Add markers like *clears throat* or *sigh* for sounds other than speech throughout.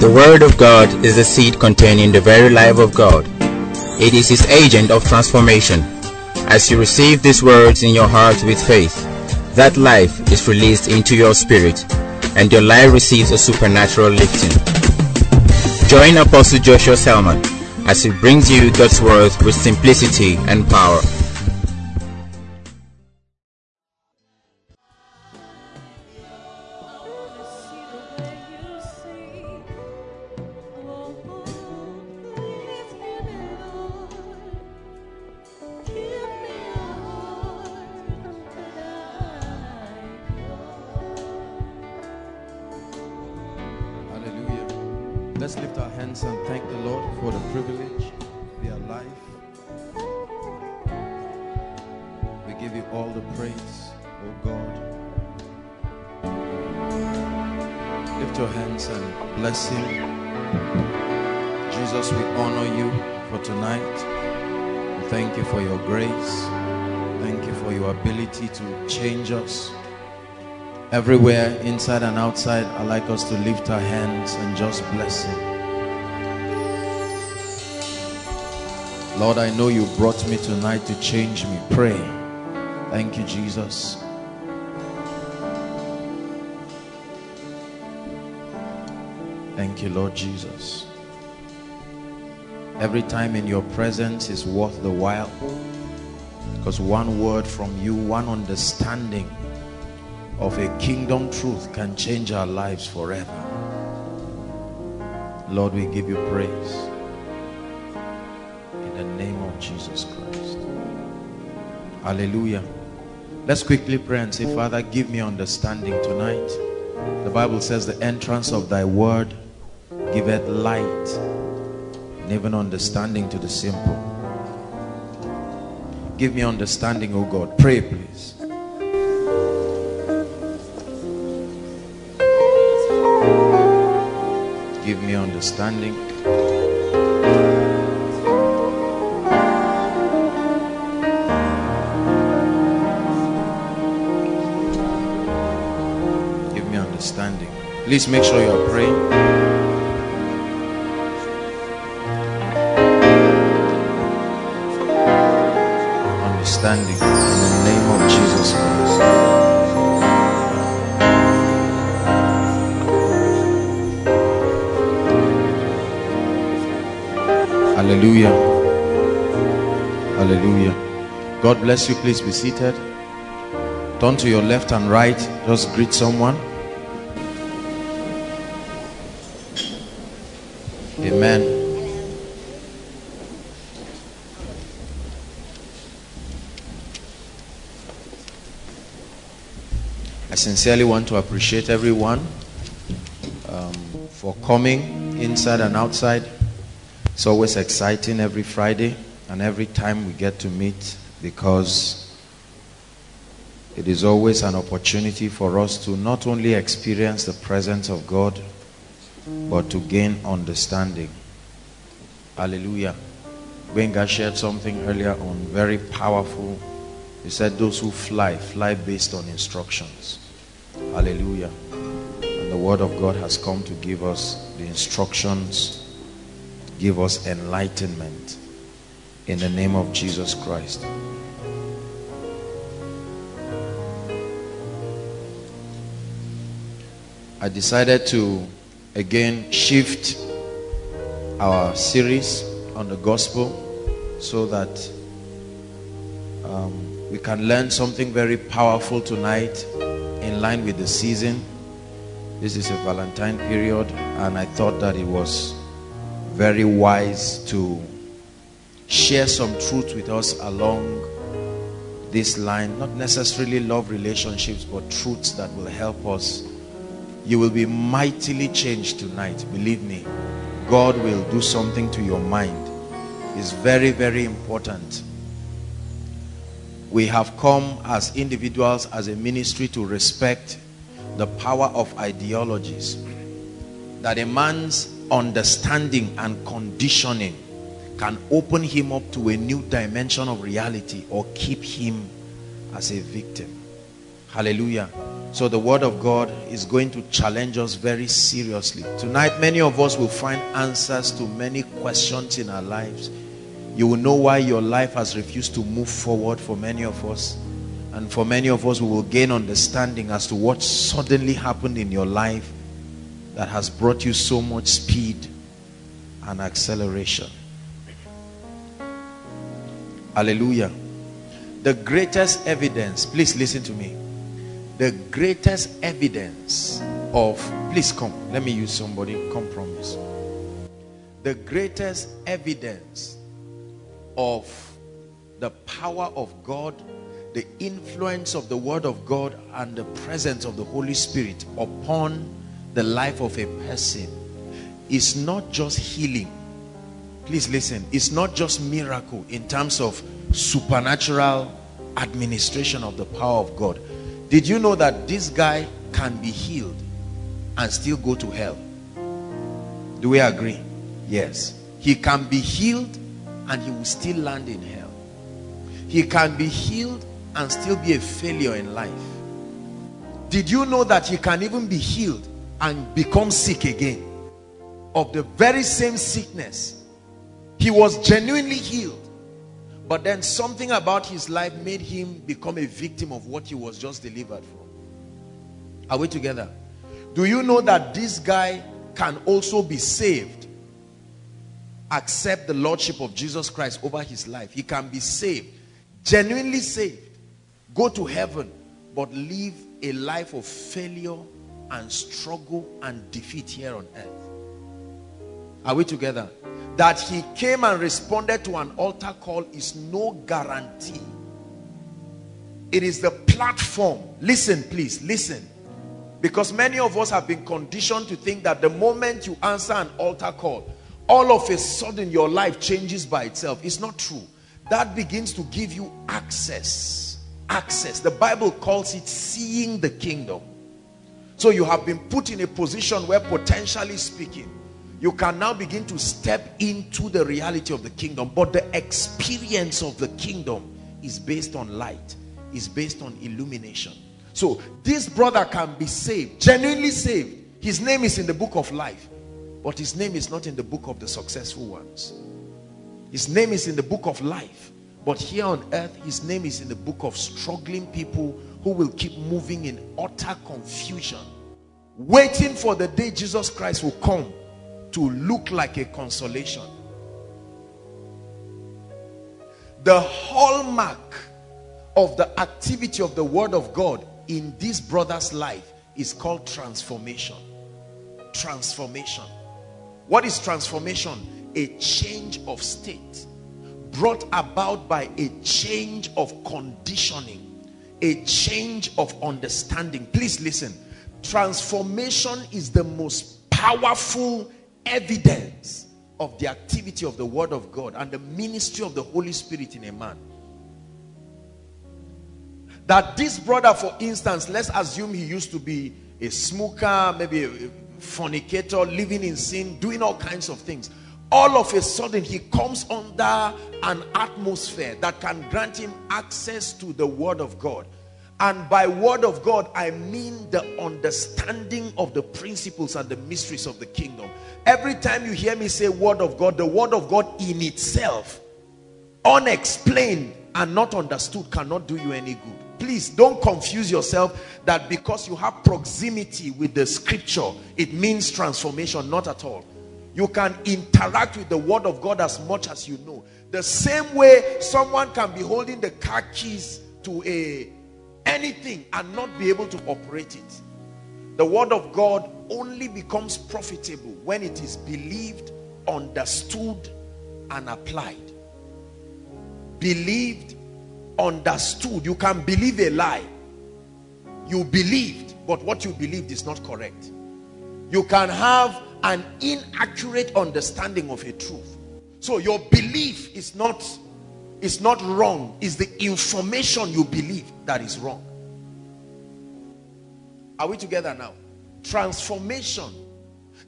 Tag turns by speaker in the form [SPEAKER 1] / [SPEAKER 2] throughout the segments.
[SPEAKER 1] The Word of God is the seed containing the very life of God. It is His agent of transformation. As you receive these words in your heart with faith, that life is released into your spirit, and your life receives a supernatural lifting. Join Apostle Joshua Selman as he brings you God's Word with simplicity and power.
[SPEAKER 2] Everywhere, inside and outside, I like us to lift our hands and just bless Him. Lord, I know you brought me tonight to change me. Pray. Thank you, Jesus. Thank you, Lord Jesus. Every time in your presence is worth the while. Because one word from you, one understanding of a kingdom truth can change our lives forever. Lord, we give you praise. In the name of Jesus Christ. Hallelujah. Let's quickly pray and say, Father, give me understanding tonight. The Bible says, The entrance of thy word giveth light and even understanding to the simple. Give me understanding, O God. Pray, please. Give me understanding. Give me understanding. Please make sure you are praying. Bless you. Please be seated. Turn to your left and right. Just greet someone. Amen. I sincerely want to appreciate everyone um, for coming inside and outside. It's always exciting every Friday and every time we get to meet because it is always an opportunity for us to not only experience the presence of God but to gain understanding. Hallelujah. Wenga shared something earlier on very powerful. He said, Those who fly, fly based on instructions. Hallelujah. And the Word of God has come to give us the instructions, give us enlightenment in the name of Jesus Christ. I decided to again shift our series on the gospel so that um, we can learn something very powerful tonight in line with the season. This is a Valentine period, and I thought that it was very wise to share some truth with us along this line. Not necessarily love relationships, but truths that will help us. You will be mightily changed tonight, believe me. God will do something to your mind. It's very, very important. We have come as individuals, as a ministry, to respect the power of ideologies. That a man's understanding and conditioning can open him up to a new dimension of reality or keep him as a victim. Hallelujah. So the word of God is going to challenge us very seriously. Tonight, many of us will find answers to many questions in our lives. You will know why your life has refused to move forward for many of us. And for many of us, we will gain understanding as to what suddenly happened in your life that has brought you so much speed and acceleration. Hallelujah. The greatest evidence, please listen to me. The greatest evidence of please come let me use somebody come promise the greatest evidence of the power of God the influence of the word of God and the presence of the Holy Spirit upon the life of a person is not just healing please listen it's not just miracle in terms of supernatural administration of the power of God did you know that this guy can be healed and still go to hell? Do we agree? Yes. He can be healed and he will still land in hell. He can be healed and still be a failure in life. Did you know that he can even be healed and become sick again? Of the very same sickness. He was genuinely healed but then something about his life made him become a victim of what he was just delivered from. Are we together? Do you know that this guy can also be saved? Accept the Lordship of Jesus Christ over his life. He can be saved, genuinely saved, go to heaven, but live a life of failure and struggle and defeat here on earth. Are we together? That he came and responded to an altar call is no guarantee. It is the platform. Listen, please, listen. Because many of us have been conditioned to think that the moment you answer an altar call, all of a sudden your life changes by itself. It's not true. That begins to give you access. Access. The Bible calls it seeing the kingdom. So you have been put in a position where potentially speaking, you can now begin to step into the reality of the kingdom. But the experience of the kingdom is based on light, is based on illumination. So this brother can be saved, genuinely saved. His name is in the book of life, but his name is not in the book of the successful ones. His name is in the book of life, but here on earth, his name is in the book of struggling people who will keep moving in utter confusion, waiting for the day Jesus Christ will come to look like a consolation. The hallmark of the activity of the word of God in this brother's life is called transformation. Transformation. What is transformation? A change of state brought about by a change of conditioning, a change of understanding. Please listen. Transformation is the most powerful evidence of the activity of the word of God and the ministry of the Holy Spirit in a man. That this brother, for instance, let's assume he used to be a smoker, maybe a fornicator, living in sin, doing all kinds of things. All of a sudden, he comes under an atmosphere that can grant him access to the word of God and by word of God, I mean the understanding of the principles and the mysteries of the kingdom. Every time you hear me say word of God, the word of God in itself, unexplained and not understood, cannot do you any good. Please don't confuse yourself that because you have proximity with the scripture, it means transformation. Not at all. You can interact with the word of God as much as you know. The same way someone can be holding the car keys to a anything and not be able to operate it. The word of God only becomes profitable when it is believed, understood, and applied. Believed, understood. You can believe a lie. You believed, but what you believed is not correct. You can have an inaccurate understanding of a truth. So your belief is not is not wrong. It's the information you believe that is wrong. Are we together now? Transformation.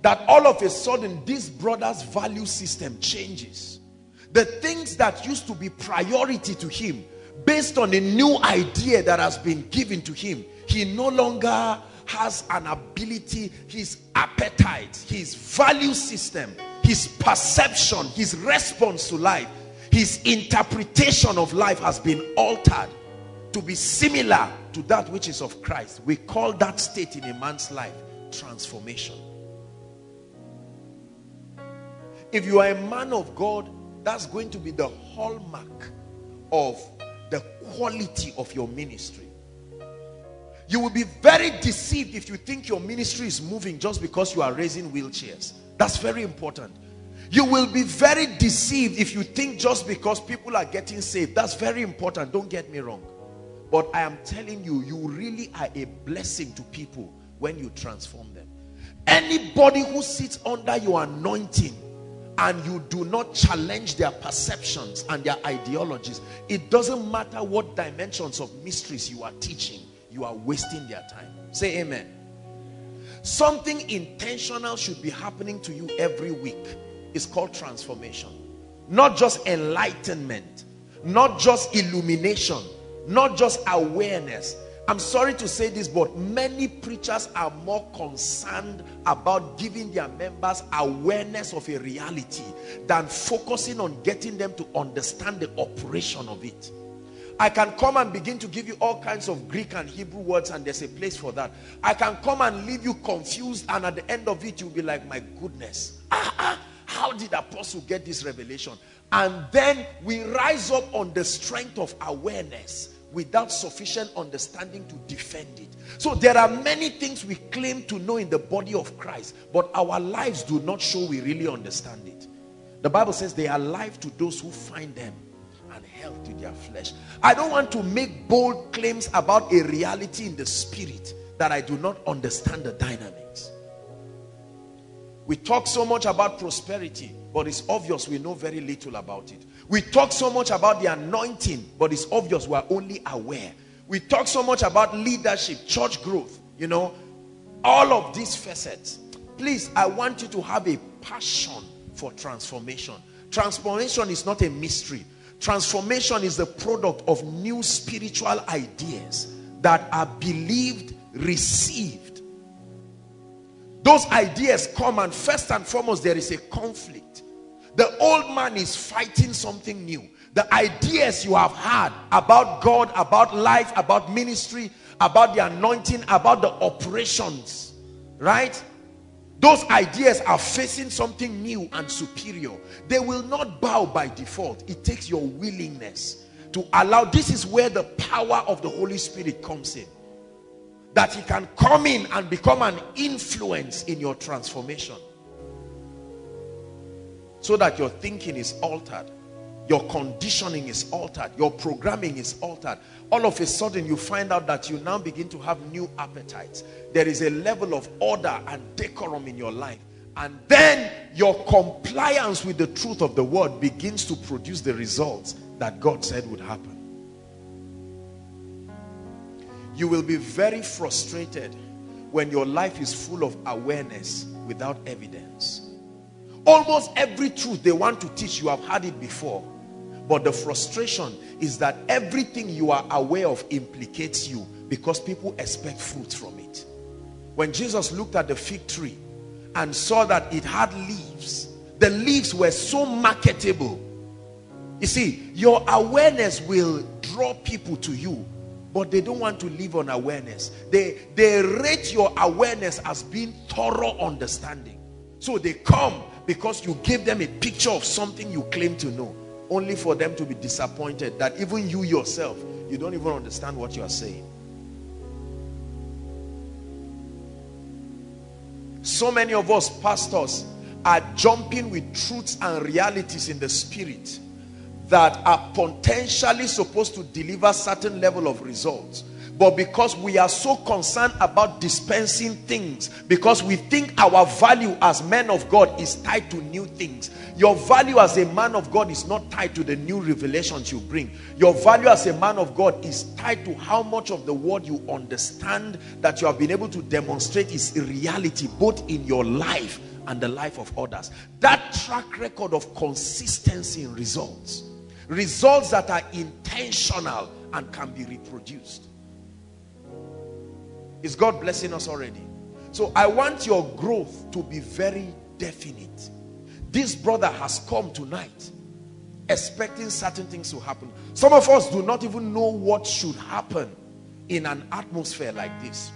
[SPEAKER 2] That all of a sudden this brother's value system changes. The things that used to be priority to him based on a new idea that has been given to him, he no longer has an ability, his appetite, his value system, his perception, his response to life, his interpretation of life has been altered to be similar to that which is of Christ. We call that state in a man's life transformation. If you are a man of God, that's going to be the hallmark of the quality of your ministry. You will be very deceived if you think your ministry is moving just because you are raising wheelchairs. That's very important. You will be very deceived if you think just because people are getting saved. That's very important. Don't get me wrong. But I am telling you, you really are a blessing to people when you transform them. Anybody who sits under your anointing and you do not challenge their perceptions and their ideologies, it doesn't matter what dimensions of mysteries you are teaching, you are wasting their time. Say amen. Something intentional should be happening to you every week. It's called transformation. Not just enlightenment, not just illumination, not just awareness, I'm sorry to say this, but many preachers are more concerned about giving their members awareness of a reality than focusing on getting them to understand the operation of it. I can come and begin to give you all kinds of Greek and Hebrew words and there's a place for that. I can come and leave you confused and at the end of it you'll be like, my goodness, ah, ah, apostle get this revelation? And then we rise up on the strength of awareness without sufficient understanding to defend it. So there are many things we claim to know in the body of Christ, but our lives do not show we really understand it. The Bible says they are life to those who find them and health to their flesh. I don't want to make bold claims about a reality in the spirit that I do not understand the dynamics. We talk so much about prosperity, but it's obvious we know very little about it. We talk so much about the anointing, but it's obvious we're only aware. We talk so much about leadership, church growth, you know, all of these facets. Please, I want you to have a passion for transformation. Transformation is not a mystery. Transformation is the product of new spiritual ideas that are believed, received. Those ideas come and first and foremost there is a conflict the old man is fighting something new. The ideas you have had about God, about life, about ministry, about the anointing, about the operations, right? Those ideas are facing something new and superior. They will not bow by default. It takes your willingness to allow. This is where the power of the Holy Spirit comes in. That he can come in and become an influence in your transformation. So that your thinking is altered your conditioning is altered your programming is altered. All of a sudden you find out that you now begin to have new appetites. There is a level of order and decorum in your life. And then your compliance with the truth of the word begins to produce the results that God said would happen you will be very frustrated when your life is full of awareness without evidence Almost every truth they want to teach, you have had it before. But the frustration is that everything you are aware of implicates you because people expect fruit from it. When Jesus looked at the fig tree and saw that it had leaves, the leaves were so marketable. You see, your awareness will draw people to you, but they don't want to live on awareness. They, they rate your awareness as being thorough understanding. So they come because you gave them a picture of something you claim to know only for them to be disappointed that even you yourself you don't even understand what you are saying so many of us pastors are jumping with truths and realities in the spirit that are potentially supposed to deliver certain level of results. But because we are so concerned about dispensing things because we think our value as men of God is tied to new things your value as a man of God is not tied to the new revelations you bring. Your value as a man of God is tied to how much of the word you understand that you have been able to demonstrate is reality both in your life and the life of others. That track record of consistency in results results that are intentional and can be reproduced Is God blessing us already? So I want your growth to be very definite. This brother has come tonight expecting certain things to happen. Some of us do not even know what should happen in an atmosphere like this.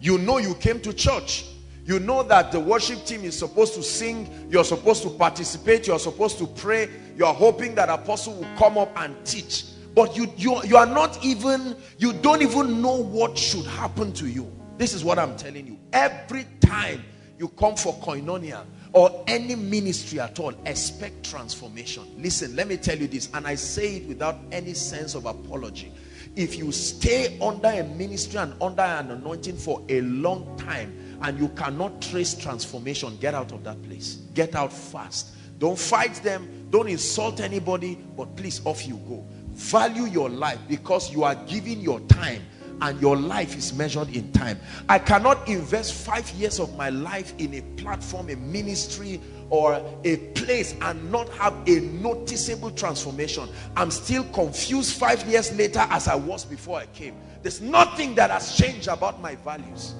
[SPEAKER 2] You know you came to church. You know that the worship team is supposed to sing. You're supposed to participate. You're supposed to pray. You're hoping that apostle will come up and teach. But you, you, you are not even, you don't even know what should happen to you. This is what I'm telling you. Every time you come for koinonia or any ministry at all, expect transformation. Listen, let me tell you this, and I say it without any sense of apology if you stay under a ministry and under an anointing for a long time and you cannot trace transformation, get out of that place. Get out fast. Don't fight them. Don't insult anybody. But please, off you go. Value your life because you are giving your time and your life is measured in time. I cannot invest five years of my life in a platform, a ministry, or a place and not have a noticeable transformation. I'm still confused five years later as I was before I came. There's nothing that has changed about my values.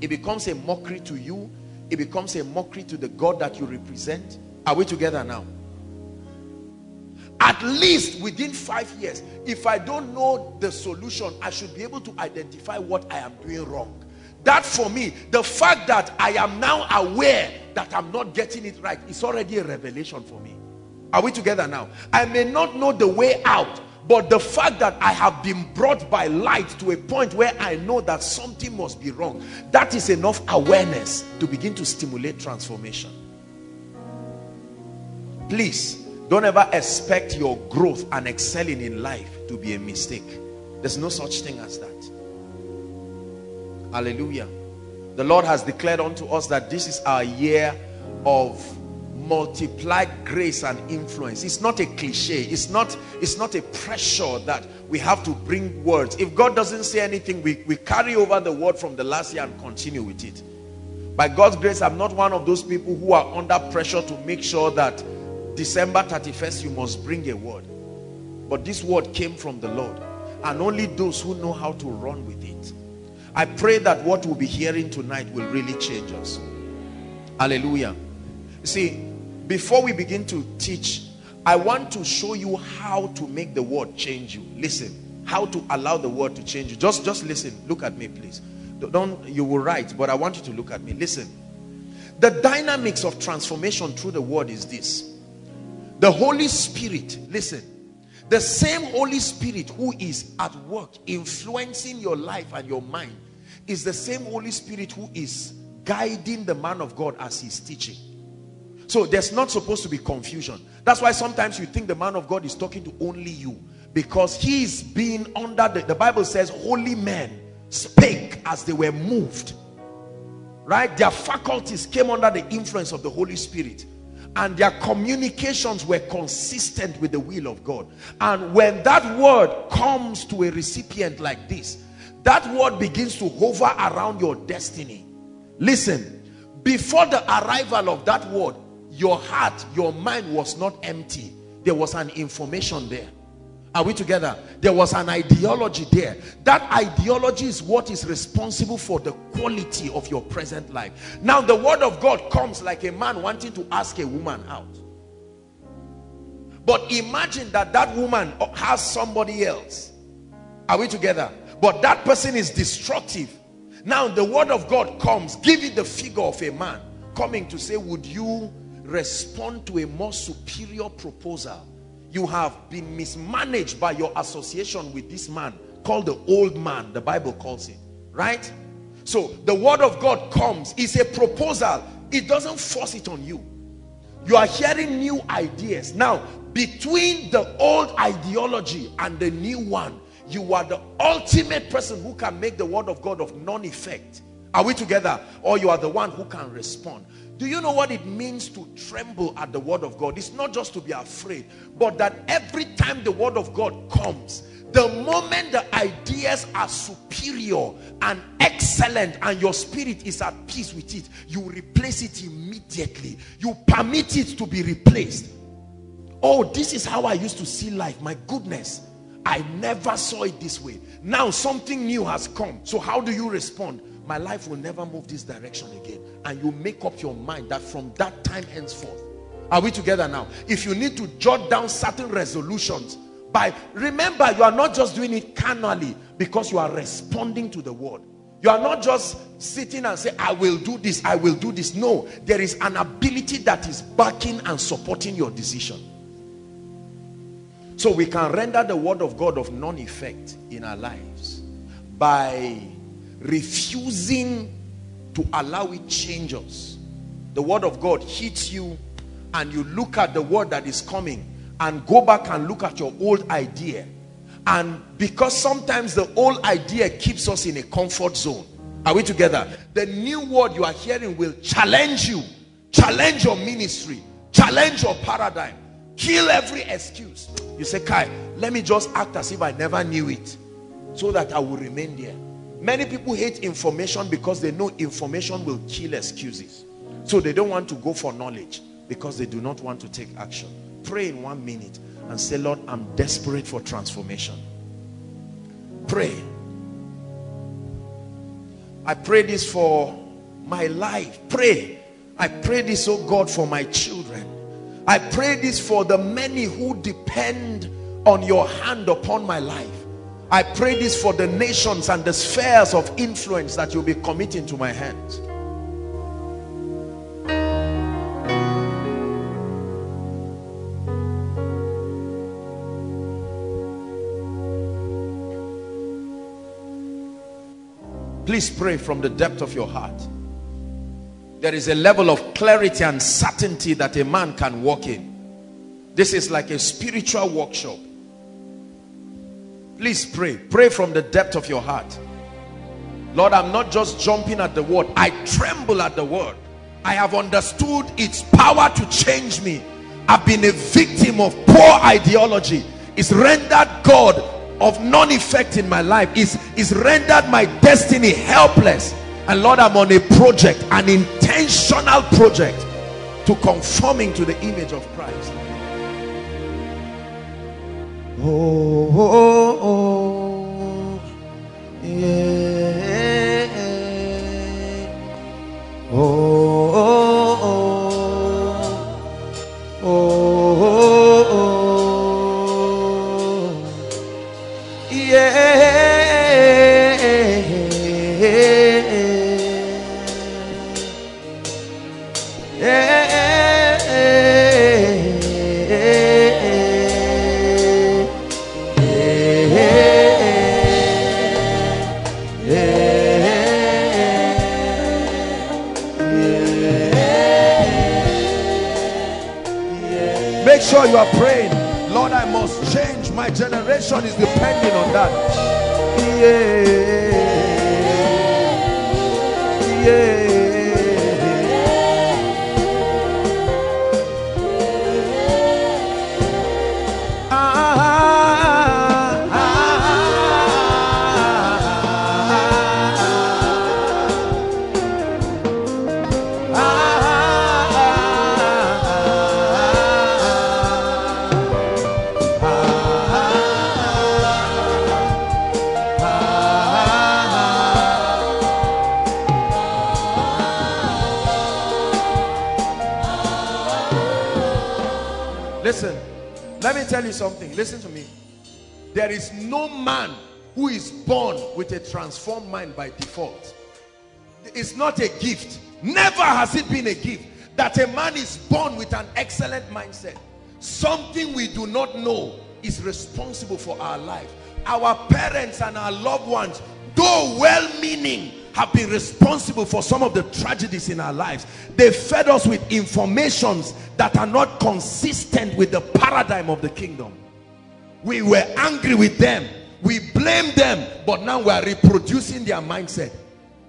[SPEAKER 2] It becomes a mockery to you. It becomes a mockery to the God that you represent. Are we together now? At least within five years, if I don't know the solution, I should be able to identify what I am doing wrong. That for me, the fact that I am now aware that I'm not getting it right is already a revelation for me. Are we together now? I may not know the way out, but the fact that I have been brought by light to a point where I know that something must be wrong, that is enough awareness to begin to stimulate transformation. Please, don't ever expect your growth and excelling in life to be a mistake. There's no such thing as that. Hallelujah. The Lord has declared unto us that this is our year of multiplied grace and influence. It's not a cliche. It's not, it's not a pressure that we have to bring words. If God doesn't say anything, we, we carry over the word from the last year and continue with it. By God's grace, I'm not one of those people who are under pressure to make sure that December 31st, you must bring a word. But this word came from the Lord. And only those who know how to run with it I pray that what we'll be hearing tonight will really change us. Hallelujah. See, before we begin to teach, I want to show you how to make the word change you. Listen, how to allow the word to change you. Just, just listen. Look at me, please. Don't, you will write, but I want you to look at me. Listen. The dynamics of transformation through the word is this. The Holy Spirit, listen, the same Holy Spirit who is at work influencing your life and your mind is the same Holy Spirit who is guiding the man of God as he's teaching. So there's not supposed to be confusion. That's why sometimes you think the man of God is talking to only you because he's being under the, the Bible says holy men spake as they were moved. Right? Their faculties came under the influence of the Holy Spirit and their communications were consistent with the will of God. And when that word comes to a recipient like this, that word begins to hover around your destiny. Listen, before the arrival of that word, your heart, your mind was not empty. There was an information there. Are we together? There was an ideology there. That ideology is what is responsible for the quality of your present life. Now, the word of God comes like a man wanting to ask a woman out. But imagine that that woman has somebody else. Are we together? But that person is destructive. Now the word of God comes, give it the figure of a man coming to say, would you respond to a more superior proposal? You have been mismanaged by your association with this man called the old man, the Bible calls it, right? So the word of God comes, it's a proposal. It doesn't force it on you. You are hearing new ideas. Now, between the old ideology and the new one, you are the ultimate person who can make the word of God of non-effect. Are we together? Or you are the one who can respond. Do you know what it means to tremble at the word of God? It's not just to be afraid, but that every time the word of God comes, the moment the ideas are superior and excellent and your spirit is at peace with it, you replace it immediately. You permit it to be replaced. Oh, this is how I used to see life. My goodness. I never saw it this way. Now something new has come. So how do you respond? My life will never move this direction again. And you make up your mind that from that time henceforth. Are we together now? If you need to jot down certain resolutions, by remember you are not just doing it carnally because you are responding to the word. You are not just sitting and say, I will do this, I will do this. No, there is an ability that is backing and supporting your decision. So we can render the word of God of non-effect in our lives by refusing to allow it change us. The word of God hits you and you look at the word that is coming and go back and look at your old idea. And because sometimes the old idea keeps us in a comfort zone. Are we together? The new word you are hearing will challenge you. Challenge your ministry. Challenge your paradigm. Kill every excuse. You say kai let me just act as if i never knew it so that i will remain there many people hate information because they know information will kill excuses so they don't want to go for knowledge because they do not want to take action pray in one minute and say, Lord, I'm desperate for transformation. Pray. I pray this for my life. Pray. I pray this, oh God, for my children. I pray this for the many who depend on your hand upon my life. I pray this for the nations and the spheres of influence that you'll be committing to my hands. Please pray from the depth of your heart. There is a level of clarity and certainty that a man can walk in. This is like a spiritual workshop. Please pray. Pray from the depth of your heart. Lord, I'm not just jumping at the word. I tremble at the word. I have understood its power to change me. I've been a victim of poor ideology. It's rendered God of non-effect in my life is is rendered my destiny helpless and lord i'm on a project an intentional project to conforming to the image of christ Oh oh, oh, oh, oh yeah. Oh, oh, oh, sure you are praying. Lord, I must change. My generation is depending on that. Yeah. Something. Listen to me. There is no man who is born with a transformed mind by default. It's not a gift. Never has it been a gift that a man is born with an excellent mindset. Something we do not know is responsible for our life. Our parents and our loved ones, though well-meaning, have been responsible for some of the tragedies in our lives. They fed us with informations that are not consistent with the paradigm of the kingdom. We were angry with them. We blamed them, but now we are reproducing their mindset.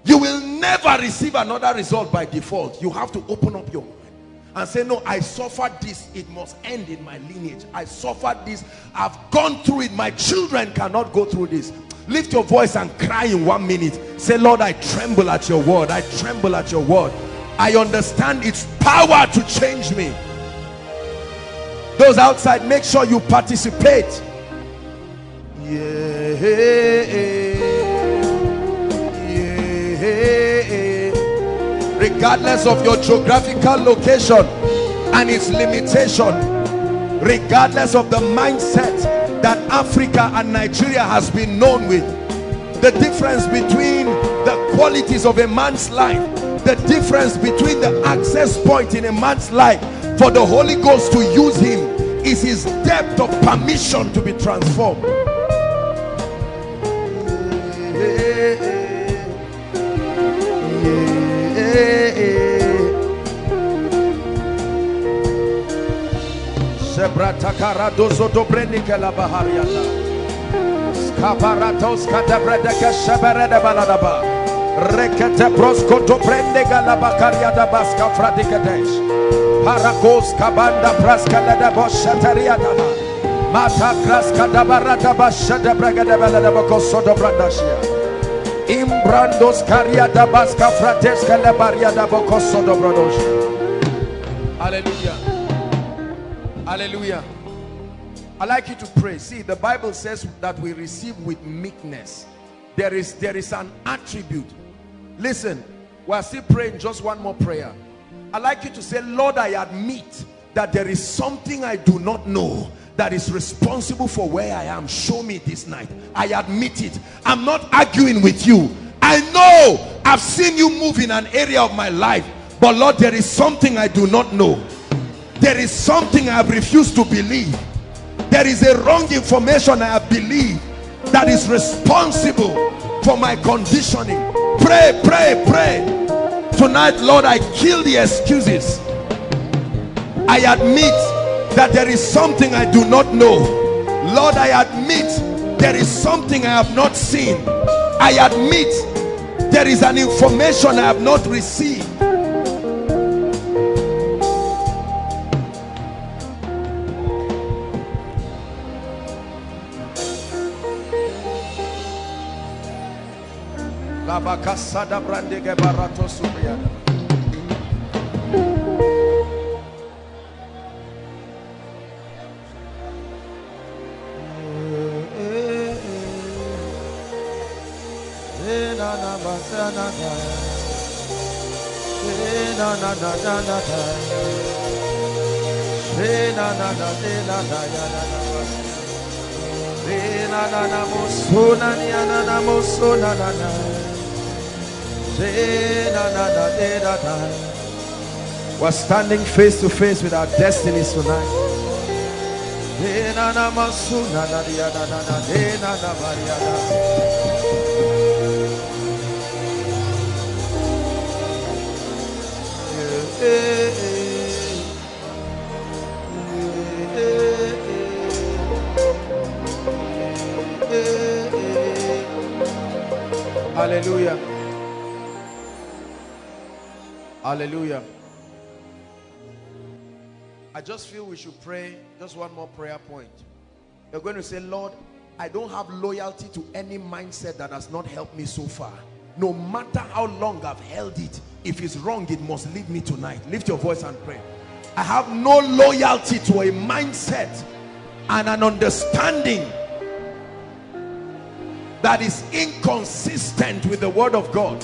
[SPEAKER 2] You will never receive another result by default. You have to open up your mind and say, no, I suffered this. It must end in my lineage. I suffered this. I've gone through it. My children cannot go through this. Lift your voice and cry in one minute. Say, Lord, I tremble at your word. I tremble at your word. I understand its power to change me. Those outside, make sure you participate. yeah regardless of your geographical location and its limitation regardless of the mindset that Africa and Nigeria has been known with. The difference between the qualities of a man's life the difference between the access point in a man's life for the Holy Ghost to use him is his depth of permission to be transformed Rebrata Karadozo Dobrenica la Bahariana Scaparatos Catabreda Cashabarada Baladaba Recate Prosco Dobrendega la Bacariada Basca Fradicadesh Paracos Cabanda Prascada da Boshatariana Mata Kraska da Barata Basha da Braga da Baladabocoso Dobrandashia Imbrandos Cariada Basca Fratesca la Baria da Bocoso Dobrandoshia Hallelujah. Hallelujah. I like you to pray. See, the Bible says that we receive with meekness. There is, there is an attribute. Listen, we are still praying just one more prayer. I like you to say, Lord, I admit that there is something I do not know that is responsible for where I am. Show me this night. I admit it. I'm not arguing with you. I know I've seen you move in an area of my life. But Lord, there is something I do not know there is something I have refused to believe. There is a wrong information I have believed that is responsible for my conditioning. Pray pray pray. Tonight Lord I kill the excuses. I admit that there is something I do not know. Lord I admit there is something I have not seen. I admit there is an information I have not received Rabakasada Brandege Barato Subiana. na na na na na na na na. na na mo so na na na we're standing face to face with our destinies tonight. Hallelujah. Hallelujah. I just feel we should pray just one more prayer point. You're going to say, Lord, I don't have loyalty to any mindset that has not helped me so far. No matter how long I've held it, if it's wrong, it must lead me tonight. Lift your voice and pray. I have no loyalty to a mindset and an understanding that is inconsistent with the word of God.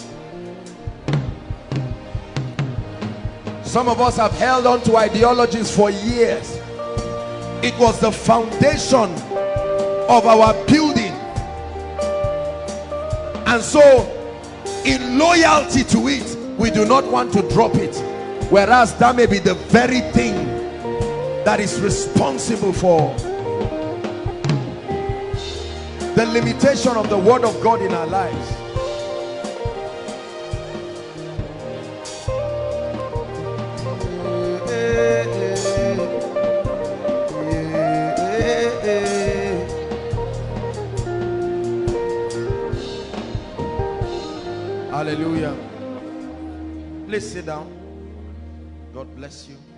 [SPEAKER 2] Some of us have held on to ideologies for years. It was the foundation of our building. And so, in loyalty to it, we do not want to drop it. Whereas that may be the very thing that is responsible for the limitation of the word of God in our lives. Please sit down. God bless you.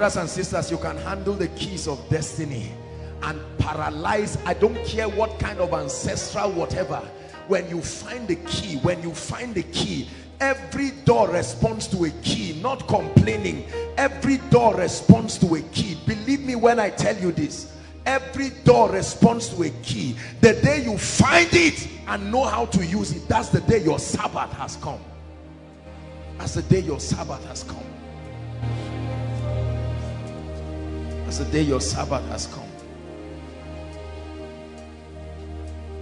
[SPEAKER 2] Brothers and sisters, you can handle the keys of destiny and paralyze. I don't care what kind of ancestral whatever. When you find the key, when you find the key, every door responds to a key, not complaining. Every door responds to a key. Believe me when I tell you this. Every door responds to a key. The day you find it and know how to use it, that's the day your Sabbath has come. That's the day your Sabbath has come. That's the day your Sabbath has come.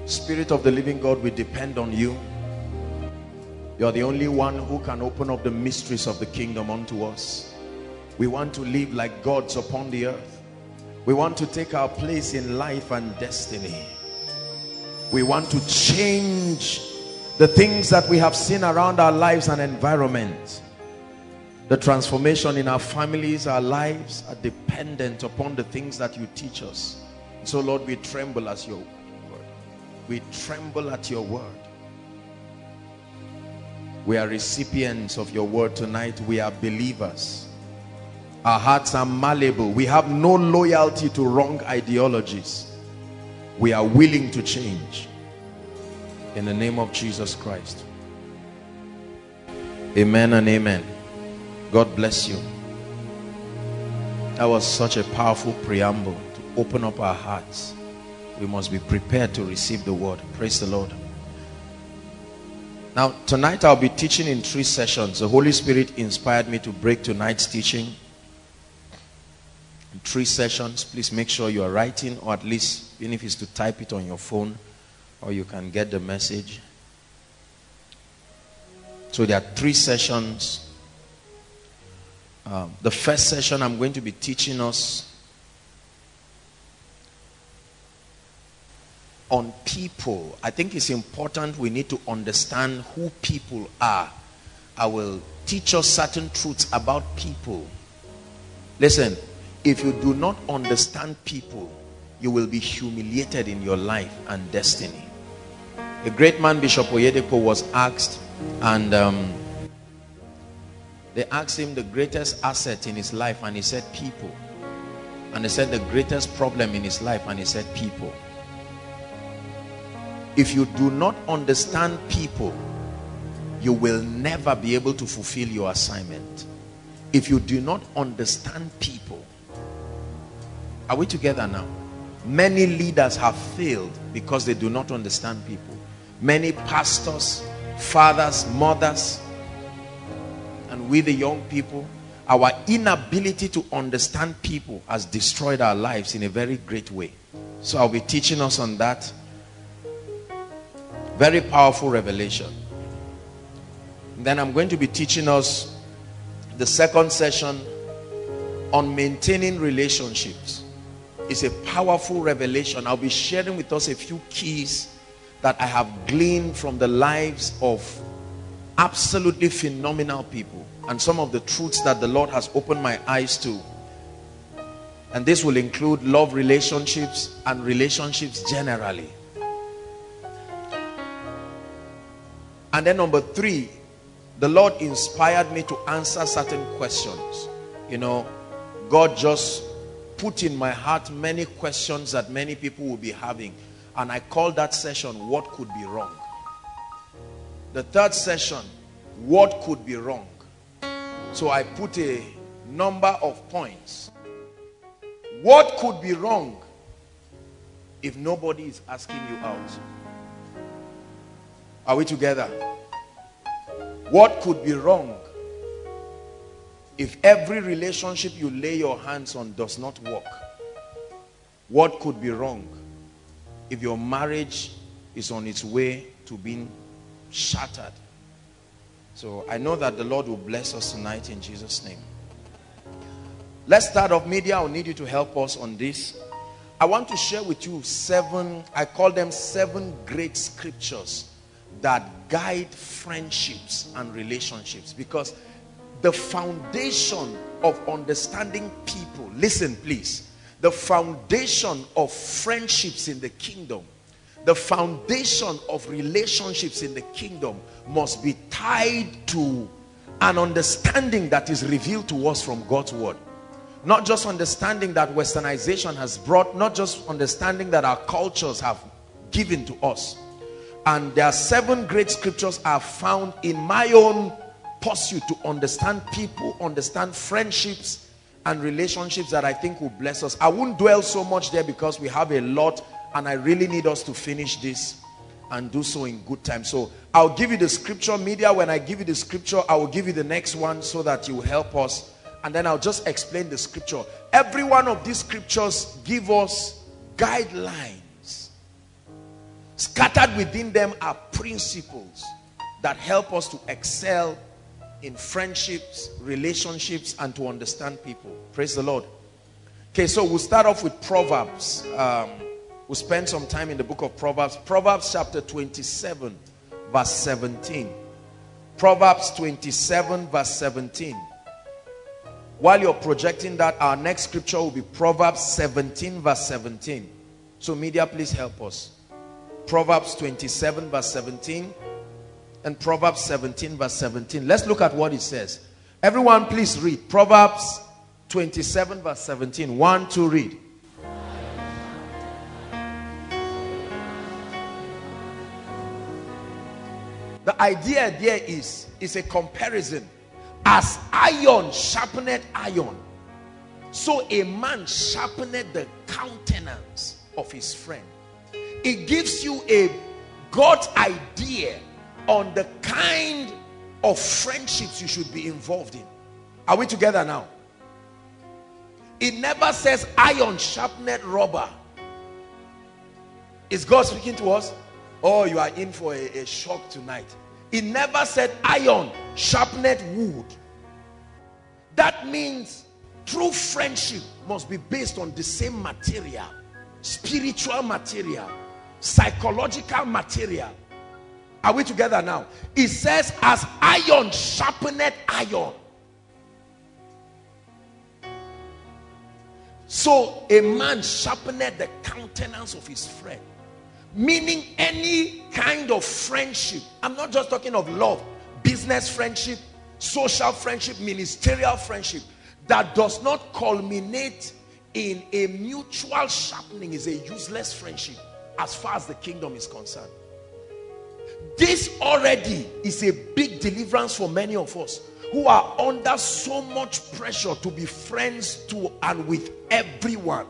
[SPEAKER 2] Spirit of the living God, we depend on you. You're the only one who can open up the mysteries of the kingdom unto us. We want to live like gods upon the earth. We want to take our place in life and destiny. We want to change the things that we have seen around our lives and environment. The transformation in our families, our lives are dependent upon the things that you teach us. So Lord, we tremble as your word. We tremble at your word. We are recipients of your word tonight. We are believers. Our hearts are malleable. We have no loyalty to wrong ideologies. We are willing to change. In the name of Jesus Christ. Amen and amen. God bless you. That was such a powerful preamble to open up our hearts. We must be prepared to receive the word. Praise the Lord. Now, tonight I'll be teaching in three sessions. The Holy Spirit inspired me to break tonight's teaching in three sessions. Please make sure you are writing, or at least, even if it's to type it on your phone, or you can get the message. So there are three sessions. Um, the first session, I'm going to be teaching us on people. I think it's important we need to understand who people are. I will teach us certain truths about people. Listen, if you do not understand people, you will be humiliated in your life and destiny. A great man, Bishop Oyedepo, was asked, and um, they asked him the greatest asset in his life, and he said, People. And they said, The greatest problem in his life, and he said, People. If you do not understand people, you will never be able to fulfill your assignment. If you do not understand people, are we together now? Many leaders have failed because they do not understand people. Many pastors, fathers, mothers, we the young people, our inability to understand people has destroyed our lives in a very great way. So I'll be teaching us on that. Very powerful revelation. Then I'm going to be teaching us the second session on maintaining relationships It's a powerful revelation. I'll be sharing with us a few keys that I have gleaned from the lives of absolutely phenomenal people and some of the truths that the Lord has opened my eyes to. And this will include love relationships and relationships generally. And then number three, the Lord inspired me to answer certain questions. You know, God just put in my heart many questions that many people will be having. And I called that session, What Could Be Wrong? The third session, What Could Be Wrong? So I put a number of points. What could be wrong if nobody is asking you out? Are we together? What could be wrong if every relationship you lay your hands on does not work, what could be wrong if your marriage is on its way to being shattered? So I know that the Lord will bless us tonight in Jesus' name. Let's start off media. I'll need you to help us on this. I want to share with you seven, I call them seven great scriptures that guide friendships and relationships because the foundation of understanding people listen please the foundation of friendships in the kingdom the foundation of relationships in the kingdom must be tied to an understanding that is revealed to us from God's word. Not just understanding that westernization has brought, not just understanding that our cultures have given to us. And there are seven great scriptures have found in my own pursuit to understand people, understand friendships and relationships that I think will bless us. I won't dwell so much there because we have a lot and I really need us to finish this and do so in good time. So I'll give you the scripture media. When I give you the scripture, I will give you the next one so that you help us. And then I'll just explain the scripture. Every one of these scriptures give us guidelines. Scattered within them are principles that help us to excel in friendships, relationships, and to understand people. Praise the Lord. Okay, so we'll start off with Proverbs. Um, we'll spend some time in the book of Proverbs. Proverbs chapter 27, verse 17. Proverbs 27, verse 17. While you're projecting that, our next scripture will be Proverbs 17, verse 17. So, media, please help us. Proverbs 27, verse 17 and Proverbs 17 verse 17. Let's look at what it says. Everyone please read. Proverbs 27 verse 17. One, two, read. The idea there is, is a comparison. As iron sharpened iron, so a man sharpened the countenance of his friend. It gives you a God's idea on the kind of friendships you should be involved in. Are we together now? It never says iron sharpened rubber. Is God speaking to us? Oh, you are in for a, a shock tonight. It never said iron sharpened wood. That means true friendship must be based on the same material, spiritual material, psychological material. Are we together now? It says, as iron sharpened iron. So a man sharpened the countenance of his friend. Meaning any kind of friendship. I'm not just talking of love, business friendship, social friendship, ministerial friendship that does not culminate in a mutual sharpening is a useless friendship as far as the kingdom is concerned. This already is a big deliverance for many of us who are under so much pressure to be friends to and with everyone.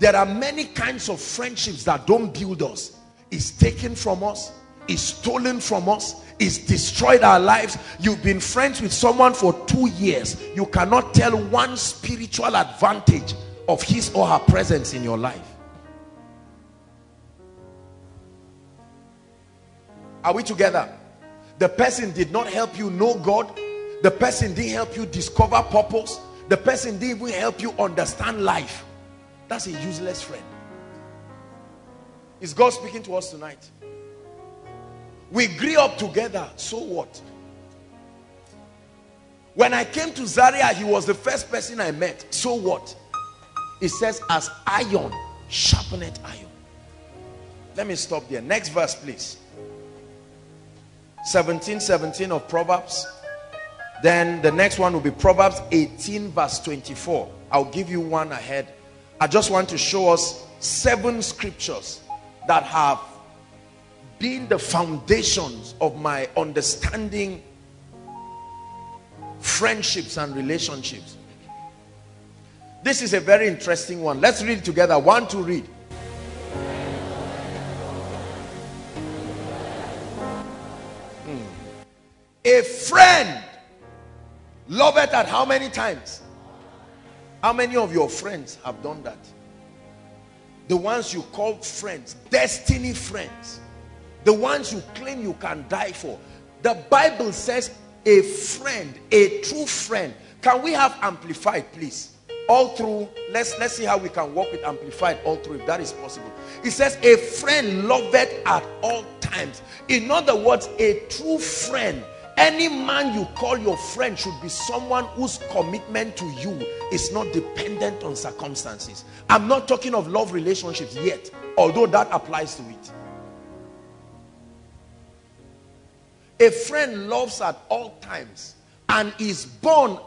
[SPEAKER 2] There are many kinds of friendships that don't build us. It's taken from us, it's stolen from us, it's destroyed our lives. You've been friends with someone for two years. You cannot tell one spiritual advantage of his or her presence in your life. Are we together? The person did not help you know God. The person didn't help you discover purpose. The person didn't even help you understand life. That's a useless friend. Is God speaking to us tonight? We grew up together. So what? When I came to Zaria, he was the first person I met. So what? It says, as iron sharpened iron. Let me stop there. Next verse, please. 17 17 of Proverbs. Then the next one will be Proverbs 18 verse 24. I'll give you one ahead. I just want to show us seven scriptures that have been the foundations of my understanding friendships and relationships. This is a very interesting one. Let's read together. One to read. Hmm. A friend loveth at how many times? How many of your friends have done that? The ones you call friends, destiny friends. The ones you claim you can die for. The Bible says a friend, a true friend. Can we have amplified, please? All through, let's let's see how we can work with amplified all through if that is possible. It says a friend loveth at all times. In other words, a true friend any man you call your friend should be someone whose commitment to you is not dependent on circumstances. I'm not talking of love relationships yet, although that applies to it. A friend loves at all times and is born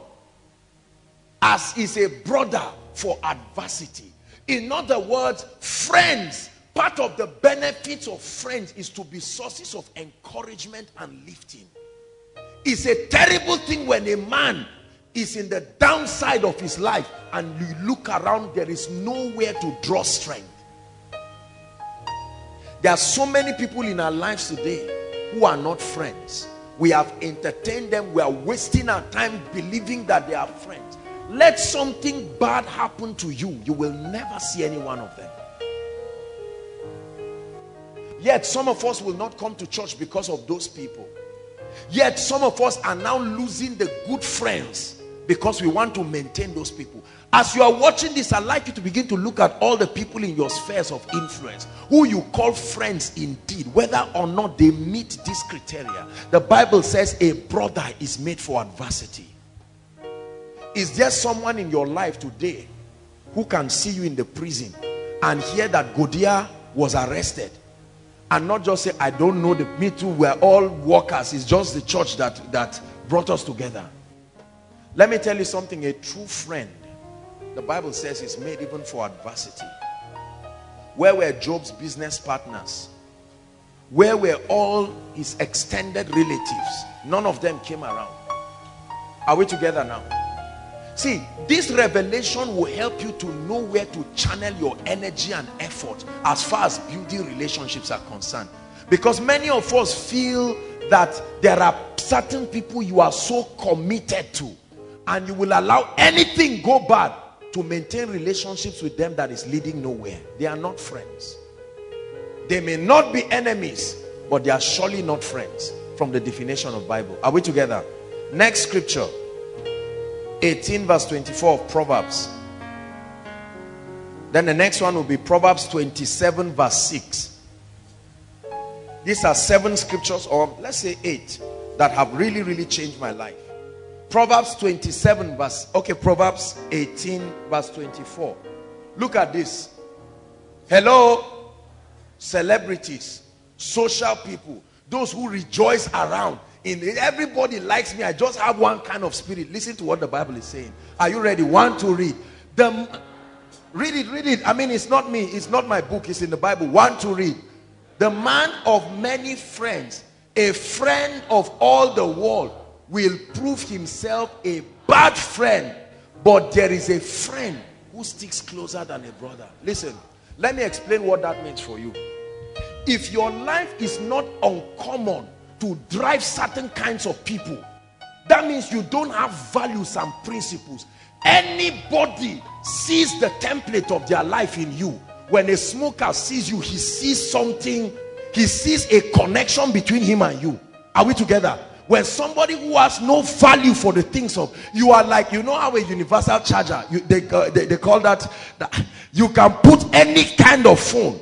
[SPEAKER 2] as is a brother for adversity. In other words, friends, part of the benefits of friends is to be sources of encouragement and lifting. It's a terrible thing when a man is in the downside of his life and you look around, there is nowhere to draw strength. There are so many people in our lives today who are not friends. We have entertained them. We are wasting our time believing that they are friends. Let something bad happen to you. You will never see any one of them. Yet some of us will not come to church because of those people. Yet some of us are now losing the good friends because we want to maintain those people. As you are watching this, I'd like you to begin to look at all the people in your spheres of influence who you call friends indeed, whether or not they meet this criteria. The Bible says a brother is made for adversity. Is there someone in your life today who can see you in the prison and hear that Godia was arrested and not just say, I don't know the me too, we're all workers. It's just the church that, that brought us together. Let me tell you something, a true friend, the Bible says is made even for adversity. Where were Job's business partners? Where were all his extended relatives? None of them came around. Are we together now? See, this revelation will help you to know where to channel your energy and effort as far as building relationships are concerned. Because many of us feel that there are certain people you are so committed to and you will allow anything go bad to maintain relationships with them that is leading nowhere. They are not friends. They may not be enemies, but they are surely not friends from the definition of Bible. Are we together? Next scripture. 18 verse 24 of Proverbs. Then the next one will be Proverbs 27 verse 6. These are seven scriptures or let's say eight that have really, really changed my life. Proverbs 27 verse, okay, Proverbs 18 verse 24. Look at this. Hello, celebrities, social people, those who rejoice around. In everybody likes me. I just have one kind of spirit. Listen to what the Bible is saying. Are you ready? One to read. The read it, read it. I mean, it's not me, it's not my book, it's in the Bible. One to read. The man of many friends, a friend of all the world will prove himself a bad friend but there is a friend who sticks closer than a brother listen let me explain what that means for you if your life is not uncommon to drive certain kinds of people. That means you don't have values and principles. Anybody sees the template of their life in you. When a smoker sees you he sees something he sees a connection between him and you. Are we together? When somebody who has no value for the things of you are like you know how a universal charger you, they, uh, they, they call that, that you can put any kind of phone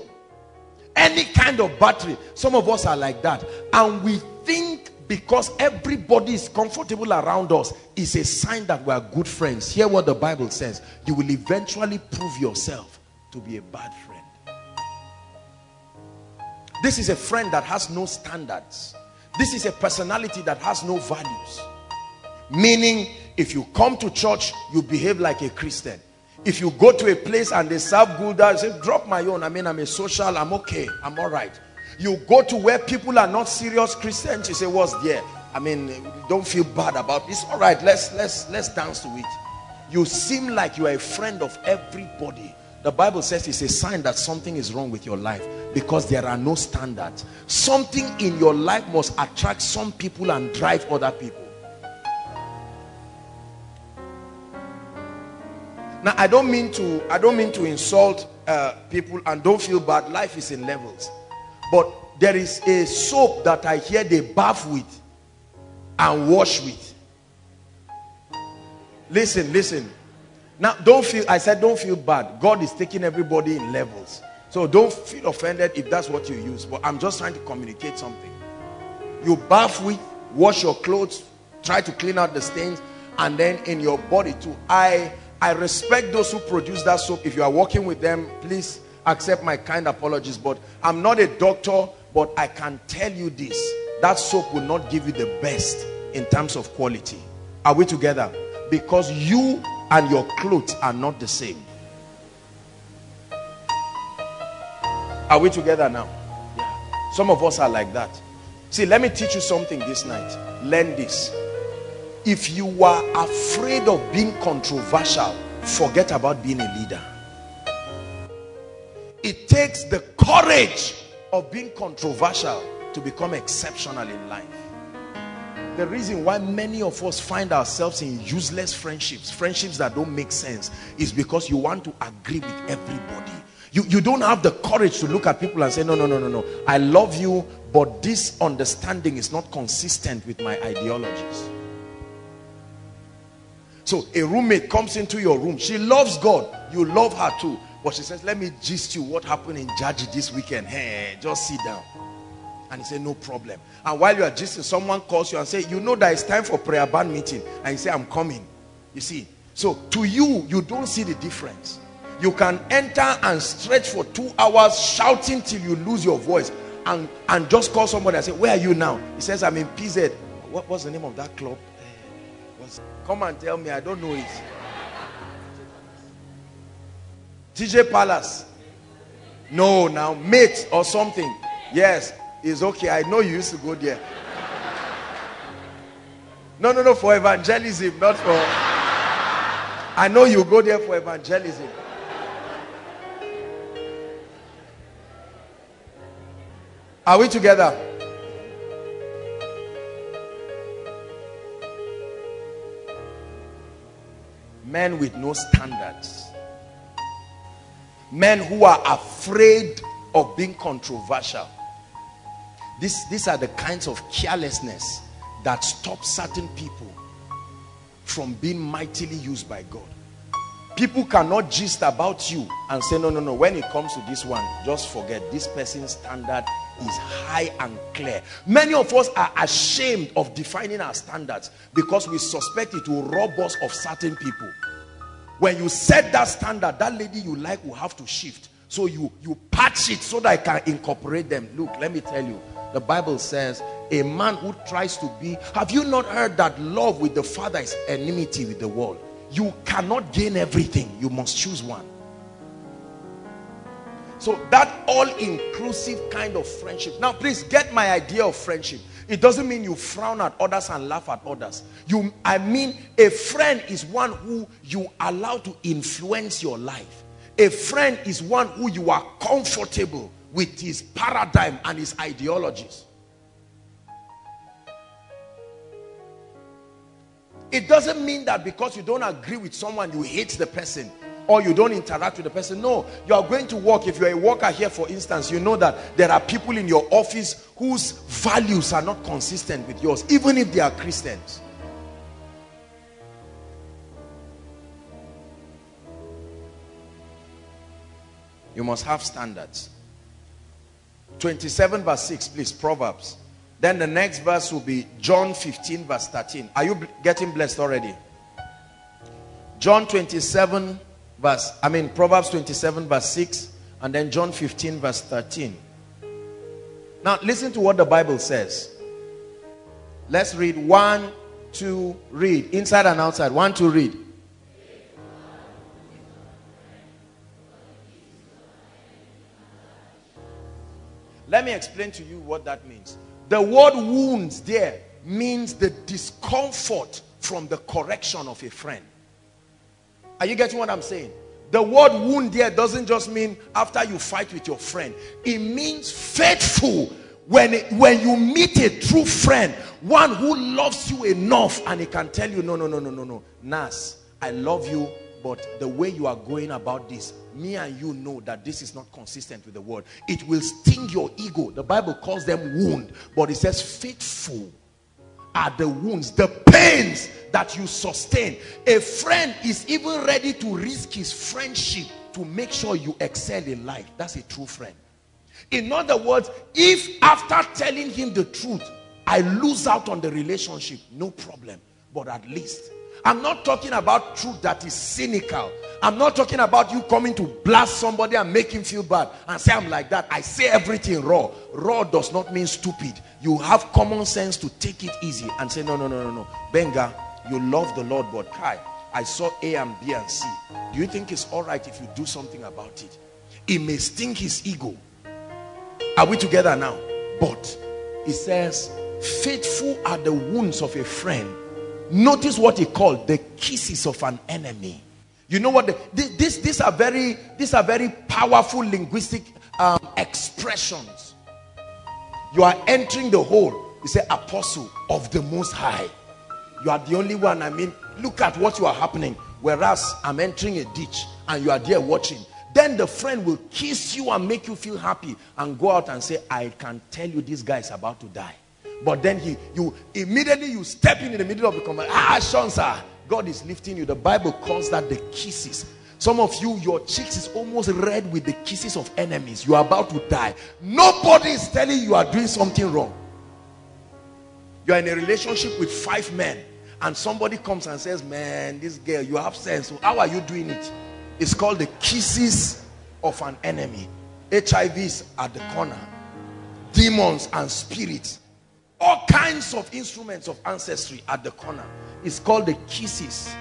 [SPEAKER 2] any kind of battery. Some of us are like that. And we think because everybody is comfortable around us is a sign that we are good friends hear what the bible says you will eventually prove yourself to be a bad friend this is a friend that has no standards this is a personality that has no values. Meaning, if you come to church, you behave like a Christian. If you go to a place and they serve Gulder, say, drop my own. I mean, I'm a social, I'm okay, I'm all right. You go to where people are not serious Christians, you say, what's there? I mean, don't feel bad about. It's all right, let's, let's, let's dance to it. You seem like you are a friend of everybody. The Bible says it's a sign that something is wrong with your life because there are no standards. Something in your life must attract some people and drive other people. Now, I don't mean to I don't mean to insult uh, people and don't feel bad. Life is in levels. But there is a soap that I hear they bath with and wash with. Listen, listen. Now, don't feel, I said, don't feel bad. God is taking everybody in levels. So don't feel offended if that's what you use. But I'm just trying to communicate something. You bath with, wash your clothes, try to clean out the stains, and then in your body too. I I respect those who produce that soap. If you are working with them, please accept my kind apologies. But I'm not a doctor, but I can tell you this. that soap will not give you the best in terms of quality. Are we together? Because you and your clothes are not the same. Are we together now? Yeah. Some of us are like that. See, let me teach you something this night. Learn this. If you are afraid of being controversial, forget about being a leader. It takes the courage of being controversial to become exceptional in life. The reason why many of us find ourselves in useless friendships, friendships that don't make sense, is because you want to agree with everybody. You, you don't have the courage to look at people and say, no, no, no, no, no. I love you, but this understanding is not consistent with my ideologies. So a roommate comes into your room. She loves God. You love her too. But she says, let me gist you what happened in Jaji this weekend. Hey, just sit down. And he said, no problem. And while you are gisting, someone calls you and say, you know that it's time for prayer band meeting. And you say, I'm coming. You see. So to you, you don't see the difference. You can enter and stretch for two hours shouting till you lose your voice. And, and just call somebody and say, where are you now? He says, I'm in PZ. What, was the name of that club? Eh, come and tell me. I don't know it. TJ Palace. No, now mate or something. Yes, it's okay. I know you used to go there. No, no, no, for evangelism, not for. I know you go there for evangelism. Are we together? Men with no standards. Men who are afraid of being controversial. This, these are the kinds of carelessness that stop certain people from being mightily used by God. People cannot gist about you and say, no, no, no. When it comes to this one, just forget. This person's standard is high and clear. Many of us are ashamed of defining our standards because we suspect it will rob us of certain people. When you set that standard, that lady you like will have to shift. So you, you patch it so that I can incorporate them. Look, let me tell you. The Bible says, a man who tries to be... Have you not heard that love with the father is enmity with the world? You cannot gain everything. You must choose one. So that all-inclusive kind of friendship. Now, please get my idea of friendship. It doesn't mean you frown at others and laugh at others. You, I mean, a friend is one who you allow to influence your life. A friend is one who you are comfortable with his paradigm and his ideologies. It doesn't mean that because you don't agree with someone, you hate the person or you don't interact with the person. No, you are going to work. If you're a worker here, for instance, you know that there are people in your office whose values are not consistent with yours, even if they are Christians. You must have standards. 27 verse 6, please, Proverbs. Then the next verse will be John 15 verse 13. Are you getting blessed already? John 27 verse, I mean Proverbs 27 verse 6 and then John 15 verse 13. Now listen to what the Bible says. Let's read one, two, read. Inside and outside. One, two, read. Let me explain to you what that means. The word wounds there means the discomfort from the correction of a friend. Are you getting what I'm saying? The word wound there doesn't just mean after you fight with your friend. It means faithful. When, when you meet a true friend, one who loves you enough and he can tell you, no, no, no, no, no, no. Nas, I love you, but the way you are going about this, me and you know that this is not consistent with the word. It will sting your ego. The Bible calls them wound, but it says faithful are the wounds, the pains that you sustain. A friend is even ready to risk his friendship to make sure you excel in life. That's a true friend. In other words, if after telling him the truth, I lose out on the relationship, no problem. But at least, I'm not talking about truth that is cynical. I'm not talking about you coming to blast somebody and make him feel bad and say I'm like that. I say everything raw. Raw does not mean stupid. You have common sense to take it easy and say, no, no, no, no, no. Benga, you love the Lord, but Kai, I saw A and B and C. Do you think it's all right if you do something about it? It may sting his ego. Are we together now? But it says, faithful are the wounds of a friend. Notice what he called the kisses of an enemy. You know what? The, this, these are very, these are very powerful linguistic um, expressions. You are entering the hole. You say, apostle of the most high. You are the only one. I mean, look at what you are happening. Whereas I'm entering a ditch and you are there watching. Then the friend will kiss you and make you feel happy and go out and say, I can tell you this guy is about to die. But then he, you immediately you step in in the middle of the conversation. Ah, Sean, sir, God is lifting you. The Bible calls that the kisses. Some of you, your cheeks is almost red with the kisses of enemies. You are about to die. Nobody is telling you are doing something wrong. You are in a relationship with five men, and somebody comes and says, Man, this girl, you have sense. How are you doing it? It's called the kisses of an enemy. HIVs at the corner, demons and spirits all kinds of instruments of ancestry at the corner. It's called the kisses.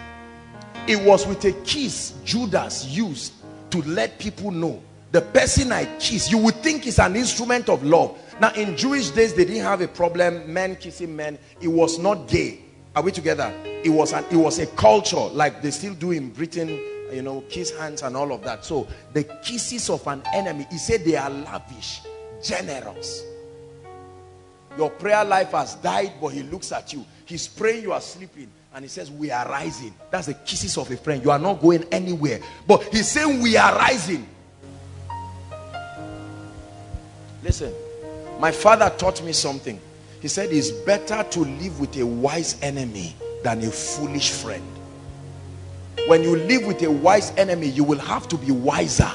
[SPEAKER 2] It was with a kiss Judas used to let people know the person I kiss. You would think is an instrument of love. Now, in Jewish days, they didn't have a problem, men kissing men. It was not gay. Are we together? It was an, it was a culture like they still do in Britain, you know, kiss hands and all of that. So the kisses of an enemy, he said they are lavish, generous. Your prayer life has died, but he looks at you. He's praying, you are sleeping. And he says, We are rising. That's the kisses of a friend. You are not going anywhere. But he's saying, We are rising. Listen, my father taught me something. He said, It's better to live with a wise enemy than a foolish friend. When you live with a wise enemy, you will have to be wiser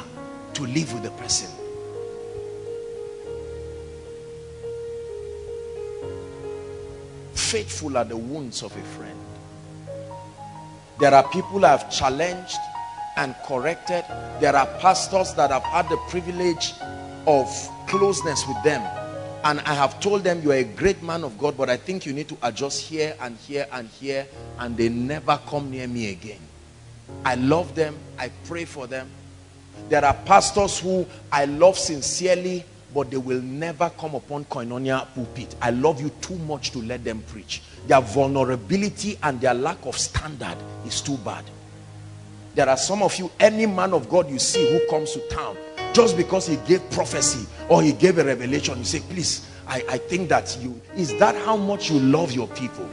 [SPEAKER 2] to live with the person. Faithful are the wounds of a friend. There are people I have challenged and corrected. There are pastors that have had the privilege of closeness with them. And I have told them, you are a great man of God, but I think you need to adjust here and here and here. And they never come near me again. I love them. I pray for them. There are pastors who I love sincerely but they will never come upon koinonia pulpit. I love you too much to let them preach. Their vulnerability and their lack of standard is too bad. There are some of you, any man of God you see who comes to town, just because he gave prophecy or he gave a revelation, you say, please, I, I think that you, is that how much you love your people?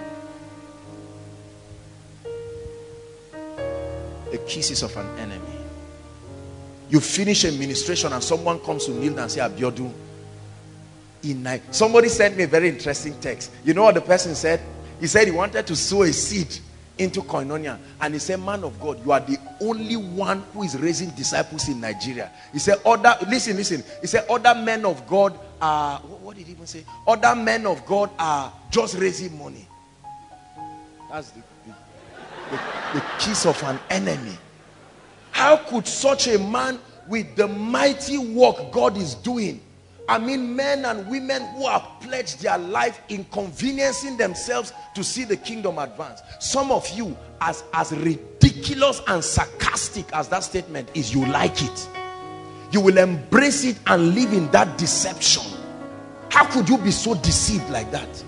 [SPEAKER 2] The kisses of an enemy. You finish a ministration and someone comes to kneel and say, Abiodun, in night. Somebody sent me a very interesting text. You know what the person said? He said he wanted to sow a seed into koinonia. And he said man of god you are the only one who is raising disciples in nigeria. He said other listen listen. He said other men of god are what did he even say? Other men of god are just raising money. That's the, the, the, the kiss of an enemy how could such a man with the mighty work God is doing I mean men and women who have pledged their life inconveniencing themselves to see the kingdom advance some of you as as ridiculous and sarcastic as that statement is you like it. You will embrace it and live in that deception. How could you be so deceived like that?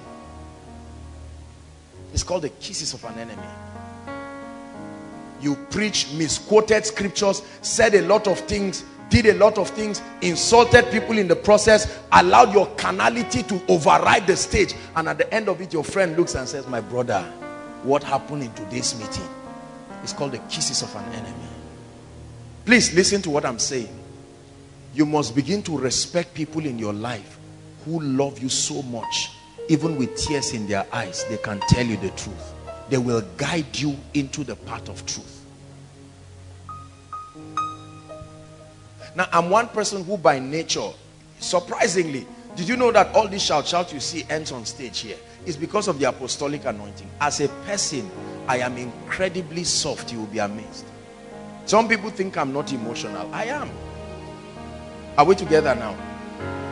[SPEAKER 2] It's called the kisses of an enemy you preach misquoted scriptures said a lot of things did a lot of things insulted people in the process allowed your carnality to override the stage. And at the end of it your friend looks and says my brother what happened in today's meeting it's called the kisses of an enemy. Please listen to what i'm saying. You must begin to respect people in your life who love you so much even with tears in their eyes they can tell you the truth. They will guide you into the path of truth. Now, I'm one person who by nature, surprisingly, did you know that all this shout shout you see ends on stage here? It's because of the apostolic anointing. As a person, I am incredibly soft. You will be amazed. Some people think I'm not emotional. I am. Are we together now?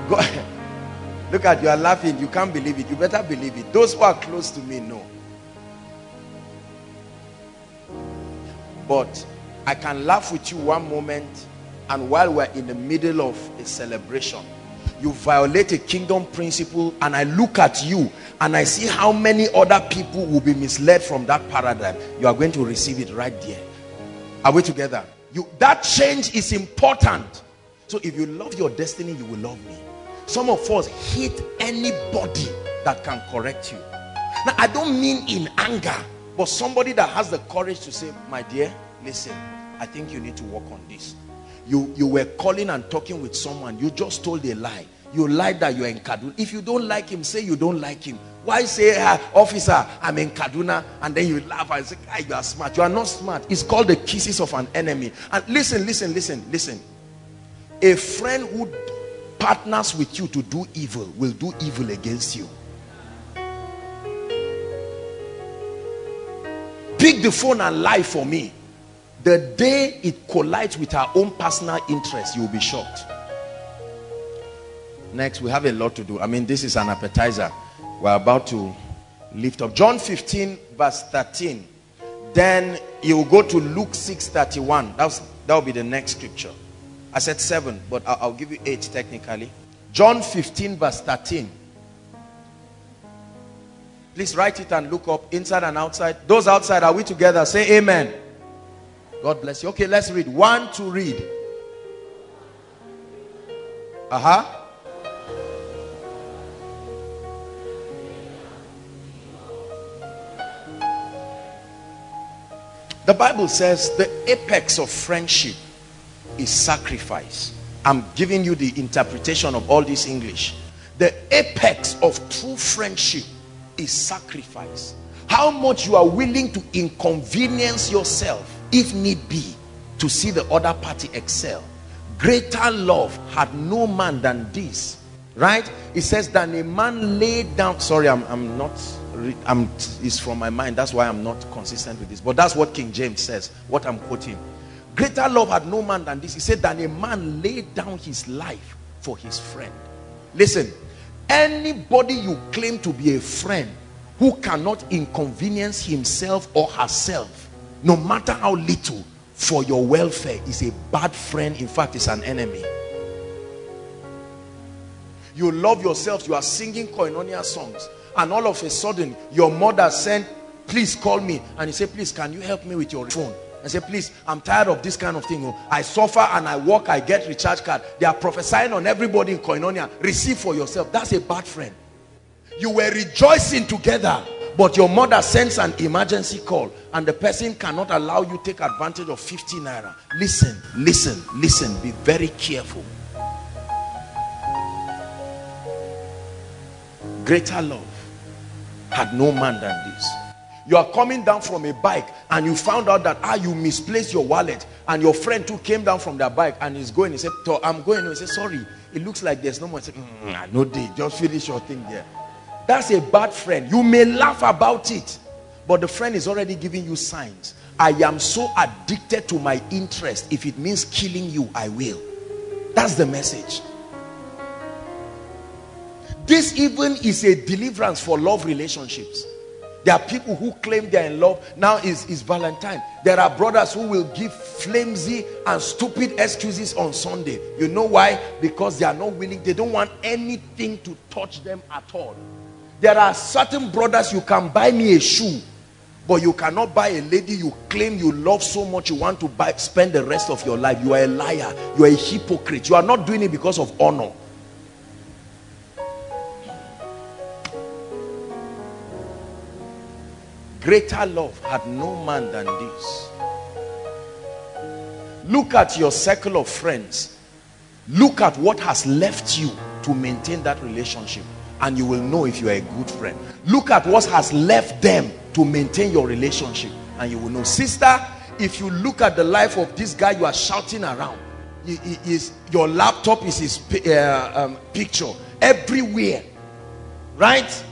[SPEAKER 2] Go ahead. Look at you are laughing. You can't believe it. You better believe it. Those who are close to me know. But I can laugh with you one moment and while we're in the middle of a celebration, you violate a kingdom principle and I look at you and I see how many other people will be misled from that paradigm. You are going to receive it right there. Are we together? You that change is important. So if you love your destiny, you will love me. Some of us hate anybody that can correct you. Now, I don't mean in anger, but somebody that has the courage to say, My dear, listen, I think you need to work on this. You, you were calling and talking with someone, you just told a lie. You lied that you're in Kaduna. If you don't like him, say you don't like him. Why say, uh, officer, I'm in Kaduna, and then you laugh and say, ah, you are smart. You are not smart. It's called the kisses of an enemy. And listen, listen, listen, listen. A friend who partners with you to do evil will do evil against you. Pick the phone and lie for me. The day it collides with our own personal interest, you'll be shocked. Next, we have a lot to do. I mean, this is an appetizer. We're about to lift up. John 15, verse 13. Then you go to Luke 6, 31. That's, that will be the next scripture. I said 7, but I'll, I'll give you 8 technically. John 15, verse 13. Please write it and look up inside and outside. Those outside, are we together? Say amen. God bless you. Okay, let's read. One to read. Uh-huh. The Bible says the apex of friendship is sacrifice. I'm giving you the interpretation of all this English. The apex of true friendship is sacrifice. How much you are willing to inconvenience yourself if need be, to see the other party excel. Greater love had no man than this. Right? It says that a man laid down. Sorry, I'm, I'm not. I'm, it's from my mind. That's why I'm not consistent with this. But that's what King James says. What I'm quoting. Greater love had no man than this. He said that a man laid down his life for his friend. Listen, anybody you claim to be a friend who cannot inconvenience himself or herself no matter how little for your welfare is a bad friend in fact it's an enemy you love yourself you are singing koinonia songs and all of a sudden your mother sent please call me and he said please can you help me with your phone I say, please, I'm tired of this kind of thing. Oh. I suffer and I work, I get recharge card. They are prophesying on everybody in Koinonia. Receive for yourself. That's a bad friend. You were rejoicing together but your mother sends an emergency call and the person cannot allow you take advantage of 50 naira. Listen listen listen. Be very careful. Greater love had no man than this. You are coming down from a bike and you found out that ah you misplaced your wallet and your friend too came down from their bike and he's going. He said i'm going. He said sorry it looks like there's no more. Mm, no day just finish your thing there that's a bad friend. You may laugh about it, but the friend is already giving you signs. I am so addicted to my interest. If it means killing you, I will. That's the message. This even is a deliverance for love relationships. There are people who claim they're in love. Now is, is Valentine. There are brothers who will give flimsy and stupid excuses on Sunday. You know why? Because they are not willing. They don't want anything to touch them at all. There are certain brothers, you can buy me a shoe, but you cannot buy a lady you claim you love so much you want to buy, spend the rest of your life. You are a liar. You are a hypocrite. You are not doing it because of honor. Greater love had no man than this. Look at your circle of friends. Look at what has left you to maintain that relationship and you will know if you are a good friend. Look at what has left them to maintain your relationship and you will know. Sister, if you look at the life of this guy you are shouting around, he, he is, your laptop is his uh, um, picture everywhere, right?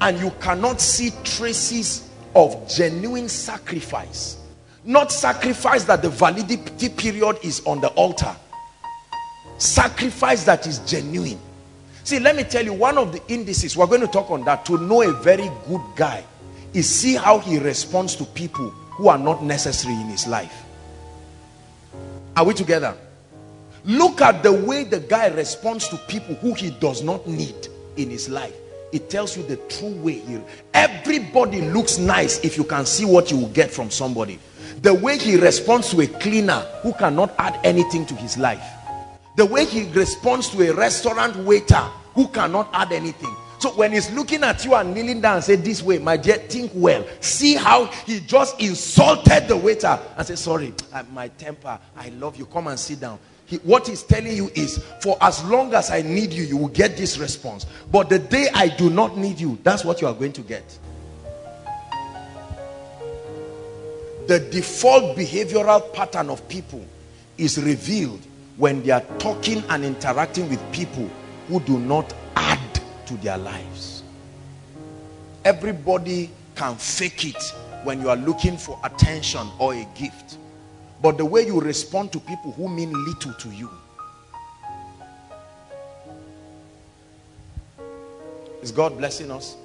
[SPEAKER 2] And you cannot see traces of genuine sacrifice. Not sacrifice that the validity period is on the altar. Sacrifice that is genuine. See, let me tell you, one of the indices, we're going to talk on that, to know a very good guy is see how he responds to people who are not necessary in his life. Are we together? Look at the way the guy responds to people who he does not need in his life. It tells you the true way. He, everybody looks nice if you can see what you will get from somebody. The way he responds to a cleaner who cannot add anything to his life the way he responds to a restaurant waiter who cannot add anything. So when he's looking at you and kneeling down and say this way my dear think well. See how he just insulted the waiter and say sorry uh, my temper i love you. Come and sit down. He, what he's telling you is for as long as i need you you will get this response. But the day i do not need you that's what you are going to get. The default behavioral pattern of people is revealed when they are talking and interacting with people who do not add to their lives. Everybody can fake it when you are looking for attention or a gift. But the way you respond to people who mean little to you. Is God blessing us?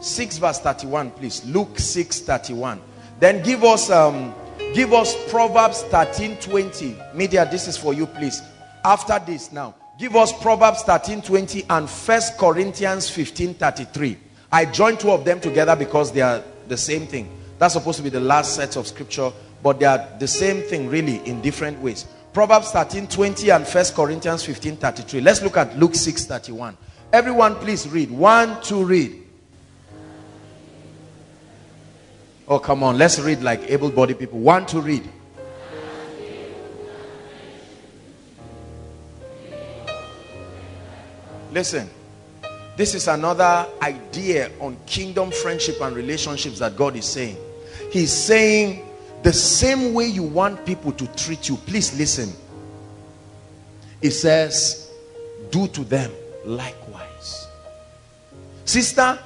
[SPEAKER 2] 6 verse 31 please. Luke 6 31. Then give us um, Give us Proverbs 13 20. Media, this is for you, please. After this, now, give us Proverbs 13 20 and First Corinthians 15 33. I joined two of them together because they are the same thing. That's supposed to be the last set of scripture, but they are the same thing, really, in different ways. Proverbs 13 20 and First Corinthians 15 33. Let's look at Luke 6 31. Everyone, please read. One, two, read. Oh, come on. Let's read like able bodied people. One to read. Listen. This is another idea on kingdom friendship and relationships that God is saying. He's saying the same way you want people to treat you. Please listen. It says, do to them likewise. Sister,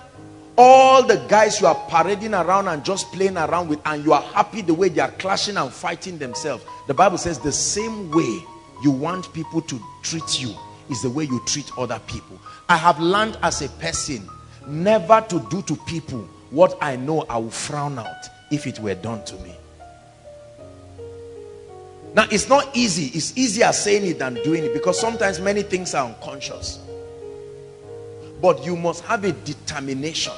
[SPEAKER 2] all the guys you are parading around and just playing around with and you are happy the way they are clashing and fighting themselves the bible says the same way you want people to treat you is the way you treat other people. I have learned as a person never to do to people what i know i will frown out if it were done to me. Now it's not easy. It's easier saying it than doing it because sometimes many things are unconscious but you must have a determination.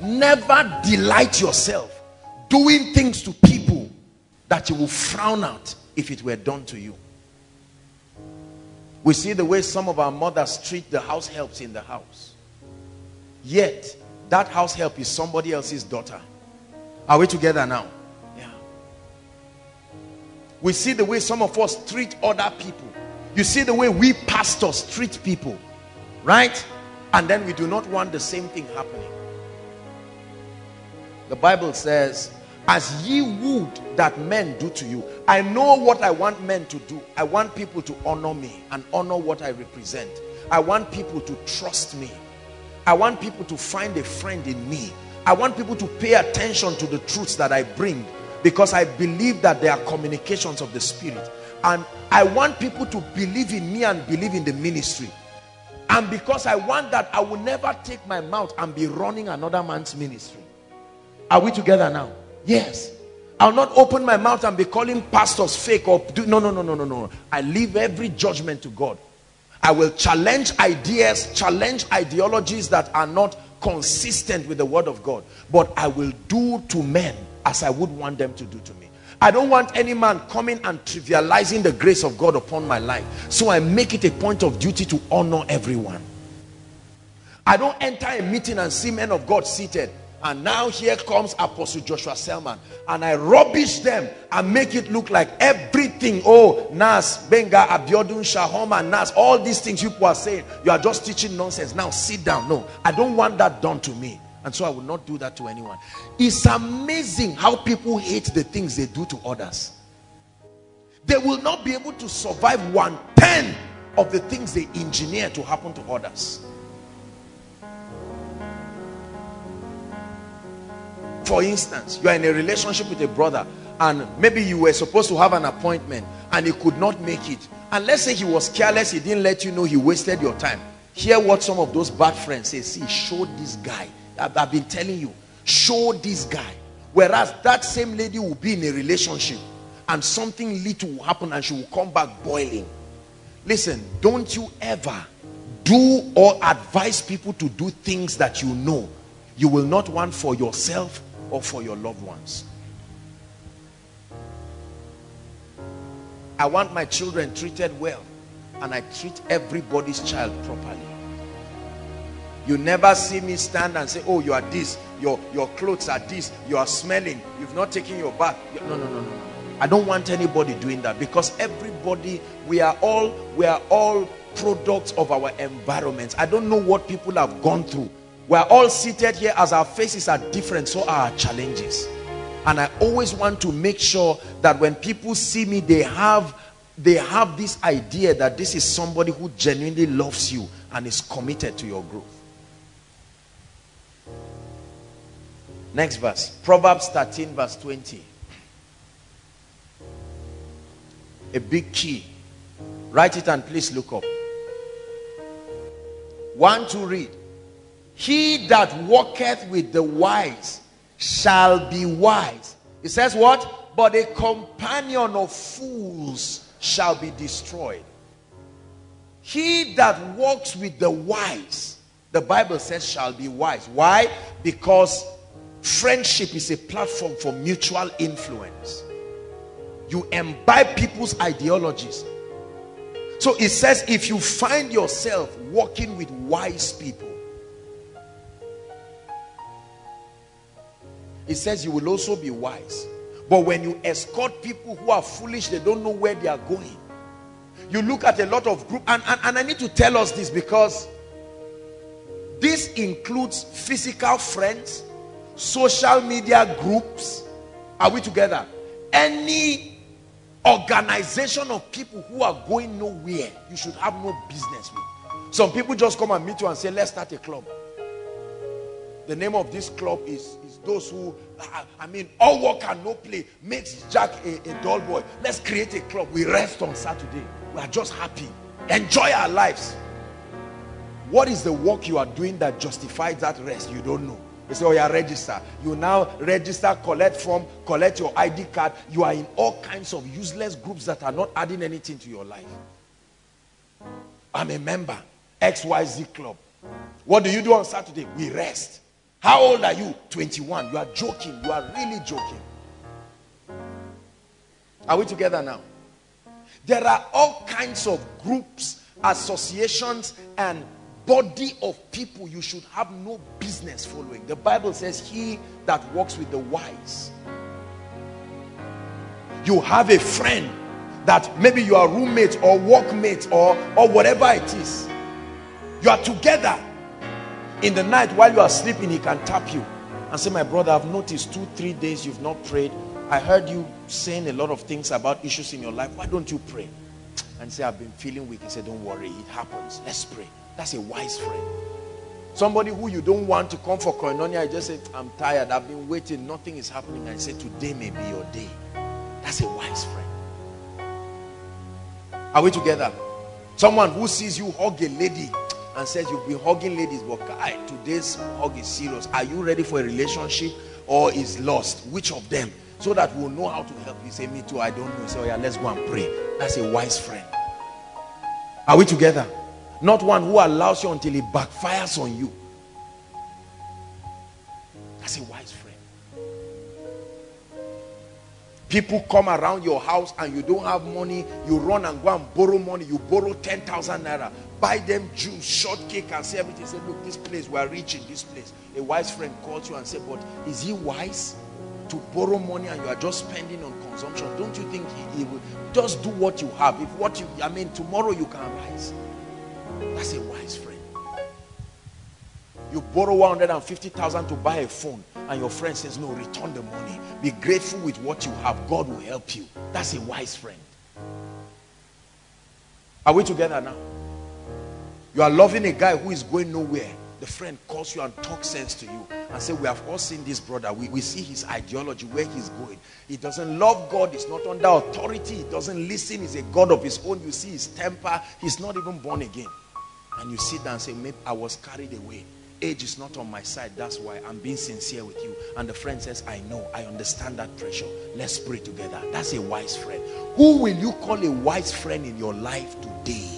[SPEAKER 2] Never delight yourself doing things to people that you will frown at if it were done to you. We see the way some of our mothers treat the house helps in the house. Yet, that house help is somebody else's daughter. Are we together now? Yeah. We see the way some of us treat other people. You see the way we pastors treat people. Right? And then we do not want the same thing happening. The Bible says, as ye would that men do to you. I know what I want men to do. I want people to honor me and honor what I represent. I want people to trust me. I want people to find a friend in me. I want people to pay attention to the truths that I bring because I believe that they are communications of the spirit. And I want people to believe in me and believe in the ministry. And because I want that, I will never take my mouth and be running another man's ministry. Are we together now? Yes. I'll not open my mouth and be calling pastors fake or do no no no no no no. I leave every judgment to God. I will challenge ideas, challenge ideologies that are not consistent with the word of God. But I will do to men as I would want them to do to me. I don't want any man coming and trivializing the grace of God upon my life. So I make it a point of duty to honor everyone. I don't enter a meeting and see men of God seated. And now here comes Apostle Joshua Selman. And I rubbish them and make it look like everything. Oh, Nas, Benga, Abiodun, Shahoma, Nas, all these things you are saying. You are just teaching nonsense. Now sit down. No, I don't want that done to me. And so I will not do that to anyone. It's amazing how people hate the things they do to others. They will not be able to survive one tenth of the things they engineer to happen to others. For instance, you are in a relationship with a brother and maybe you were supposed to have an appointment and he could not make it and let's say he was careless he didn't let you know he wasted your time hear what some of those bad friends say see show this guy I've, been telling you show this guy. Whereas that same lady will be in a relationship and something little will happen and she will come back boiling. Listen don't you ever do or advise people to do things that you know you will not want for yourself or for your loved ones. I want my children treated well and I treat everybody's child properly. You never see me stand and say, oh, you are this, your, your clothes are this, you are smelling, you've not taken your bath. No, no, no, no. I don't want anybody doing that because everybody, we are all, we are all products of our environments. I don't know what people have gone through. We are all seated here as our faces are different, so are our challenges and I always want to make sure that when people see me they have they have this idea that this is somebody who genuinely loves you and is committed to your growth next verse Proverbs 13 verse 20 a big key write it and please look up one to read he that walketh with the wise shall be wise. It says what? But a companion of fools shall be destroyed. He that walks with the wise, the Bible says shall be wise. Why? Because friendship is a platform for mutual influence. You imbibe people's ideologies. So it says if you find yourself walking with wise people, it says you will also be wise. But when you escort people who are foolish, they don't know where they are going. You look at a lot of group, and, and, and I need to tell us this because this includes physical friends, social media groups. Are we together? Any organization of people who are going nowhere, you should have no business with. Some people just come and meet you and say, let's start a club. The name of this club is, is those who, I mean, all work and no play makes Jack a, a dull boy. Let's create a club. We rest on Saturday. We are just happy. Enjoy our lives. What is the work you are doing that justifies that rest? You don't know. You say, oh, are register. You now register, collect form, collect your ID card. You are in all kinds of useless groups that are not adding anything to your life. I'm a member. XYZ club. What do you do on Saturday? We rest. How old are you? 21. You are joking. You are really joking. Are we together now? There are all kinds of groups, associations, and body of people you should have no business following. The Bible says, He that walks with the wise. You have a friend that maybe you are roommate or workmate or, or whatever it is. You are together in the night while you are sleeping, he can tap you and say, my brother, I've noticed two, three days you've not prayed. I heard you saying a lot of things about issues in your life. Why don't you pray? And say, I've been feeling weak. He said, don't worry, it happens. Let's pray. That's a wise friend. Somebody who you don't want to come for koinonia, I just say, I'm tired. I've been waiting. Nothing is happening. I say, today may be your day. That's a wise friend. Are we together? Someone who sees you hug a lady and says you've been hugging ladies, but today's hug is serious. Are you ready for a relationship or is lost? Which of them? So that we'll know how to help you. Say, me too, I don't know. Say, oh yeah, let's go and pray. That's a wise friend. Are we together? Not one who allows you until it backfires on you. That's a wise friend. People come around your house and you don't have money. You run and go and borrow money. You borrow 10,000 naira. Buy them juice, shortcake and say everything. Say, look, this place, we are rich in this place. A wise friend calls you and say, but is he wise to borrow money and you are just spending on consumption? Don't you think he, he will just do what you have? If what you, I mean, tomorrow you can rise. That's a wise friend. You borrow 150,000 to buy a phone and your friend says, no, return the money. Be grateful with what you have. God will help you. That's a wise friend. Are we together now? You are loving a guy who is going nowhere the friend calls you and talks sense to you and say, we have all seen this brother. We, we see his ideology, where he's going. He doesn't love God. He's not under authority. He doesn't listen. He's a God of his own. You see his temper. He's not even born again. And you sit down and say, maybe I was carried away. Age is not on my side. That's why I'm being sincere with you. And the friend says, I know. I understand that pressure. Let's pray together. That's a wise friend. Who will you call a wise friend in your life today?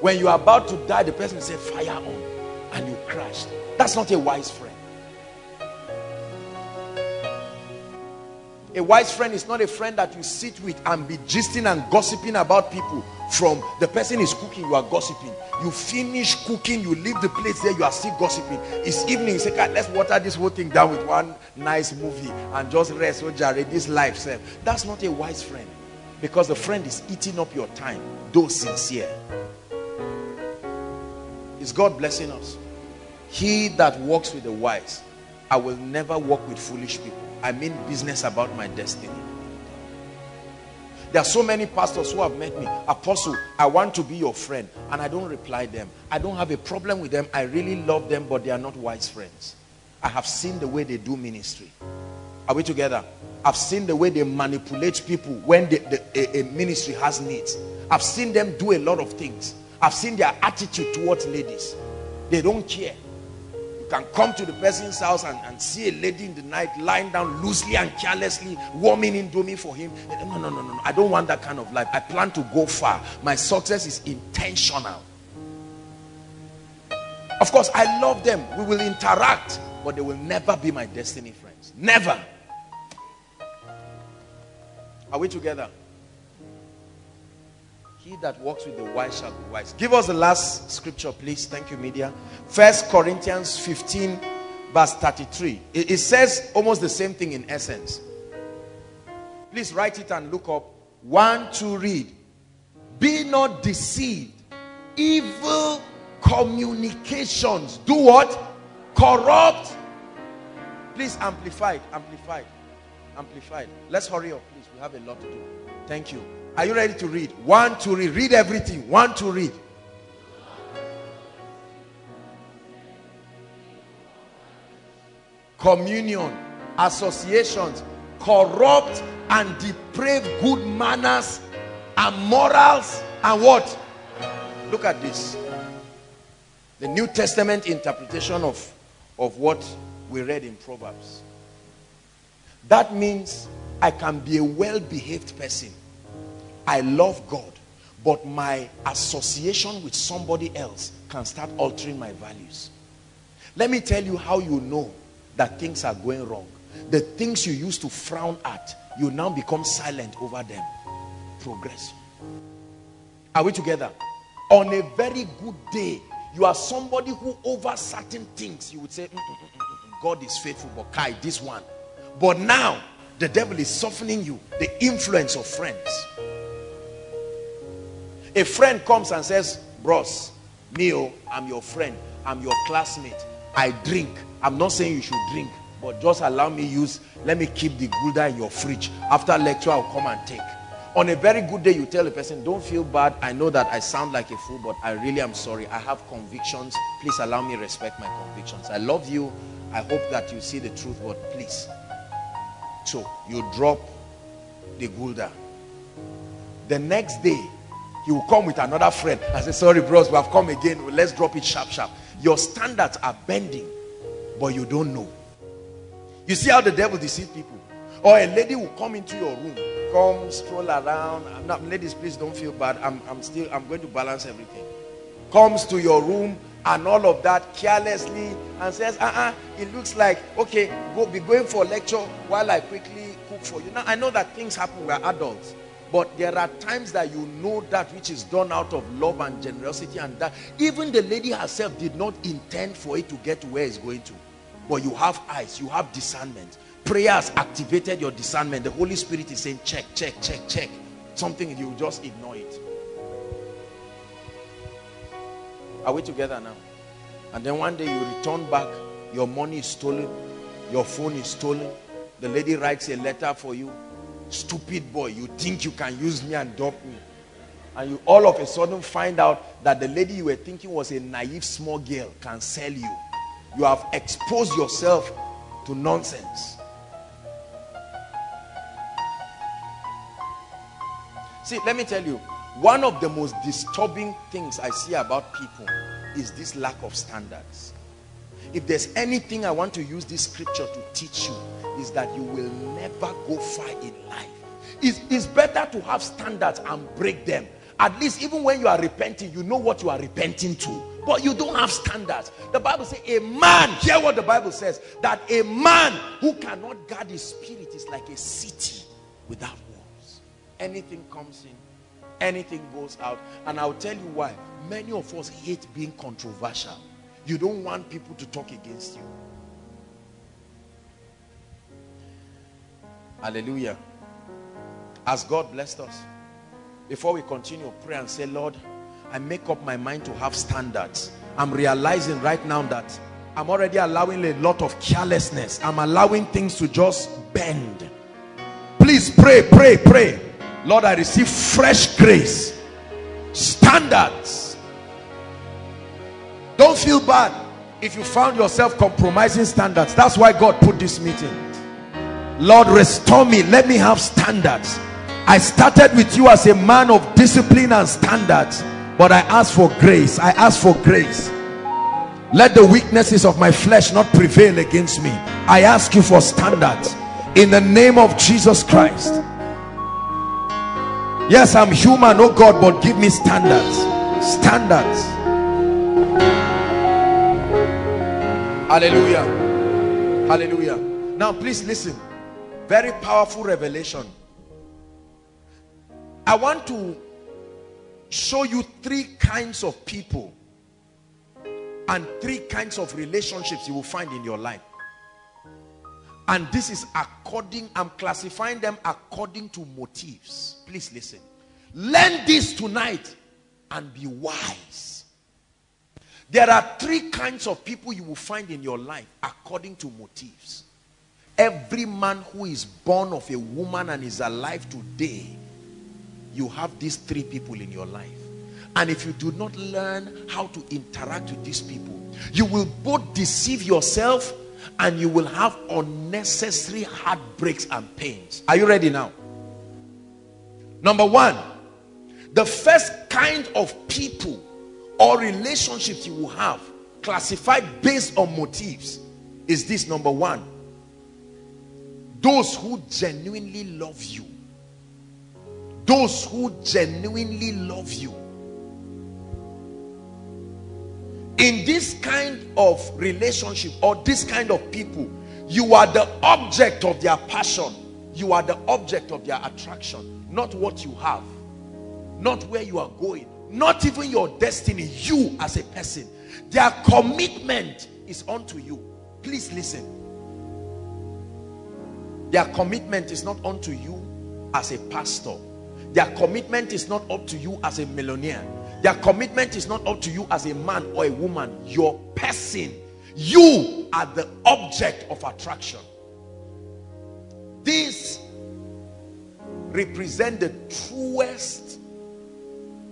[SPEAKER 2] When you are about to die, the person said, fire on. And you crashed. That's not a wise friend. A wise friend is not a friend that you sit with and be gisting and gossiping about people. From the person is cooking, you are gossiping. You finish cooking, you leave the place there, you are still gossiping. It's evening, you say, God, let's water this whole thing down with one nice movie and just rest. Oh, Jared, this life, sir. That's not a wise friend. Because the friend is eating up your time, though sincere. Is God blessing us? He that walks with the wise, I will never walk with foolish people. I mean business about my destiny. There are so many pastors who have met me. Apostle, I want to be your friend. And I don't reply them. I don't have a problem with them. I really love them, but they are not wise friends. I have seen the way they do ministry. Are we together? I've seen the way they manipulate people when the, the, a, a ministry has needs. I've seen them do a lot of things. I've seen their attitude towards ladies. They don't care. Can come to the person's house and, and see a lady in the night lying down loosely and carelessly, warming indomie for him. No, no, no, no. I don't want that kind of life. I plan to go far. My success is intentional. Of course, I love them. We will interact, but they will never be my destiny friends. Never. Are we together? He that walks with the wise shall be wise. Give us the last scripture, please. Thank you, media. First Corinthians 15, verse 33. It, it says almost the same thing in essence. Please write it and look up. One, two, read. Be not deceived. Evil communications do what? Corrupt. Please amplify it. Amplify it. Amplify it. Let's hurry up, please. We have a lot to do. Thank you. Are you ready to read? One to read. Read everything. One to read. Communion, associations, corrupt and depraved good manners and morals and what? Look at this. The New Testament interpretation of, of what we read in Proverbs. That means I can be a well-behaved person I love God, but my association with somebody else can start altering my values. Let me tell you how you know that things are going wrong. The things you used to frown at, you now become silent over them. Progress. Are we together? On a very good day, you are somebody who over certain things, you would say, mm, mm, mm, mm, mm God is faithful, but Kai, this one. But now, the devil is softening you. The influence of friends. A friend comes and says, Bros, Neo, oh, I'm your friend. I'm your classmate. I drink. I'm not saying you should drink, but just allow me use, let me keep the Gulder in your fridge. After lecture, I'll come and take. On a very good day, you tell a person, don't feel bad. I know that I sound like a fool, but I really am sorry. I have convictions. Please allow me respect my convictions. I love you. I hope that you see the truth, but please. So you drop the Gulder. The next day, he will come with another friend and say, sorry bros, we have come again. Let's drop it sharp, sharp. Your standards are bending, but you don't know. You see how the devil deceives people? Or a lady will come into your room, come stroll around. I'm not, ladies, please don't feel bad. I'm, I'm still, I'm going to balance everything. Comes to your room and all of that carelessly and says, uh-uh, it looks like, okay, go be going for a lecture while I quickly cook for you. Now, I know that things happen. We're adults. But there are times that you know that which is done out of love and generosity and that even the lady herself did not intend for it to get to where it's going to. But you have eyes, you have discernment. Prayer has activated your discernment. The Holy Spirit is saying, check, check, check, check. Something you just ignore it. Are we together now? And then one day you return back, your money is stolen, your phone is stolen, the lady writes a letter for you, Stupid boy, you think you can use me and dope me. and you all of a sudden find out that the lady you were thinking was a naive small girl can sell you. You have exposed yourself to nonsense. See, let me tell you, one of the most disturbing things I see about people is this lack of standards. If there's anything I want to use this scripture to teach you, is that you will never go far in life. It's, it's better to have standards and break them. At least even when you are repenting, you know what you are repenting to. But you don't have standards. The Bible says a man, hear what the Bible says, that a man who cannot guard his spirit is like a city without walls. Anything comes in, anything goes out. And I'll tell you why. Many of us hate being controversial. You don't want people to talk against you. Hallelujah. As God blessed us. Before we continue, pray and say, Lord, I make up my mind to have standards. I'm realizing right now that I'm already allowing a lot of carelessness. I'm allowing things to just bend. Please pray, pray, pray. Lord, I receive fresh grace. Standards. Don't feel bad if you found yourself compromising standards. That's why God put this meeting. Lord, restore me. Let me have standards. I started with you as a man of discipline and standards. But I ask for grace. I ask for grace. Let the weaknesses of my flesh not prevail against me. I ask you for standards. In the name of Jesus Christ. Yes, I'm human, oh God, but give me standards. Standards. Hallelujah. Hallelujah. Now, please listen. Very powerful revelation. I want to show you three kinds of people and three kinds of relationships you will find in your life. And this is according, I'm classifying them according to motives. Please listen. Learn this tonight and be wise. There are three kinds of people you will find in your life according to motives. Every man who is born of a woman and is alive today, you have these three people in your life. And if you do not learn how to interact with these people, you will both deceive yourself and you will have unnecessary heartbreaks and pains. Are you ready now? Number one, the first kind of people or relationships you will have classified based on motives is this number one those who genuinely love you. Those who genuinely love you. In this kind of relationship or this kind of people you are the object of their passion. You are the object of their attraction. Not what you have. Not where you are going. Not even your destiny you as a person. Their commitment is unto you. Please listen their commitment is not unto you as a pastor. Their commitment is not up to you as a millionaire. Their commitment is not up to you as a man or a woman. Your person. You are the object of attraction. These represent the truest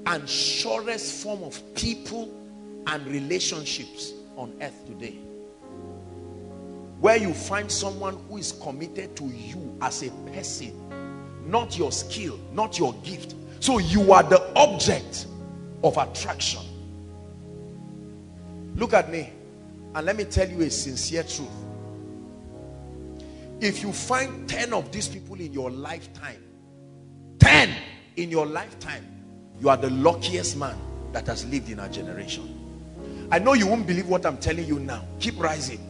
[SPEAKER 2] and surest form of people and relationships on earth today where you find someone who is committed to you as a person not your skill not your gift. So you are the object of attraction. Look at me and let me tell you a sincere truth. If you find 10 of these people in your lifetime 10 in your lifetime you are the luckiest man that has lived in our generation. I know you won't believe what I'm telling you now. Keep rising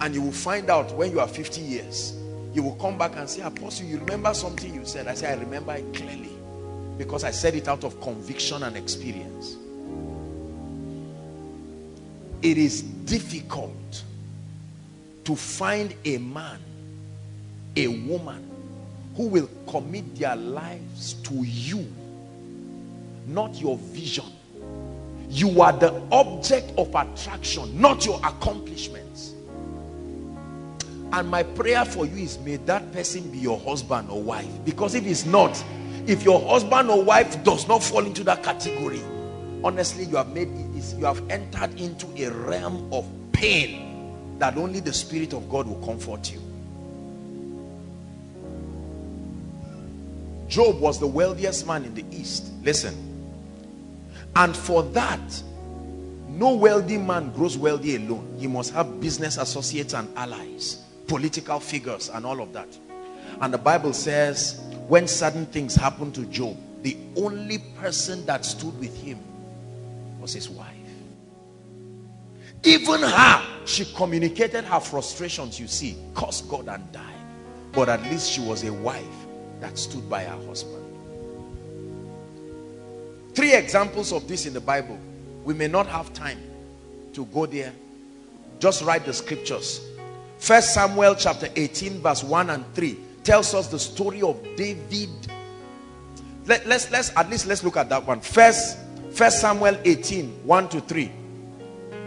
[SPEAKER 2] and you will find out when you are 50 years you will come back and say apostle you remember something you said? I say I remember it clearly because I said it out of conviction and experience. It is difficult to find a man a woman who will commit their lives to you not your vision. You are the object of attraction not your accomplishments and my prayer for you is may that person be your husband or wife. Because if it's not if your husband or wife does not fall into that category honestly you have made it, you have entered into a realm of pain that only the spirit of god will comfort you. Job was the wealthiest man in the east. Listen. And for that no wealthy man grows wealthy alone. He must have business associates and allies political figures and all of that and the bible says when certain things happened to job the only person that stood with him was his wife. Even her, she communicated her frustrations, you see, cursed God and died. But at least she was a wife that stood by her husband. Three examples of this in the Bible. We may not have time to go there. Just write the scriptures. First Samuel chapter 18 verse 1 and 3 tells us the story of David. Let, let's, let's at least let's look at that one. First First Samuel 18, 1 to 3.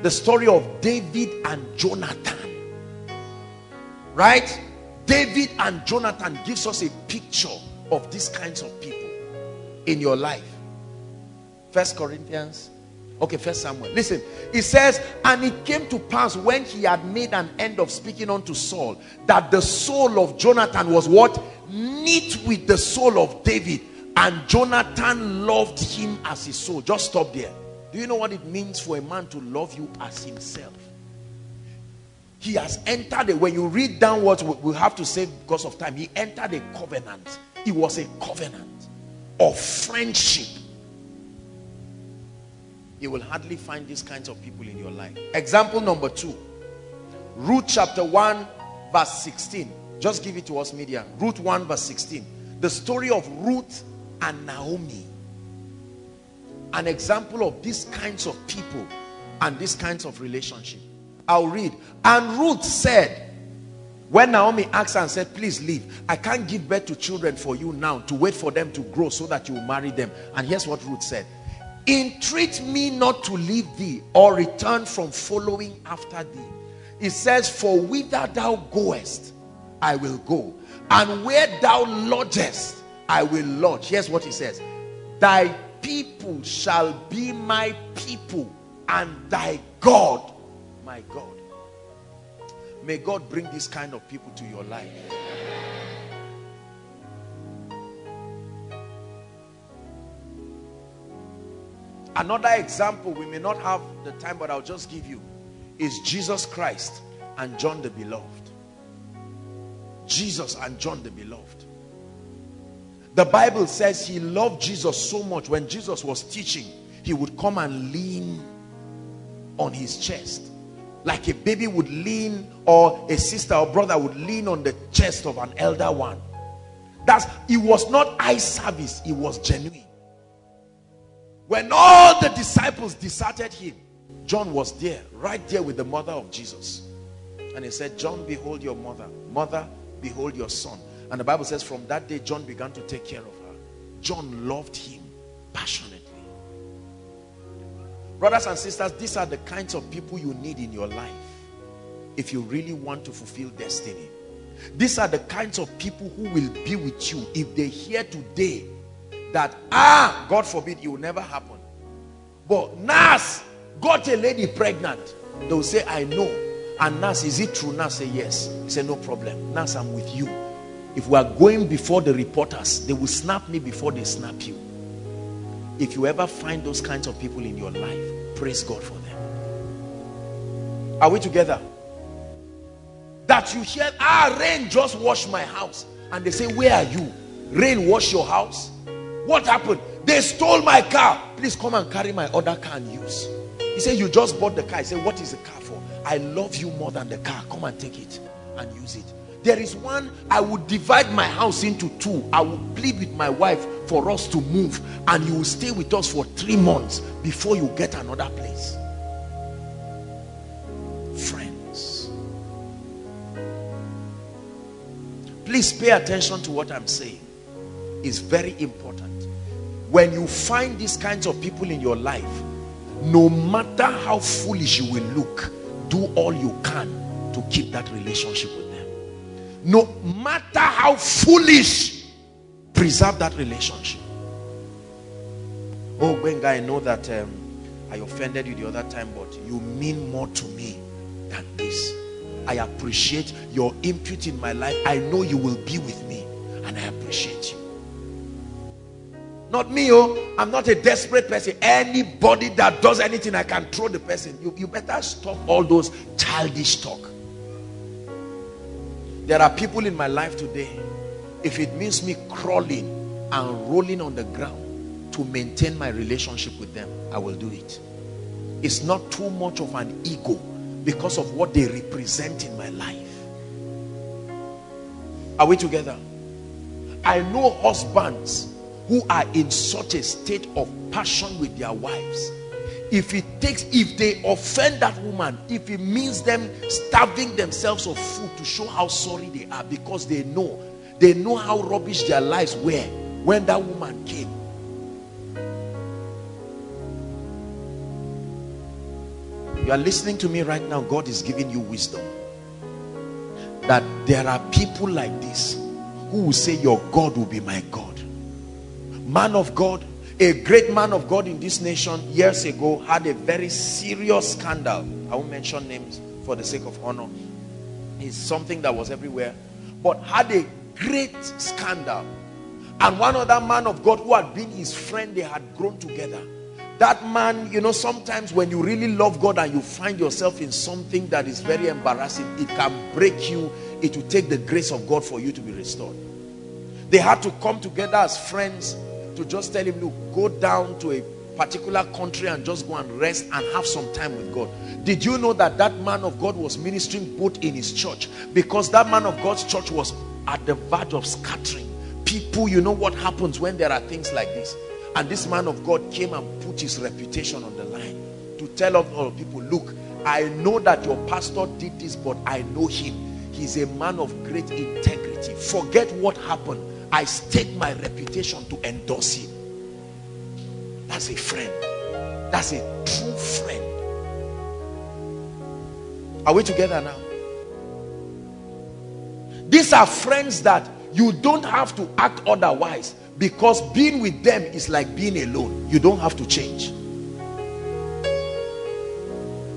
[SPEAKER 2] The story of David and Jonathan. Right? David and Jonathan gives us a picture of these kinds of people in your life. First Corinthians. Okay, first Samuel. Listen, it says, and it came to pass when he had made an end of speaking unto Saul, that the soul of Jonathan was what? Knit with the soul of David and Jonathan loved him as his soul. Just stop there. Do you know what it means for a man to love you as himself? He has entered. When you read down what we have to say because of time, he entered a covenant. It was a covenant of friendship. You will hardly find these kinds of people in your life. Example number two Ruth chapter 1, verse 16. Just give it to us, media. Ruth 1, verse 16. The story of Ruth and Naomi. An example of these kinds of people and these kinds of relationship. I'll read. And Ruth said, when Naomi asked and said, please leave. I can't give birth to children for you now to wait for them to grow so that you will marry them. And here's what Ruth said. Entreat me not to leave thee or return from following after thee. It says, for whither thou goest, I will go. And where thou lodgest, I will lodge. Here's what he says Thy people shall be my people, and thy God, my God. May God bring this kind of people to your life. Another example, we may not have the time, but I'll just give you, is Jesus Christ and John the Beloved. Jesus and John the Beloved. The Bible says he loved Jesus so much. When Jesus was teaching, he would come and lean on his chest. Like a baby would lean or a sister or brother would lean on the chest of an elder one. That's it was not eye service, it was genuine. When all the disciples deserted him, John was there, right there with the mother of Jesus. And he said, John, behold your mother. Mother, behold your son. And the Bible says from that day, John began to take care of her. John loved him passionately. Brothers and sisters, these are the kinds of people you need in your life if you really want to fulfill destiny. These are the kinds of people who will be with you if they hear today that, ah, God forbid, it will never happen. But Nas got a lady pregnant. They will say, I know. And Nas, is it true? Nas say, yes. He said, no problem. Nas, I'm with you. If we are going before the reporters, they will snap me before they snap you. If you ever find those kinds of people in your life, praise God for them. Are we together? That you hear, ah, rain just washed my house. And they say, where are you? Rain wash your house? What happened? They stole my car. Please come and carry my other car and use. He said, you just bought the car. He said, what is the car for? I love you more than the car. Come and take it and use it. There is one, I would divide my house into two. I will plead with my wife for us to move and you will stay with us for three months before you get another place. Friends. Please pay attention to what I'm saying. It's very important. When you find these kinds of people in your life, no matter how foolish you will look, do all you can to keep that relationship with them no matter how foolish preserve that relationship. Oh, Benga, I know that um, I offended you the other time, but you mean more to me than this. I appreciate your input in my life. I know you will be with me, and I appreciate you. Not me, oh, I'm not a desperate person. Anybody that does anything, I can throw the person. You, you better stop all those childish talk. There are people in my life today, if it means me crawling and rolling on the ground to maintain my relationship with them, I will do it. It's not too much of an ego because of what they represent in my life. Are we together? I know husbands who are in such a state of passion with their wives. If it takes if they offend that woman if it means them starving themselves of food to show how sorry they are because they know they know how rubbish their lives were when that woman came. You are listening to me right now. God is giving you wisdom. That there are people like this who will say your god will be my god man of God, a great man of God in this nation years ago had a very serious scandal. I won't mention names for the sake of honor. It's something that was everywhere. But had a great scandal. And one other man of God who had been his friend, they had grown together. That man, you know, sometimes when you really love God and you find yourself in something that is very embarrassing, it can break you. It will take the grace of God for you to be restored. They had to come together as friends to just tell him, look, go down to a particular country and just go and rest and have some time with God. Did you know that that man of God was ministering both in his church? Because that man of God's church was at the verge of scattering. People, you know what happens when there are things like this. And this man of God came and put his reputation on the line to tell all people, look, I know that your pastor did this, but I know him. He's a man of great integrity. Forget what happened I stake my reputation to endorse him. That's a friend. That's a true friend. Are we together now? These are friends that you don't have to act otherwise because being with them is like being alone. You don't have to change.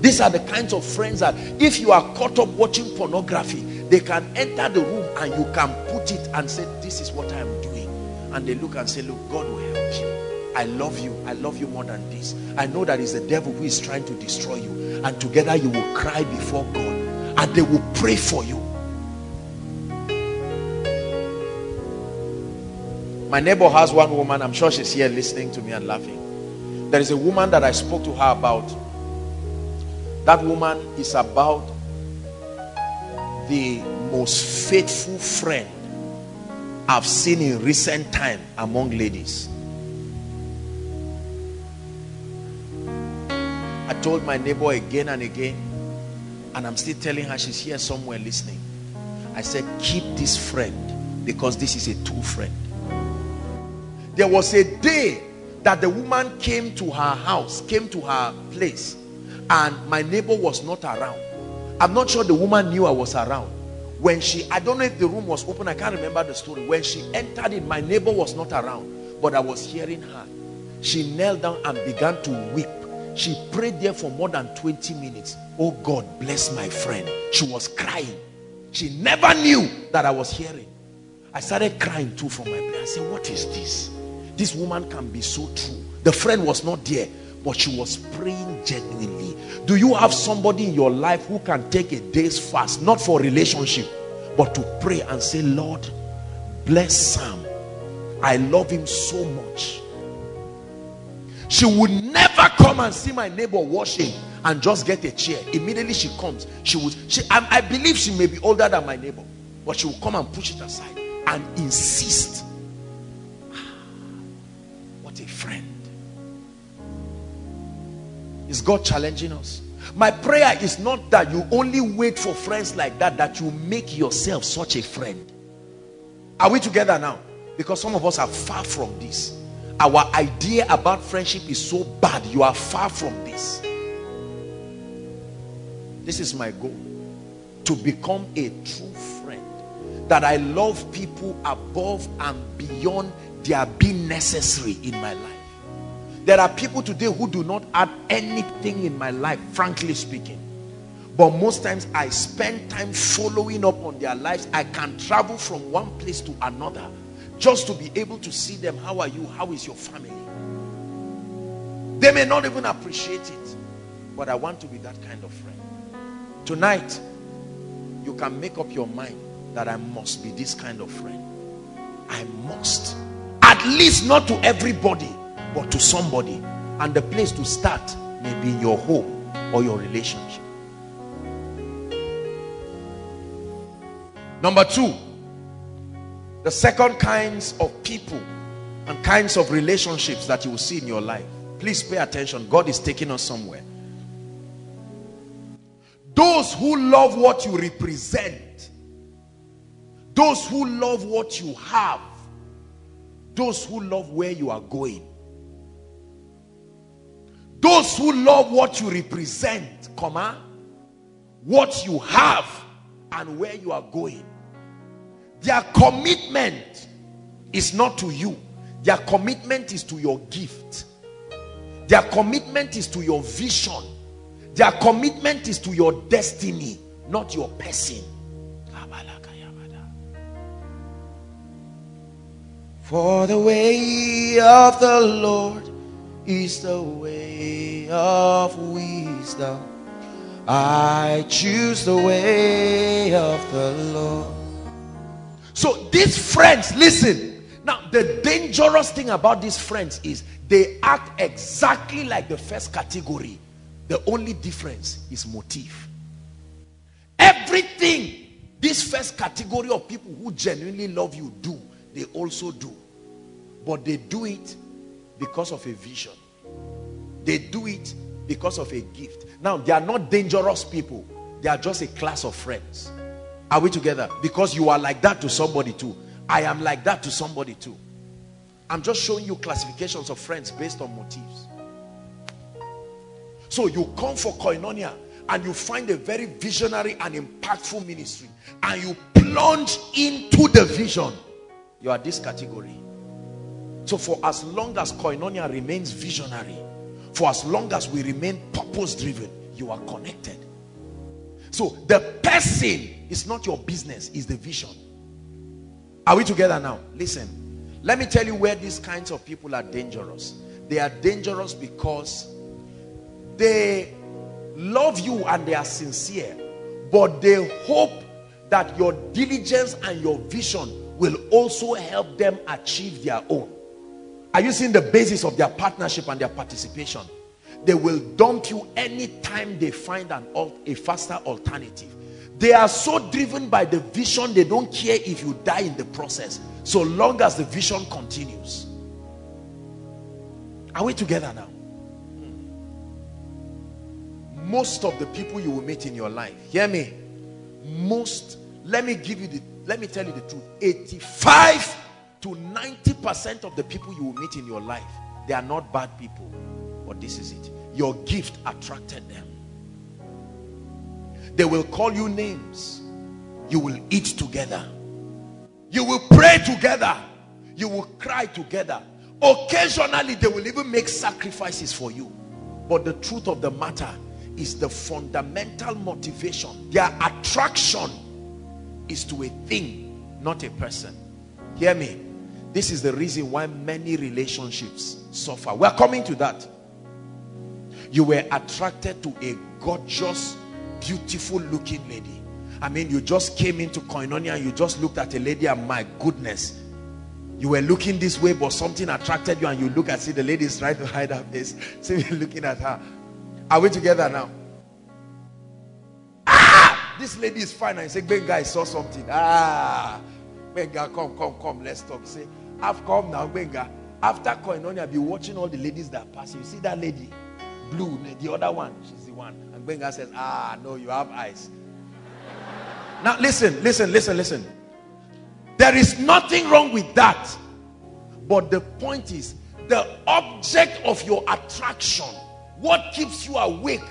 [SPEAKER 2] These are the kinds of friends that if you are caught up watching pornography, they can enter the room and you can it and say, This is what I am doing. And they look and say, Look, God will help you. I love you. I love you more than this. I know that it's the devil who is trying to destroy you. And together you will cry before God. And they will pray for you. My neighbor has one woman. I'm sure she's here listening to me and laughing. There is a woman that I spoke to her about. That woman is about the most faithful friend I've seen in recent time among ladies. I told my neighbor again and again, and I'm still telling her she's here somewhere listening. I said, keep this friend because this is a true friend. There was a day that the woman came to her house, came to her place, and my neighbor was not around. I'm not sure the woman knew I was around. When she, I don't know if the room was open, I can't remember the story. When she entered it, my neighbor was not around, but I was hearing her. She knelt down and began to weep. She prayed there for more than 20 minutes. Oh God, bless my friend. She was crying. She never knew that I was hearing. I started crying too from my prayer. I said, What is this? This woman can be so true. The friend was not there but she was praying genuinely. Do you have somebody in your life who can take a day's fast, not for relationship, but to pray and say, Lord, bless Sam. I love him so much. She would never come and see my neighbor washing and just get a chair. Immediately she comes. She would, she, I, I believe she may be older than my neighbor, but she will come and push it aside and insist. Ah, what a friend. Is God challenging us? My prayer is not that you only wait for friends like that, that you make yourself such a friend. Are we together now? Because some of us are far from this. Our idea about friendship is so bad. You are far from this. This is my goal. To become a true friend. that I love people above and beyond their being necessary in my life. There are people today who do not add anything in my life, frankly speaking. But most times I spend time following up on their lives. I can travel from one place to another just to be able to see them. How are you? How is your family? They may not even appreciate it, but I want to be that kind of friend. Tonight, you can make up your mind that I must be this kind of friend. I must. At least not to everybody, but to somebody. And the place to start may be your home or your relationship. Number two, the second kinds of people and kinds of relationships that you will see in your life. Please pay attention. God is taking us somewhere. Those who love what you represent, those who love what you have, those who love where you are going, those who love what you represent, comma, what you have and where you are going. Their commitment is not to you. Their commitment is to your gift. Their commitment is to your vision. Their commitment is to your destiny, not your person. For the way of the Lord is the way of wisdom. I choose the way of the Lord. So these friends, listen. Now, the dangerous thing about these friends is they act exactly like the first category. The only difference is motive. Everything this first category of people who genuinely love you do, they also do. But they do it because of a vision. They do it because of a gift. Now, they are not dangerous people. They are just a class of friends. Are we together? Because you are like that to somebody too. I am like that to somebody too. I'm just showing you classifications of friends based on motives. So you come for koinonia and you find a very visionary and impactful ministry and you plunge into the vision. You are this category. So for as long as koinonia remains visionary, for as long as we remain purpose driven, you are connected. So the person is not your business, is the vision. Are we together now? Listen, let me tell you where these kinds of people are dangerous. They are dangerous because they love you and they are sincere, but they hope that your diligence and your vision will also help them achieve their own. Are you seeing the basis of their partnership and their participation? They will dump you anytime they find an a faster alternative. They are so driven by the vision, they don't care if you die in the process, so long as the vision continues. Are we together now? Most of the people you will meet in your life, hear me. Most, let me give you the, let me tell you the truth. 85 to 90% of the people you will meet in your life, they are not bad people. But this is it. Your gift attracted them. They will call you names. You will eat together. You will pray together. You will cry together. Occasionally, they will even make sacrifices for you. But the truth of the matter is the fundamental motivation. Their attraction is to a thing, not a person. Hear me. This is the reason why many relationships suffer. We're coming to that. You were attracted to a gorgeous, beautiful looking lady. I mean, you just came into Koinonia and you just looked at a lady and my goodness, you were looking this way, but something attracted you and you look and see the lady is trying to hide her face. *laughs* See me looking at her. Are we together now? Ah! This lady is fine. And say, Benga, I saw something. Ah! Benga, come, come, come. Let's talk. Say, I've come now, Benga. After Koinonia, I'll be watching all the ladies that pass. You see that lady? Blue, the other one. She's the one. And Benga says, Ah, no, you have eyes. Now, listen, listen, listen, listen. There is nothing wrong with that. But the point is, the object of your attraction, what keeps you awake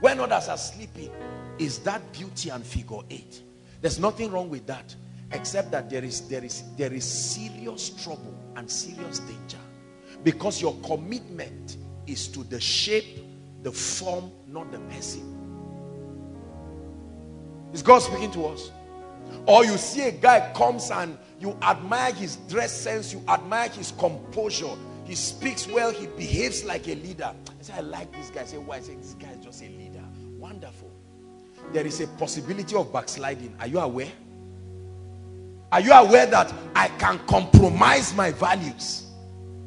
[SPEAKER 2] when others are sleeping, is that beauty and figure eight. There's nothing wrong with that. Except that there is there is there is serious trouble and serious danger. Because your commitment is to the shape the form not the person. Is god speaking to us? Or you see a guy comes and you admire his dress sense you admire his composure. He speaks well he behaves like a leader. I say i like this guy. I say why? I say this guy is just a leader. Wonderful. There is a possibility of backsliding. Are you aware are you aware that I can compromise my values?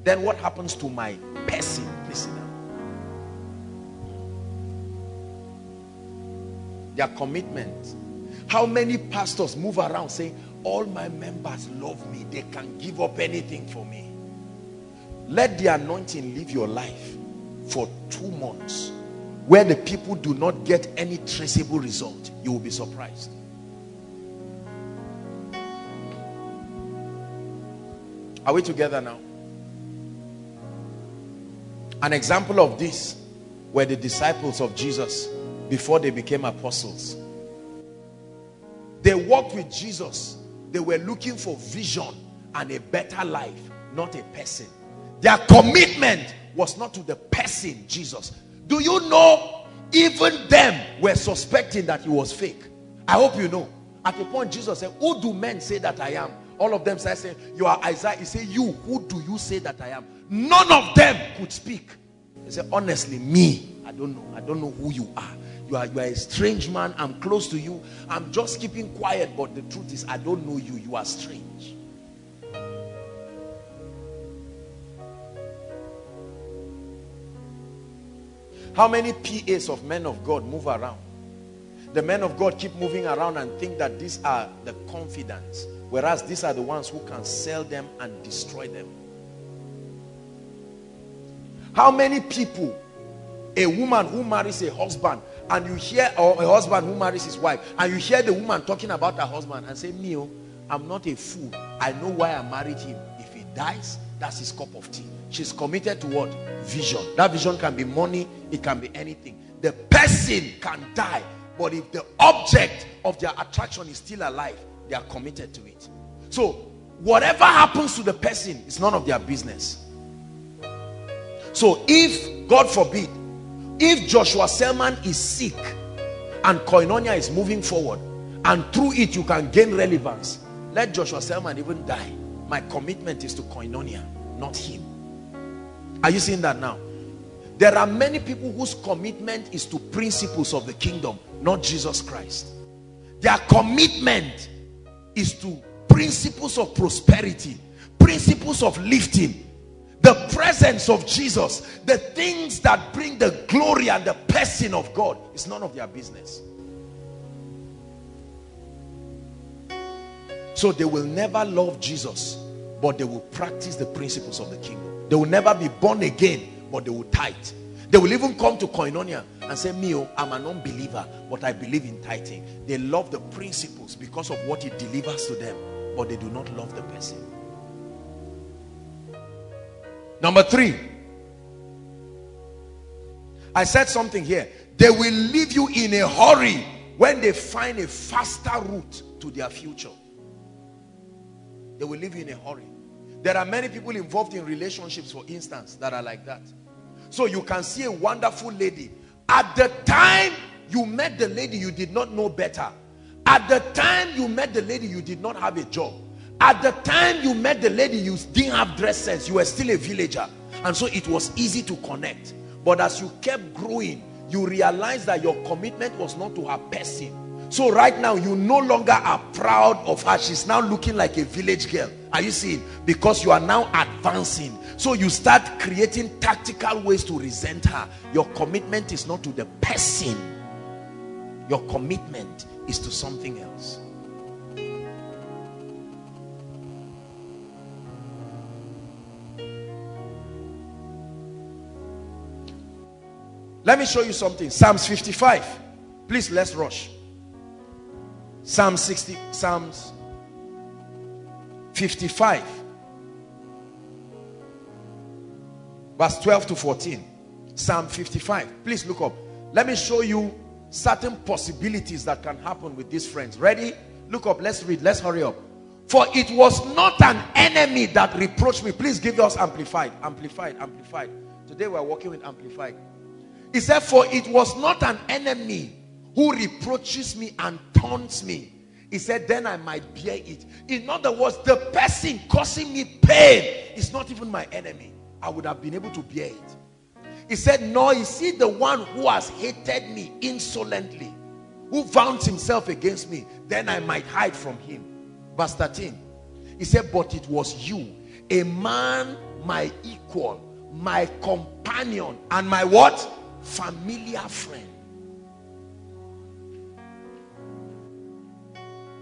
[SPEAKER 2] Then what happens to my person? Listen now. Their commitment. How many pastors move around saying, all my members love me. They can give up anything for me. Let the anointing live your life for two months where the people do not get any traceable result. You will be surprised. Are we together now? An example of this were the disciples of Jesus before they became apostles. They walked with Jesus. They were looking for vision and a better life, not a person. Their commitment was not to the person, Jesus. Do you know even them were suspecting that he was fake? I hope you know. At the point Jesus said, who do men say that I am? All of them saying, you are Isaiah. He said, you, who do you say that I am? None of them could speak. He said, honestly, me, I don't know. I don't know who you are. You are, you are a strange man. I'm close to you. I'm just keeping quiet. But the truth is, I don't know you. You are strange. How many PAs of men of God move around? The men of God keep moving around and think that these are the confidants Whereas these are the ones who can sell them and destroy them. How many people, a woman who marries a husband and you hear, or a husband who marries his wife and you hear the woman talking about her husband and say, Mio, oh, I'm not a fool. I know why I married him. If he dies, that's his cup of tea. She's committed to what? Vision. That vision can be money, it can be anything. The person can die, but if the object of their attraction is still alive, they are committed to it. So, whatever happens to the person is none of their business. So, if, God forbid, if Joshua Selman is sick and Koinonia is moving forward, and through it you can gain relevance, let Joshua Selman even die. My commitment is to Koinonia, not him. Are you seeing that now? There are many people whose commitment is to principles of the kingdom, not Jesus Christ. Their commitment is to principles of prosperity, principles of lifting, the presence of Jesus, the things that bring the glory and the person of God. It's none of their business. So they will never love Jesus, but they will practice the principles of the kingdom. They will never be born again, but they will tithe. They will even come to Koinonia and say, Mio, oh, I'm an unbeliever, but I believe in tithing. They love the principles because of what it delivers to them, but they do not love the person. Number three, I said something here. They will leave you in a hurry when they find a faster route to their future. They will leave you in a hurry. There are many people involved in relationships, for instance, that are like that. So you can see a wonderful lady. At the time you met the lady, you did not know better. At the time you met the lady, you did not have a job. At the time you met the lady, you didn't have dress sense. You were still a villager. And so it was easy to connect. But as you kept growing, you realized that your commitment was not to her person so right now, you no longer are proud of her. She's now looking like a village girl. Are you seeing? Because you are now advancing. So you start creating tactical ways to resent her. Your commitment is not to the person. Your commitment is to something else. Let me show you something. Psalms 55. Please, let's rush. Psalm 60, Psalms 55, verse 12 to 14. Psalm 55. Please look up. Let me show you certain possibilities that can happen with these friends. Ready? Look up. Let's read. Let's hurry up. For it was not an enemy that reproached me. Please give us amplified, amplified, amplified. Today we're working with amplified. He said, For it was not an enemy who reproaches me and taunts me. He said, Then I might bear it. In other words, the person causing me pain is not even my enemy. I would have been able to bear it. He said, Nor is he the one who has hated me insolently, who vowed himself against me, then I might hide from him. Verse 13. He said, But it was you, a man my equal, my companion, and my what? Familiar friend.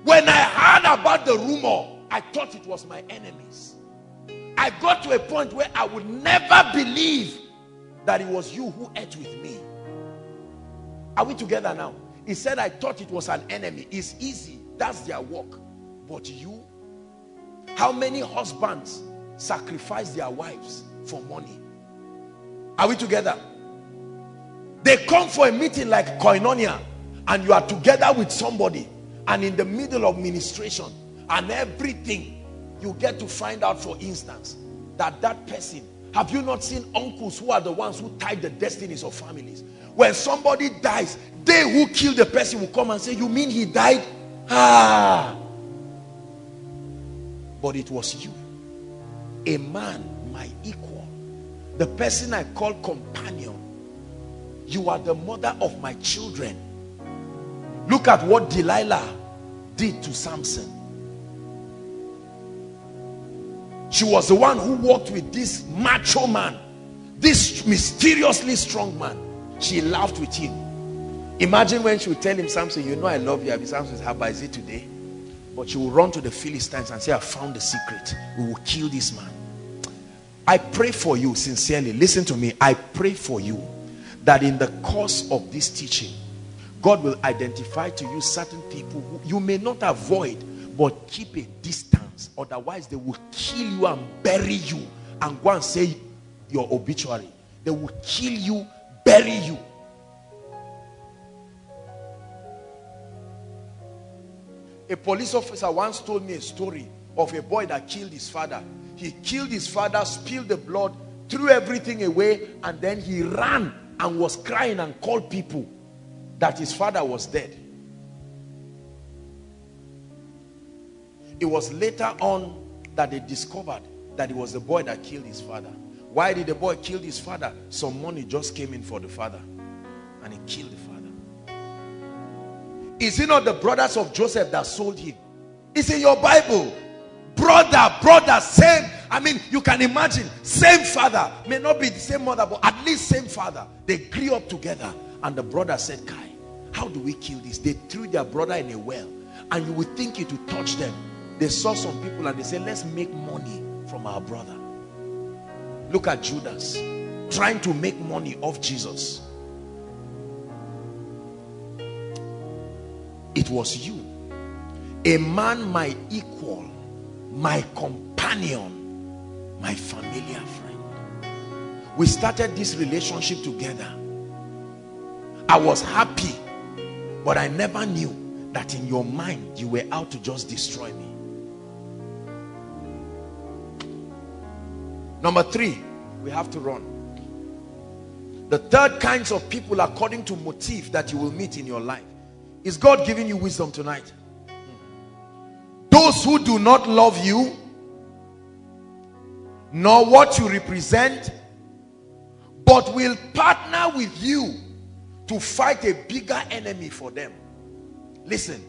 [SPEAKER 2] When I heard about the rumor, I thought it was my enemies. I got to a point where I would never believe that it was you who ate with me. Are we together now? He said, I thought it was an enemy. It's easy. That's their work. But you, how many husbands sacrifice their wives for money? Are we together? They come for a meeting like koinonia and you are together with somebody and in the middle of ministration and everything you get to find out for instance that that person have you not seen uncles who are the ones who tie the destinies of families? When somebody dies they who killed the person will come and say you mean he died? Ah. But it was you. A man my equal the person i call companion you are the mother of my children look at what delilah did to samson. She was the one who walked with this macho man this mysteriously strong man. She laughed with him. Imagine when she would tell him samson you know i love you. And samson says how it today? But she will run to the philistines and say i found the secret. We will kill this man. I pray for you sincerely. Listen to me. I pray for you that in the course of this teaching god will identify to you certain people who you may not avoid but keep a distance. Otherwise they will kill you and bury you and go and say your obituary. They will kill you bury you. A police officer once told me a story of a boy that killed his father. He killed his father spilled the blood threw everything away and then he ran and was crying and called people that his father was dead It was later on that they discovered that it was the boy that killed his father. Why did the boy kill his father? Some money just came in for the father and he killed the father. Is it not the brothers of Joseph that sold him? It's in your Bible. Brother, brother, same. I mean, you can imagine, same father. May not be the same mother, but at least same father. They grew up together. And the brother said, Kai, how do we kill this? They threw their brother in a well. And you would think it would touch them they saw some people and they said, let's make money from our brother. Look at Judas trying to make money off Jesus. It was you. A man my equal, my companion, my familiar friend. We started this relationship together. I was happy, but I never knew that in your mind you were out to just destroy me. Number three, we have to run. The third kinds of people according to motive that you will meet in your life. Is God giving you wisdom tonight? Those who do not love you, nor what you represent, but will partner with you to fight a bigger enemy for them. Listen,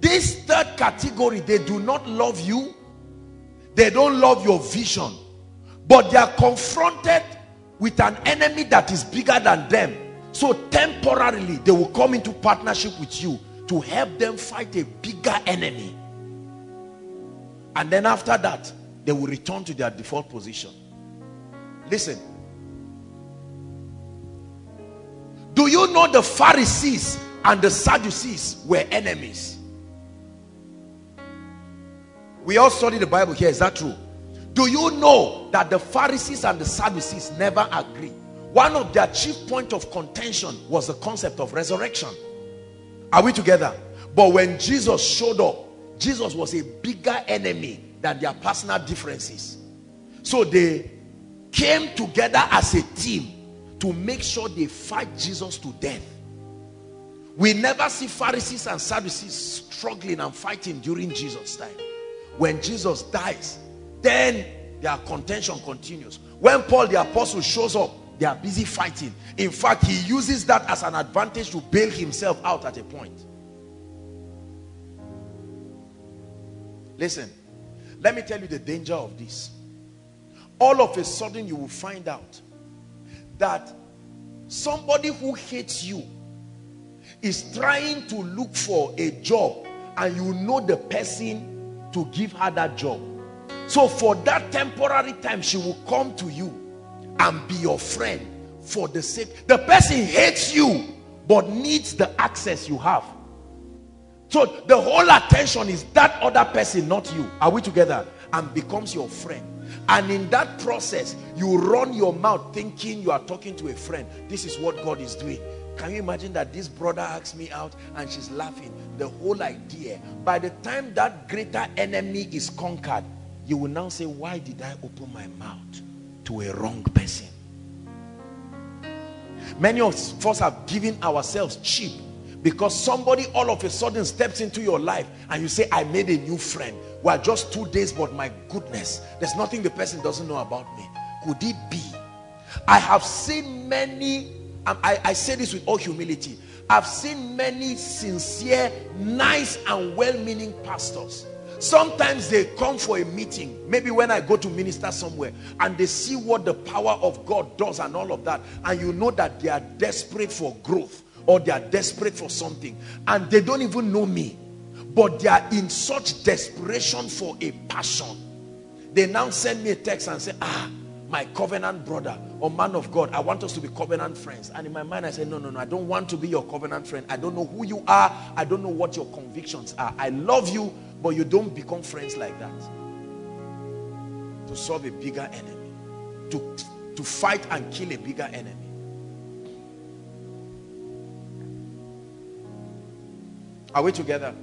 [SPEAKER 2] this third category, they do not love you, they don't love your vision, but they are confronted with an enemy that is bigger than them. So temporarily they will come into partnership with you to help them fight a bigger enemy. And then after that they will return to their default position. Listen do you know the Pharisees and the Sadducees were enemies we all study the Bible here is that true do you know that the Pharisees and the Sadducees never agree? One of their chief point of contention was the concept of resurrection. Are we together? But when Jesus showed up, Jesus was a bigger enemy than their personal differences. So they came together as a team to make sure they fight Jesus to death. We never see Pharisees and Sadducees struggling and fighting during Jesus' time. When Jesus dies, then their contention continues. When Paul the apostle shows up, they are busy fighting. In fact, he uses that as an advantage to bail himself out at a point. Listen, let me tell you the danger of this. All of a sudden, you will find out that somebody who hates you is trying to look for a job and you know the person to give her that job. So for that temporary time, she will come to you and be your friend for the sake. The person hates you but needs the access you have. So the whole attention is that other person, not you. Are we together? And becomes your friend. And in that process, you run your mouth thinking you are talking to a friend. This is what God is doing. Can you imagine that this brother asks me out and she's laughing? The whole idea. By the time that greater enemy is conquered, you will now say, why did I open my mouth to a wrong person? Many of us have given ourselves cheap because somebody all of a sudden steps into your life and you say, I made a new friend. Well, just two days, but my goodness, there's nothing the person doesn't know about me. Could it be? I have seen many um, I, I say this with all humility. I've seen many sincere, nice and well-meaning pastors. Sometimes they come for a meeting, maybe when I go to minister somewhere, and they see what the power of God does and all of that, and you know that they are desperate for growth or they are desperate for something, and they don't even know me, but they are in such desperation for a passion. They now send me a text and say, ah, my covenant brother or man of God. I want us to be covenant friends. And in my mind, I said, no, no, no, I don't want to be your covenant friend. I don't know who you are. I don't know what your convictions are. I love you, but you don't become friends like that. To solve a bigger enemy. To, to fight and kill a bigger enemy. Are we together?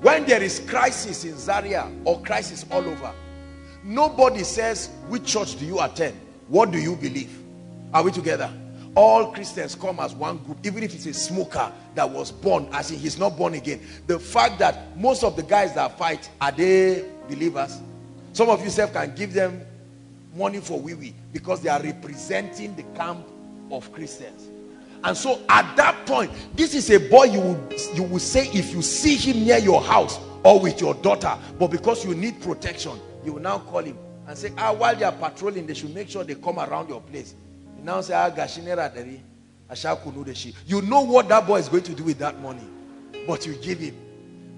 [SPEAKER 2] When there is crisis in Zaria or crisis all over, Nobody says, which church do you attend? What do you believe? Are we together? All Christians come as one group, even if it's a smoker that was born, as in he's not born again. The fact that most of the guys that fight, are they believers? Some of you self can give them money for wee wee because they are representing the camp of Christians. And so at that point, this is a boy you would, you will say if you see him near your house or with your daughter, but because you need protection, you will now call him and say, ah, while they are patrolling, they should make sure they come around your place. You now say, ah, gashinera deri. You know what that boy is going to do with that money, but you give him.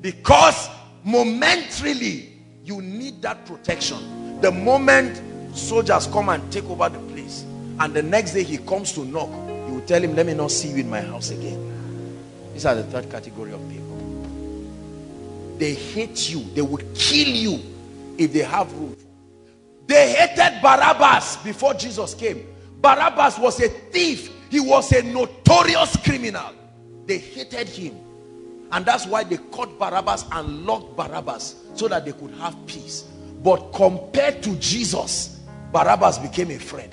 [SPEAKER 2] Because momentarily, you need that protection. The moment soldiers come and take over the place, and the next day he comes to knock, you will tell him, let me not see you in my house again. These are the third category of people. They hate you. They will kill you if they have room. They hated Barabbas before Jesus came. Barabbas was a thief. He was a notorious criminal. They hated him. And that's why they caught Barabbas and locked Barabbas so that they could have peace. But compared to Jesus, Barabbas became a friend.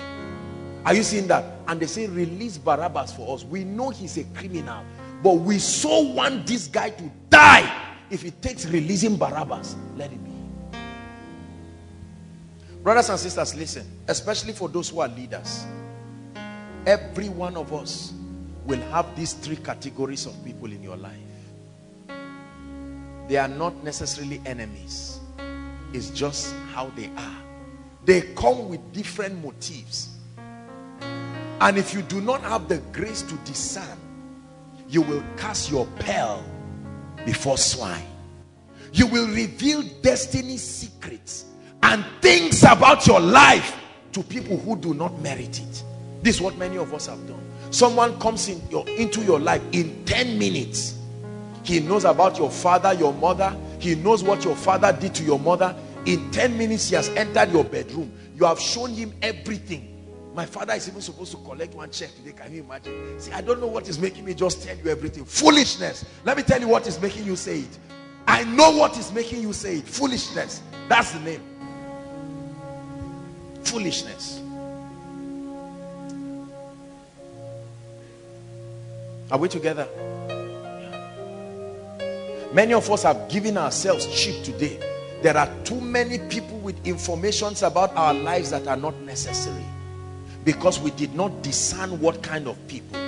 [SPEAKER 2] Are you seeing that? And they say, release Barabbas for us. We know he's a criminal. But we so want this guy to die. If it takes releasing Barabbas, let it be. Brothers and sisters, listen, especially for those who are leaders. Every one of us will have these three categories of people in your life. They are not necessarily enemies. It's just how they are. They come with different motives. And if you do not have the grace to discern, you will cast your pearl before swine. You will reveal destiny secrets and things about your life to people who do not merit it. This is what many of us have done. Someone comes in your, into your life in 10 minutes. He knows about your father, your mother. He knows what your father did to your mother. In 10 minutes, he has entered your bedroom. You have shown him everything. My father is even supposed to collect one check today. Can you imagine? See, I don't know what is making me just tell you everything. Foolishness. Let me tell you what is making you say it. I know what is making you say it. Foolishness. That's the name. Foolishness. Are we together? Many of us have given ourselves cheap today. There are too many people with informations about our lives that are not necessary because we did not discern what kind of people.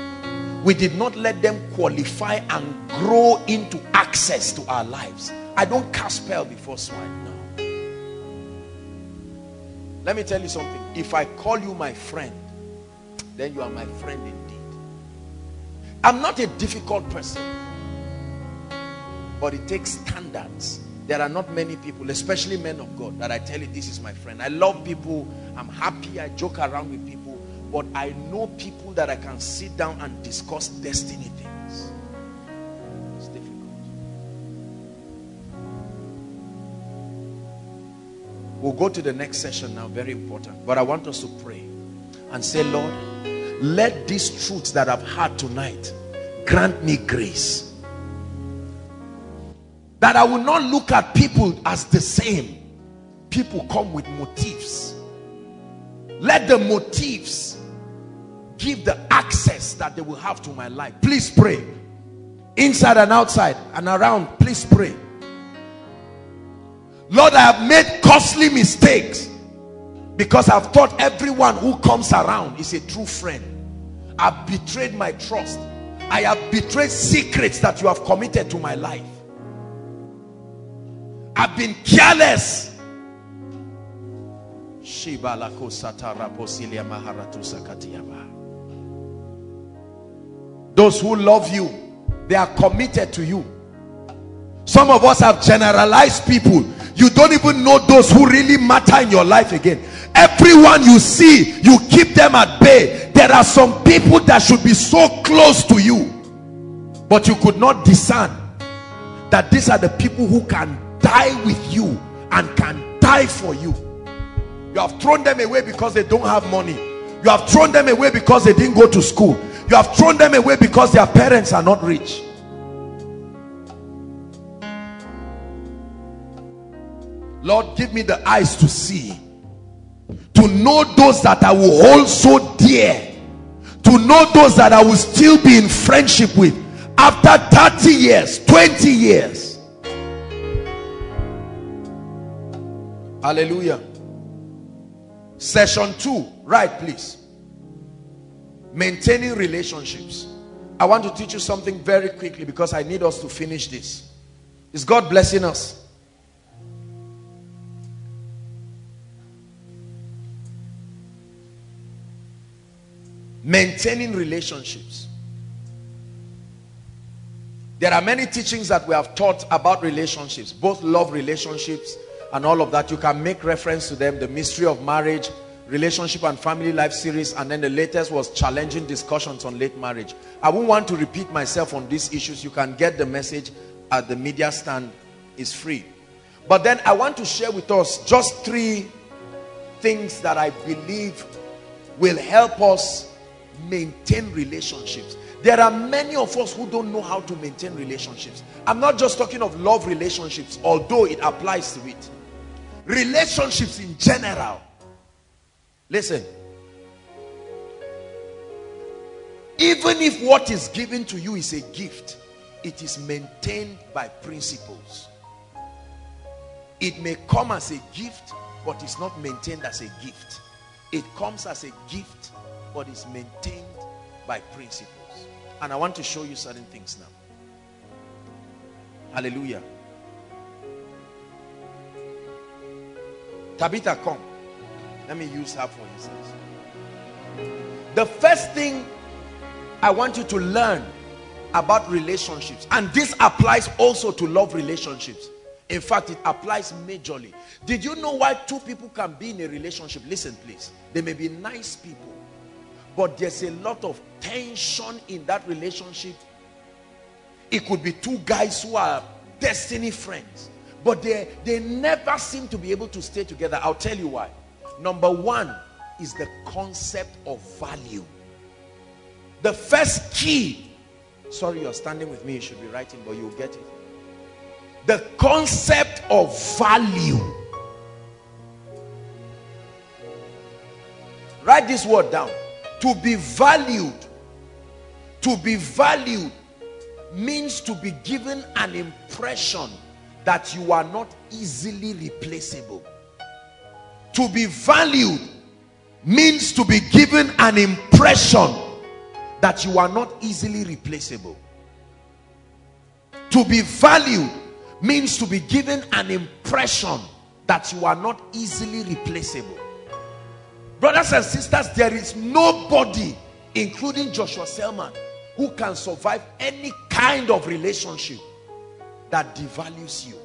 [SPEAKER 2] We did not let them qualify and grow into access to our lives. I don't cast spell before swine. No. Let me tell you something. If I call you my friend, then you are my friend indeed. I'm not a difficult person. But it takes standards. There are not many people, especially men of God, that I tell you this is my friend. I love people. I'm happy. I joke around with people. But I know people that I can sit down and discuss destiny things. It's difficult. We'll go to the next session now. Very important. But I want us to pray and say, Lord, let these truths that I've had tonight grant me grace that I will not look at people as the same people come with motives let the motives give the access that they will have to my life. Please pray. Inside and outside and around please pray. Lord I have made costly mistakes because I've thought everyone who comes around is a true friend. I've betrayed my trust. I have betrayed secrets that you have committed to my life. I've been careless those who love you they are committed to you. Some of us have generalized people. You don't even know those who really matter in your life again. Everyone you see you keep them at bay. There are some people that should be so close to you but you could not discern that these are the people who can die with you and can die for you. You have thrown them away because they don't have money. You have thrown them away because they didn't go to school you have thrown them away because their parents are not rich. Lord give me the eyes to see to know those that I will hold so dear to know those that I will still be in friendship with after 30 years 20 years. Hallelujah. Session 2 right please maintaining relationships. I want to teach you something very quickly because I need us to finish this. Is God blessing us? Maintaining relationships. There are many teachings that we have taught about relationships both love relationships and all of that. You can make reference to them the mystery of marriage relationship and family life series and then the latest was challenging discussions on late marriage. I won't want to repeat myself on these issues. You can get the message at the media stand. Is free. But then i want to share with us just three things that i believe will help us maintain relationships. There are many of us who don't know how to maintain relationships. I'm not just talking of love relationships although it applies to it. Relationships in general listen. Even if what is given to you is a gift it is maintained by principles. It may come as a gift but it's not maintained as a gift. It comes as a gift but is maintained by principles. And i want to show you certain things now. Hallelujah. Tabitha, come. Let me use her for instance. The first thing I want you to learn about relationships, and this applies also to love relationships. In fact, it applies majorly. Did you know why two people can be in a relationship? Listen, please. They may be nice people, but there's a lot of tension in that relationship. It could be two guys who are destiny friends but they they never seem to be able to stay together i'll tell you why number one is the concept of value the first key sorry you're standing with me you should be writing but you'll get it the concept of value. Write this word down. To be valued. To be valued means to be given an impression that you are not easily replaceable. To be valued means to be given an impression that you are not easily replaceable. To be valued means to be given an impression that you are not easily replaceable. Brothers and sisters, there is nobody, including Joshua Selman, who can survive any kind of relationship that devalues you.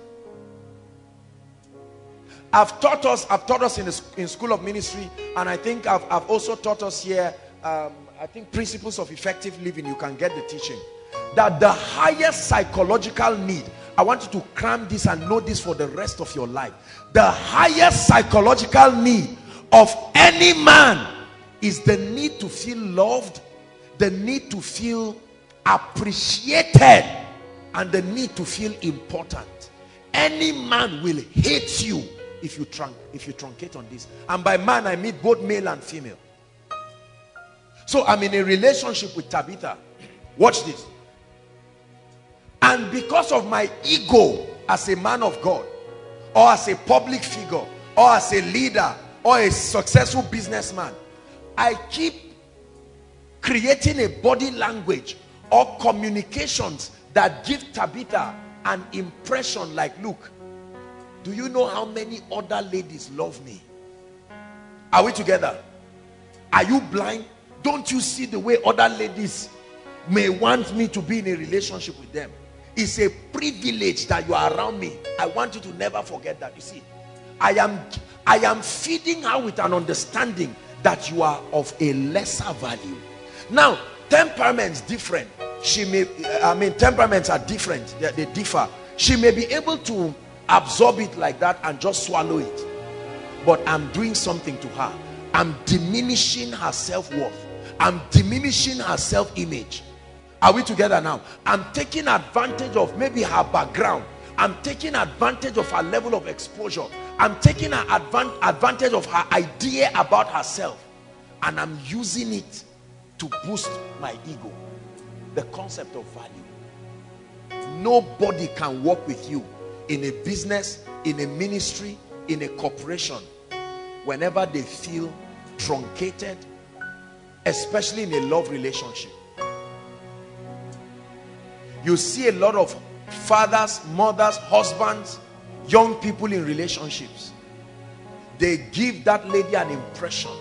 [SPEAKER 2] I've taught us, I've taught us in, in school of ministry, and I think I've, I've also taught us here, um, I think principles of effective living, you can get the teaching. That the highest psychological need, I want you to cram this and know this for the rest of your life. The highest psychological need of any man is the need to feel loved, the need to feel appreciated, and the need to feel important. Any man will hate you if you trunk if you truncate on this. And by man i mean both male and female. So i'm in a relationship with tabitha. Watch this. And because of my ego as a man of god or as a public figure or as a leader or a successful businessman i keep creating a body language or communications that give tabitha an impression like look do you know how many other ladies love me? Are we together? Are you blind? Don't you see the way other ladies may want me to be in a relationship with them? It's a privilege that you are around me. I want you to never forget that. You see, I am I am feeding her with an understanding that you are of a lesser value. Now, temperaments different. She may I mean temperaments are different. They, they differ. She may be able to absorb it like that and just swallow it. But i'm doing something to her. I'm diminishing her self-worth. I'm diminishing her self-image. Are we together now? I'm taking advantage of maybe her background. I'm taking advantage of her level of exposure. I'm taking advan advantage of her idea about herself. And i'm using it to boost my ego. The concept of value. Nobody can work with you in a business, in a ministry, in a corporation, whenever they feel truncated, especially in a love relationship. You see a lot of fathers, mothers, husbands, young people in relationships. They give that lady an impression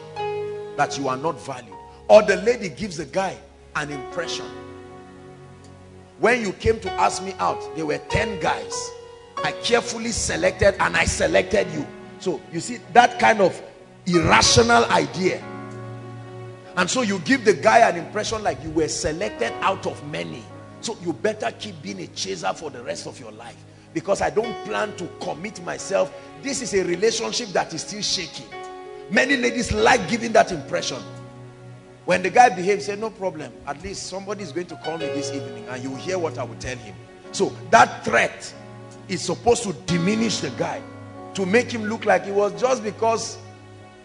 [SPEAKER 2] that you are not valued. Or the lady gives the guy an impression. When you came to ask me out, there were 10 guys I carefully selected and I selected you. So you see that kind of irrational idea. And so you give the guy an impression like you were selected out of many. So you better keep being a chaser for the rest of your life. Because I don't plan to commit myself. This is a relationship that is still shaking. Many ladies like giving that impression. When the guy behaves, say, no problem. At least somebody is going to call me this evening and you hear what I will tell him. So that threat is supposed to diminish the guy to make him look like it was just because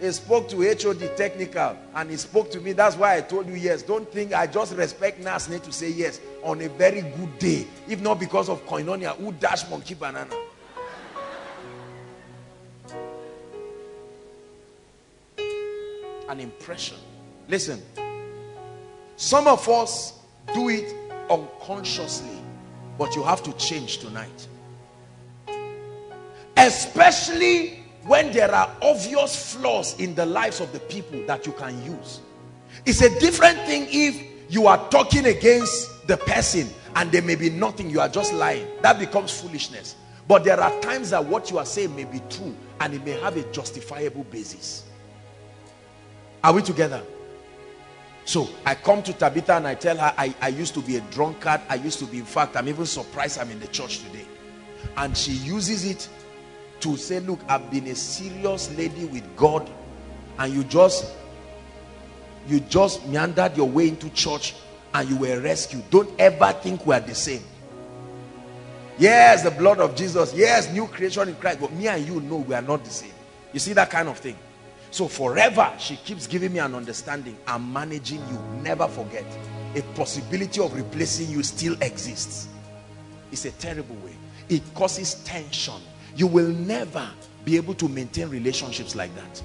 [SPEAKER 2] he spoke to HOD technical and he spoke to me. That's why I told you yes. Don't think I just respect Nas need to say yes on a very good day. If not because of koinonia, who dash monkey banana. An impression. Listen. Some of us do it unconsciously, but you have to change tonight especially when there are obvious flaws in the lives of the people that you can use. It's a different thing if you are talking against the person and there may be nothing you are just lying. That becomes foolishness. But there are times that what you are saying may be true and it may have a justifiable basis. Are we together? So I come to Tabitha and I tell her I, I used to be a drunkard. I used to be in fact I'm even surprised I'm in the church today. And she uses it to say, look, I've been a serious lady with God and you just you just meandered your way into church and you were rescued. Don't ever think we are the same. Yes, the blood of Jesus. Yes, new creation in Christ. But me and you know we are not the same. You see that kind of thing. So forever, she keeps giving me an understanding. I'm managing you. Never forget. A possibility of replacing you still exists. It's a terrible way. It causes tension. You will never be able to maintain relationships like that.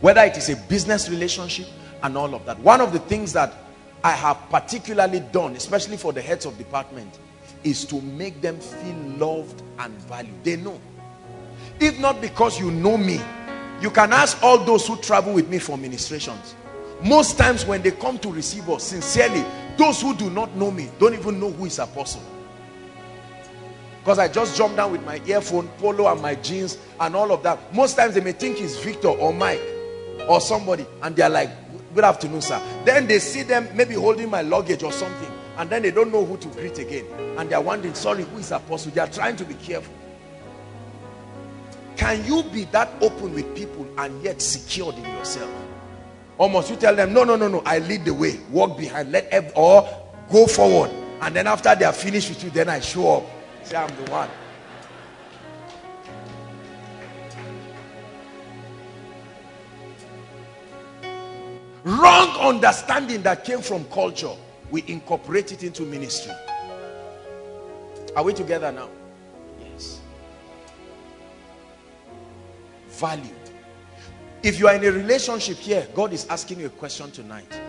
[SPEAKER 2] Whether it is a business relationship and all of that. One of the things that I have particularly done, especially for the heads of department, is to make them feel loved and valued. They know. If not because you know me, you can ask all those who travel with me for ministrations. Most times when they come to receive us, sincerely, those who do not know me don't even know who is apostle. Because I just jump down with my earphone, polo and my jeans and all of that. Most times they may think it's Victor or Mike or somebody and they're like, good afternoon, sir. Then they see them maybe holding my luggage or something and then they don't know who to greet again. And they're wondering sorry who is apostle they are trying to be careful. Can you be that open with people and yet secured in yourself? Almost you tell them no no no no i lead the way. Walk behind. Let or go forward. And then after they are finished with you then i show up i'm the one wrong understanding that came from culture we incorporate it into ministry. Are we together now? Yes. Value. If you are in a relationship here, God is asking you a question tonight.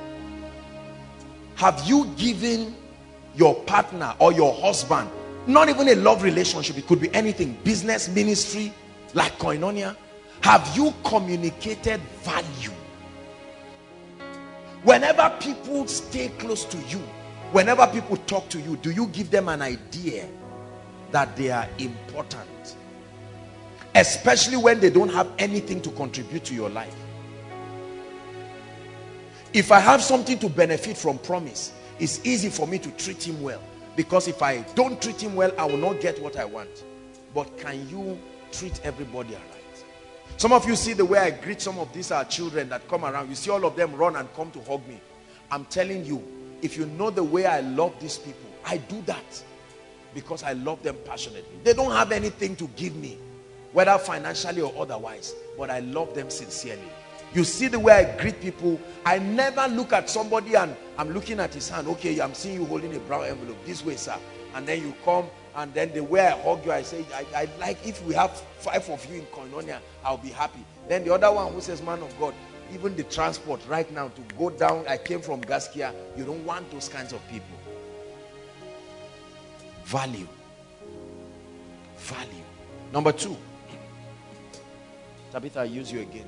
[SPEAKER 2] Have you given your partner or your husband, not even a love relationship, it could be anything, business, ministry, like koinonia, have you communicated value? Whenever people stay close to you, whenever people talk to you, do you give them an idea that they are important? Especially when they don't have anything to contribute to your life. If I have something to benefit from promise, it's easy for me to treat him well. Because if I don't treat him well, I will not get what I want. But can you treat everybody around? Some of you see the way I greet some of these our children that come around. You see all of them run and come to hug me. I'm telling you, if you know the way I love these people, I do that because I love them passionately. They don't have anything to give me, whether financially or otherwise, but I love them sincerely. You see the way I greet people. I never look at somebody and I'm looking at his hand. Okay, I'm seeing you holding a brown envelope. This way, sir. And then you come and then the way I hug you, I say, I, I like if we have five of you in Koinonia, I'll be happy. Then the other one who says, man of God, even the transport right now to go down, I came from Gaskia, you don't want those kinds of people. Value. Value. Number two. *clears throat* Tabitha, I use you again.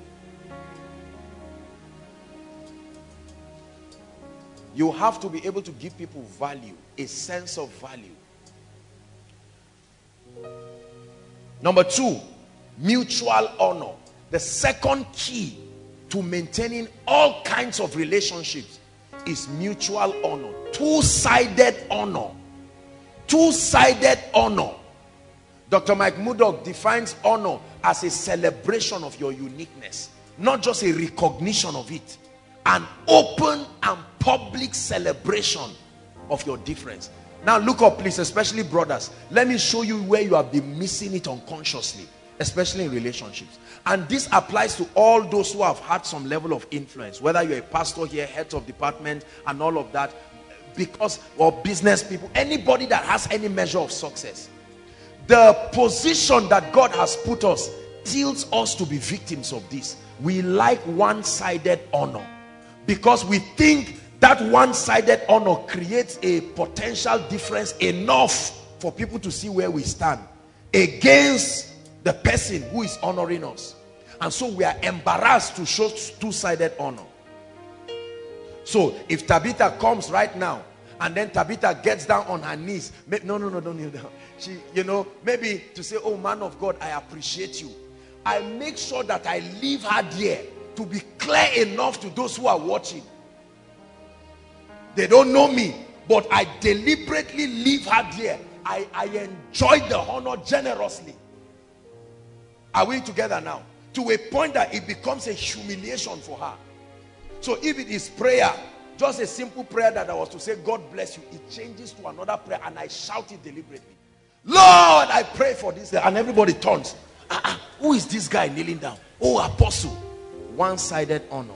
[SPEAKER 2] You have to be able to give people value, a sense of value. Number two, mutual honor. The second key to maintaining all kinds of relationships is mutual honor. Two-sided honor. Two-sided honor. Dr. Mike Murdock defines honor as a celebration of your uniqueness. Not just a recognition of it. An open and public celebration of your difference. Now look up please, especially brothers. Let me show you where you have been missing it unconsciously, especially in relationships. And this applies to all those who have had some level of influence, whether you're a pastor here, head of department and all of that, because, or business people, anybody that has any measure of success. The position that God has put us tilts us to be victims of this. We like one-sided honor because we think that one-sided honor creates a potential difference enough for people to see where we stand against the person who is honoring us. And so we are embarrassed to show two-sided honor. So if Tabitha comes right now and then Tabitha gets down on her knees no no no don't kneel down. She you know maybe to say oh man of God I appreciate you. I make sure that I leave her there to be clear enough to those who are watching they don't know me, but I deliberately leave her there. I, I enjoy the honor generously. Are we together now? To a point that it becomes a humiliation for her. So if it is prayer, just a simple prayer that I was to say, God bless you, it changes to another prayer and I shout it deliberately. Lord, I pray for this. And everybody turns. Ah, ah, who is this guy kneeling down? Oh, apostle. One sided honor.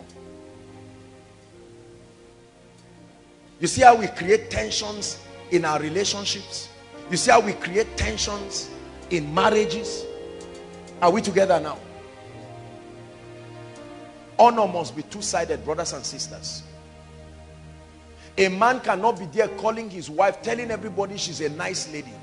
[SPEAKER 2] You see how we create tensions in our relationships? You see how we create tensions in marriages? Are we together now? Honor must be two-sided, brothers and sisters. A man cannot be there calling his wife, telling everybody she's a nice lady.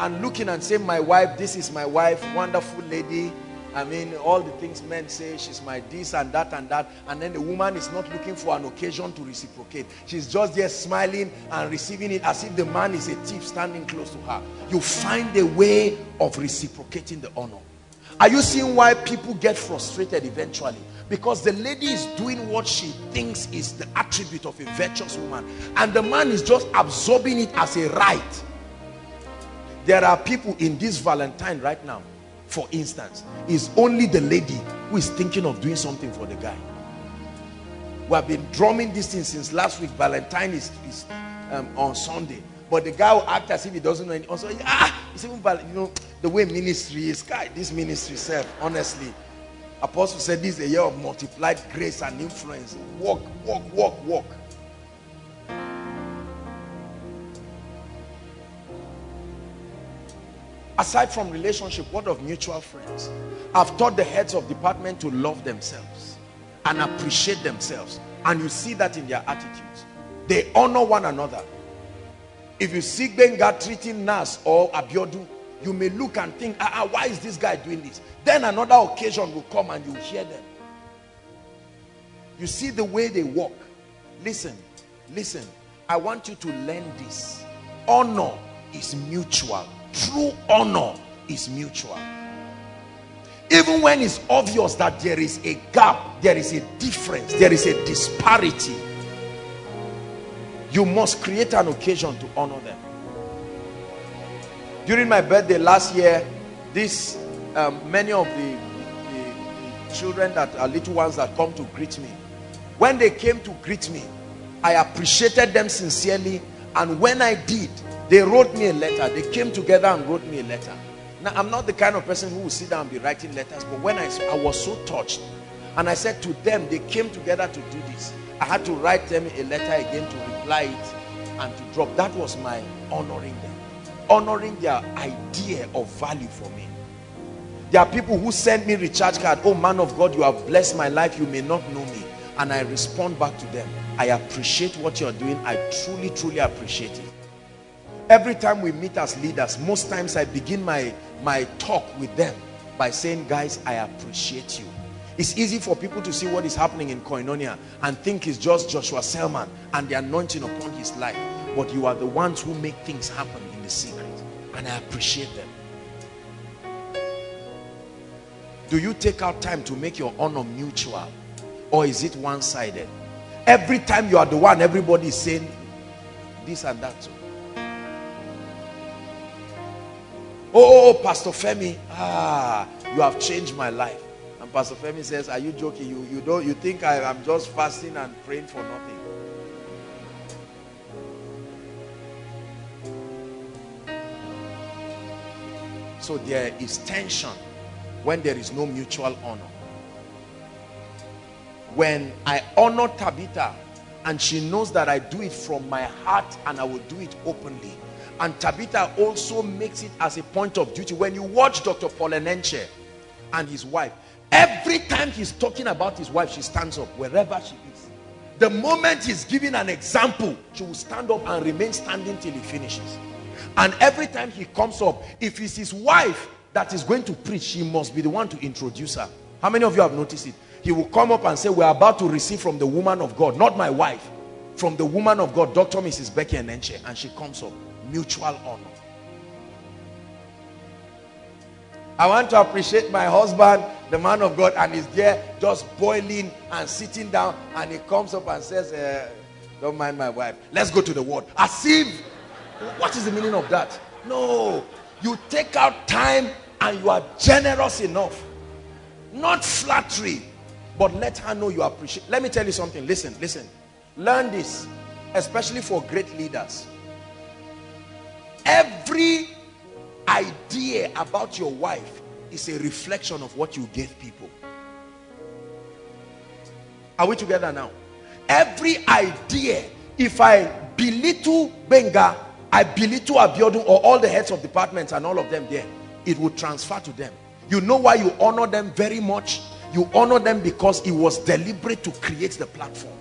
[SPEAKER 2] And looking and saying, my wife, this is my wife, wonderful lady. I mean, all the things men say, she's my this and that and that. And then the woman is not looking for an occasion to reciprocate. She's just there smiling and receiving it as if the man is a thief standing close to her. You find a way of reciprocating the honor. Are you seeing why people get frustrated eventually? Because the lady is doing what she thinks is the attribute of a virtuous woman. And the man is just absorbing it as a right. There are people in this Valentine right now, for instance, is only the lady who is thinking of doing something for the guy. We have been drumming this thing since last week. Valentine is, is um, on Sunday. But the guy will act as if he doesn't know anything. Also, ah, it's even, you know, the way ministry is, guy, this ministry self, honestly, Apostle said this is a year of multiplied grace and influence. Walk, walk, walk, walk. Aside from relationship, what of mutual friends? I've taught the heads of department to love themselves and appreciate themselves. And you see that in their attitudes. They honor one another. If you see Benga treating Nas or Abiodun, you may look and think, ah, ah, why is this guy doing this? Then another occasion will come and you hear them. You see the way they walk. Listen, listen. I want you to learn this. Honor is mutual. True honor is mutual. Even when it's obvious that there is a gap, there is a difference, there is a disparity, you must create an occasion to honor them. During my birthday last year, this um, many of the, the, the children that are little ones that come to greet me, when they came to greet me, I appreciated them sincerely. And when I did, they wrote me a letter. They came together and wrote me a letter. Now, I'm not the kind of person who will sit down and be writing letters, but when I, I was so touched, and I said to them, they came together to do this. I had to write them a letter again to reply it and to drop. That was my honoring them. Honoring their idea of value for me. There are people who send me recharge card. Oh man of God, you have blessed my life. You may not know me. And I respond back to them. I appreciate what you're doing. I truly, truly appreciate it. Every time we meet as leaders, most times I begin my, my talk with them by saying, guys, I appreciate you. It's easy for people to see what is happening in Koinonia and think it's just Joshua Selman and the anointing upon his life. But you are the ones who make things happen in the secret. And I appreciate them. Do you take out time to make your honor mutual? Or is it one-sided? Every time you are the one, everybody is saying this and that. Oh, oh, oh, Pastor Femi, ah, you have changed my life. And Pastor Femi says, are you joking? You, you, don't, you think I am just fasting and praying for nothing. So there is tension when there is no mutual honor. When I honor Tabitha and she knows that I do it from my heart and I will do it openly. And Tabitha also makes it as a point of duty. When you watch Dr. Paul Enenche and his wife, every time he's talking about his wife, she stands up wherever she is. The moment he's giving an example, she will stand up and remain standing till he finishes. And every time he comes up, if it's his wife that is going to preach, he must be the one to introduce her. How many of you have noticed it? He will come up and say, we're about to receive from the woman of God, not my wife, from the woman of God, Dr. Mrs. Becky Enenche. And she comes up. Mutual honor. I want to appreciate my husband, the man of God, and he's there just boiling and sitting down. And he comes up and says, uh, don't mind my wife. Let's go to the word. As if, what is the meaning of that? No. You take out time and you are generous enough not flattery but let her know you appreciate let me tell you something listen listen learn this especially for great leaders every idea about your wife is a reflection of what you gave people. Are we together now? Every idea, if I belittle Benga, I belittle Abiodun or all the heads of departments and all of them there, it will transfer to them. You know why you honor them very much? You honor them because it was deliberate to create the platform.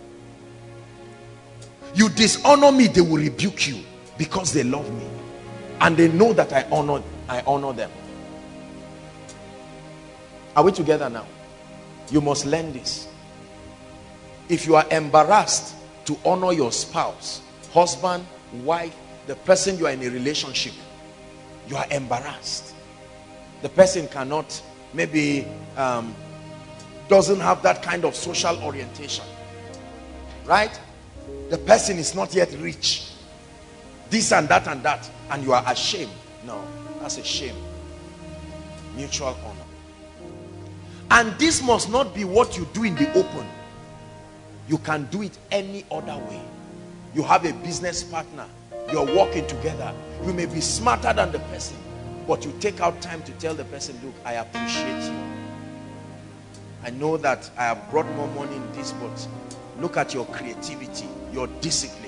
[SPEAKER 2] You dishonor me, they will rebuke you because they love me. And they know that I honor, I honor them. Are we together now? You must learn this. If you are embarrassed to honor your spouse, husband, wife, the person you are in a relationship, you are embarrassed. The person cannot, maybe um, doesn't have that kind of social orientation. Right? The person is not yet rich. This and that and that. And you are ashamed. No, that's a shame. Mutual honor. And this must not be what you do in the open. You can do it any other way. You have a business partner. You're working together. You may be smarter than the person. But you take out time to tell the person, look, I appreciate you. I know that I have brought more money in this, but look at your creativity, your discipline.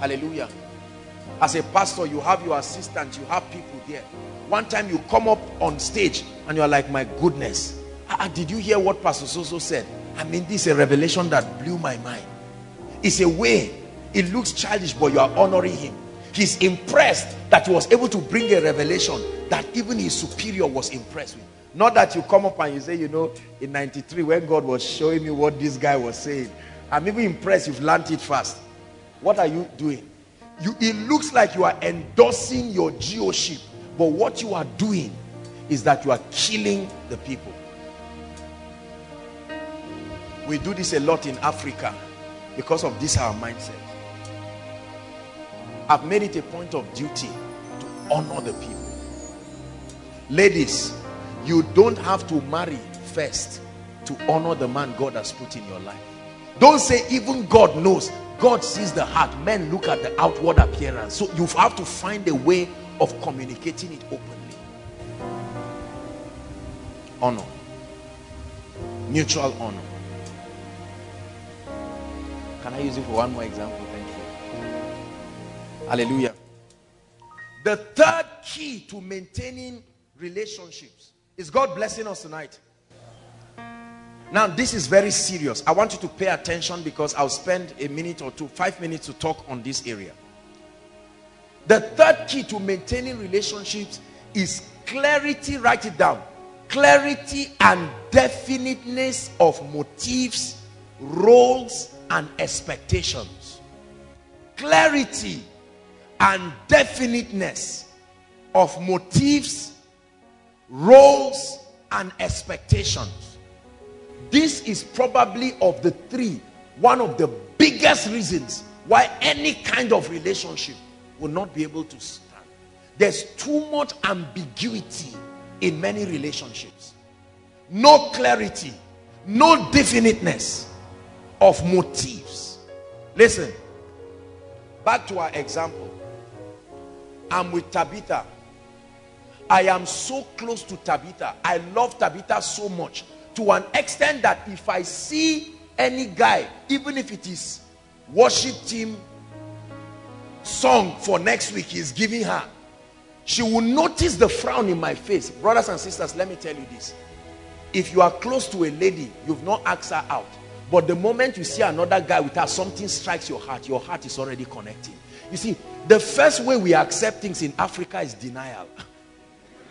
[SPEAKER 2] Hallelujah. As a pastor, you have your assistant, you have people there. One time you come up on stage and you're like, my goodness, ah, did you hear what Pastor Soso said? I mean, this is a revelation that blew my mind. It's a way, it looks childish, but you are honoring him. He's impressed that he was able to bring a revelation that even his superior was impressed with. Not that you come up and you say, you know, in 93, when God was showing me what this guy was saying, I'm even impressed you've learned it fast. What are you doing? You, it looks like you are endorsing your geoship, but what you are doing is that you are killing the people. We do this a lot in Africa because of this our mindset. I've made it a point of duty to honor the people. Ladies, you don't have to marry first to honor the man God has put in your life. Don't say even God knows. God sees the heart. Men look at the outward appearance. So you have to find a way of communicating it openly. Honor. Mutual honor. Can I use it for one more example? Thank you. Hallelujah. The third key to maintaining relationships is God blessing us tonight. Now, this is very serious. I want you to pay attention because I'll spend a minute or two, five minutes to talk on this area. The third key to maintaining relationships is clarity. Write it down. Clarity and definiteness of motives, roles, and expectations. Clarity and definiteness of motives, roles, and expectations. This is probably of the three, one of the biggest reasons why any kind of relationship will not be able to stand. There's too much ambiguity in many relationships. No clarity, no definiteness of motives. Listen, back to our example. I'm with Tabitha. I am so close to Tabitha. I love Tabitha so much to an extent that if I see any guy, even if it is worship team song for next week he's giving her, she will notice the frown in my face. Brothers and sisters, let me tell you this. If you are close to a lady, you've not asked her out. But the moment you see another guy with her, something strikes your heart. Your heart is already connecting. You see, the first way we accept things in Africa is denial.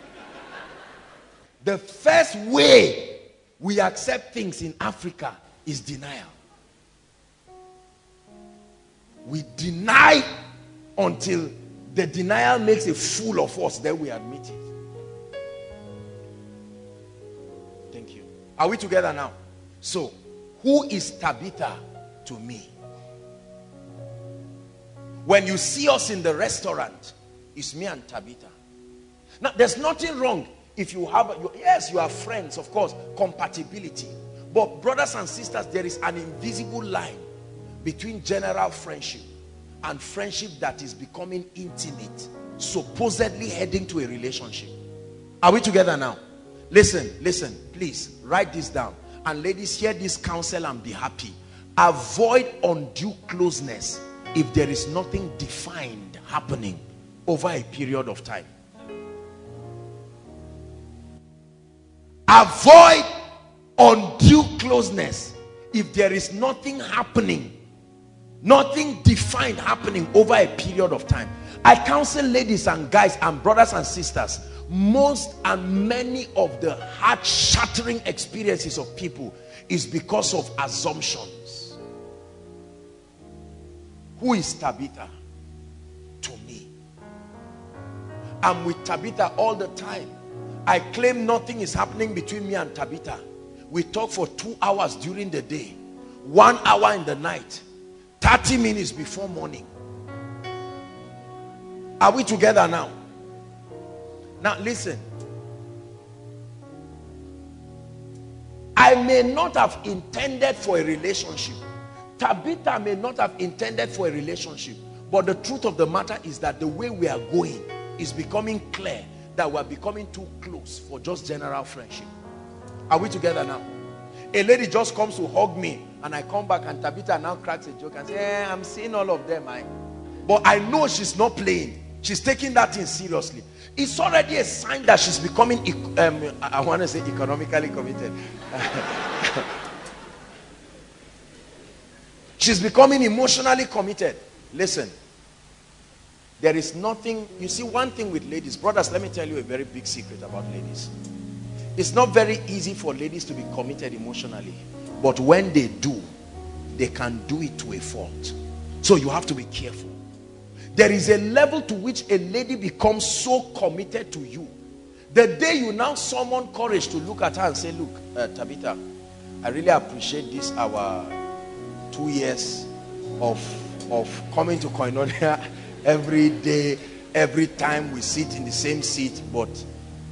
[SPEAKER 2] *laughs* the first way we accept things in Africa is denial. We deny until the denial makes a fool of us, then we admit it. Thank you. Are we together now? So, who is Tabitha to me? When you see us in the restaurant, it's me and Tabitha. Now, there's nothing wrong if you have, you, yes, you are friends, of course, compatibility. But brothers and sisters, there is an invisible line between general friendship and friendship that is becoming intimate, supposedly heading to a relationship. Are we together now? Listen, listen, please write this down. And ladies, hear this counsel and be happy. Avoid undue closeness if there is nothing defined happening over a period of time. Avoid undue closeness. If there is nothing happening nothing defined happening over a period of time i counsel ladies and guys and brothers and sisters most and many of the heart-shattering experiences of people is because of assumptions. Who is tabitha? To me. I'm with tabitha all the time i claim nothing is happening between me and tabitha. We talk for two hours during the day one hour in the night 30 minutes before morning. Are we together now? Now listen. I may not have intended for a relationship. Tabitha may not have intended for a relationship. But the truth of the matter is that the way we are going is becoming clear that we're becoming too close for just general friendship are we together now a lady just comes to hug me and I come back and Tabitha now cracks a joke and says, eh, I'm seeing all of them. I, but I know she's not playing. She's taking that thing seriously. It's already a sign that she's becoming, um, I want to say economically committed. *laughs* she's becoming emotionally committed. Listen, there is nothing, you see one thing with ladies, brothers, let me tell you a very big secret about ladies. It's not very easy for ladies to be committed emotionally. But when they do, they can do it to a fault. So you have to be careful. There is a level to which a lady becomes so committed to you. The day you now summon courage to look at her and say, look, uh, Tabitha, I really appreciate this, our two years of, of coming to Koinonia *laughs* every day, every time we sit in the same seat, but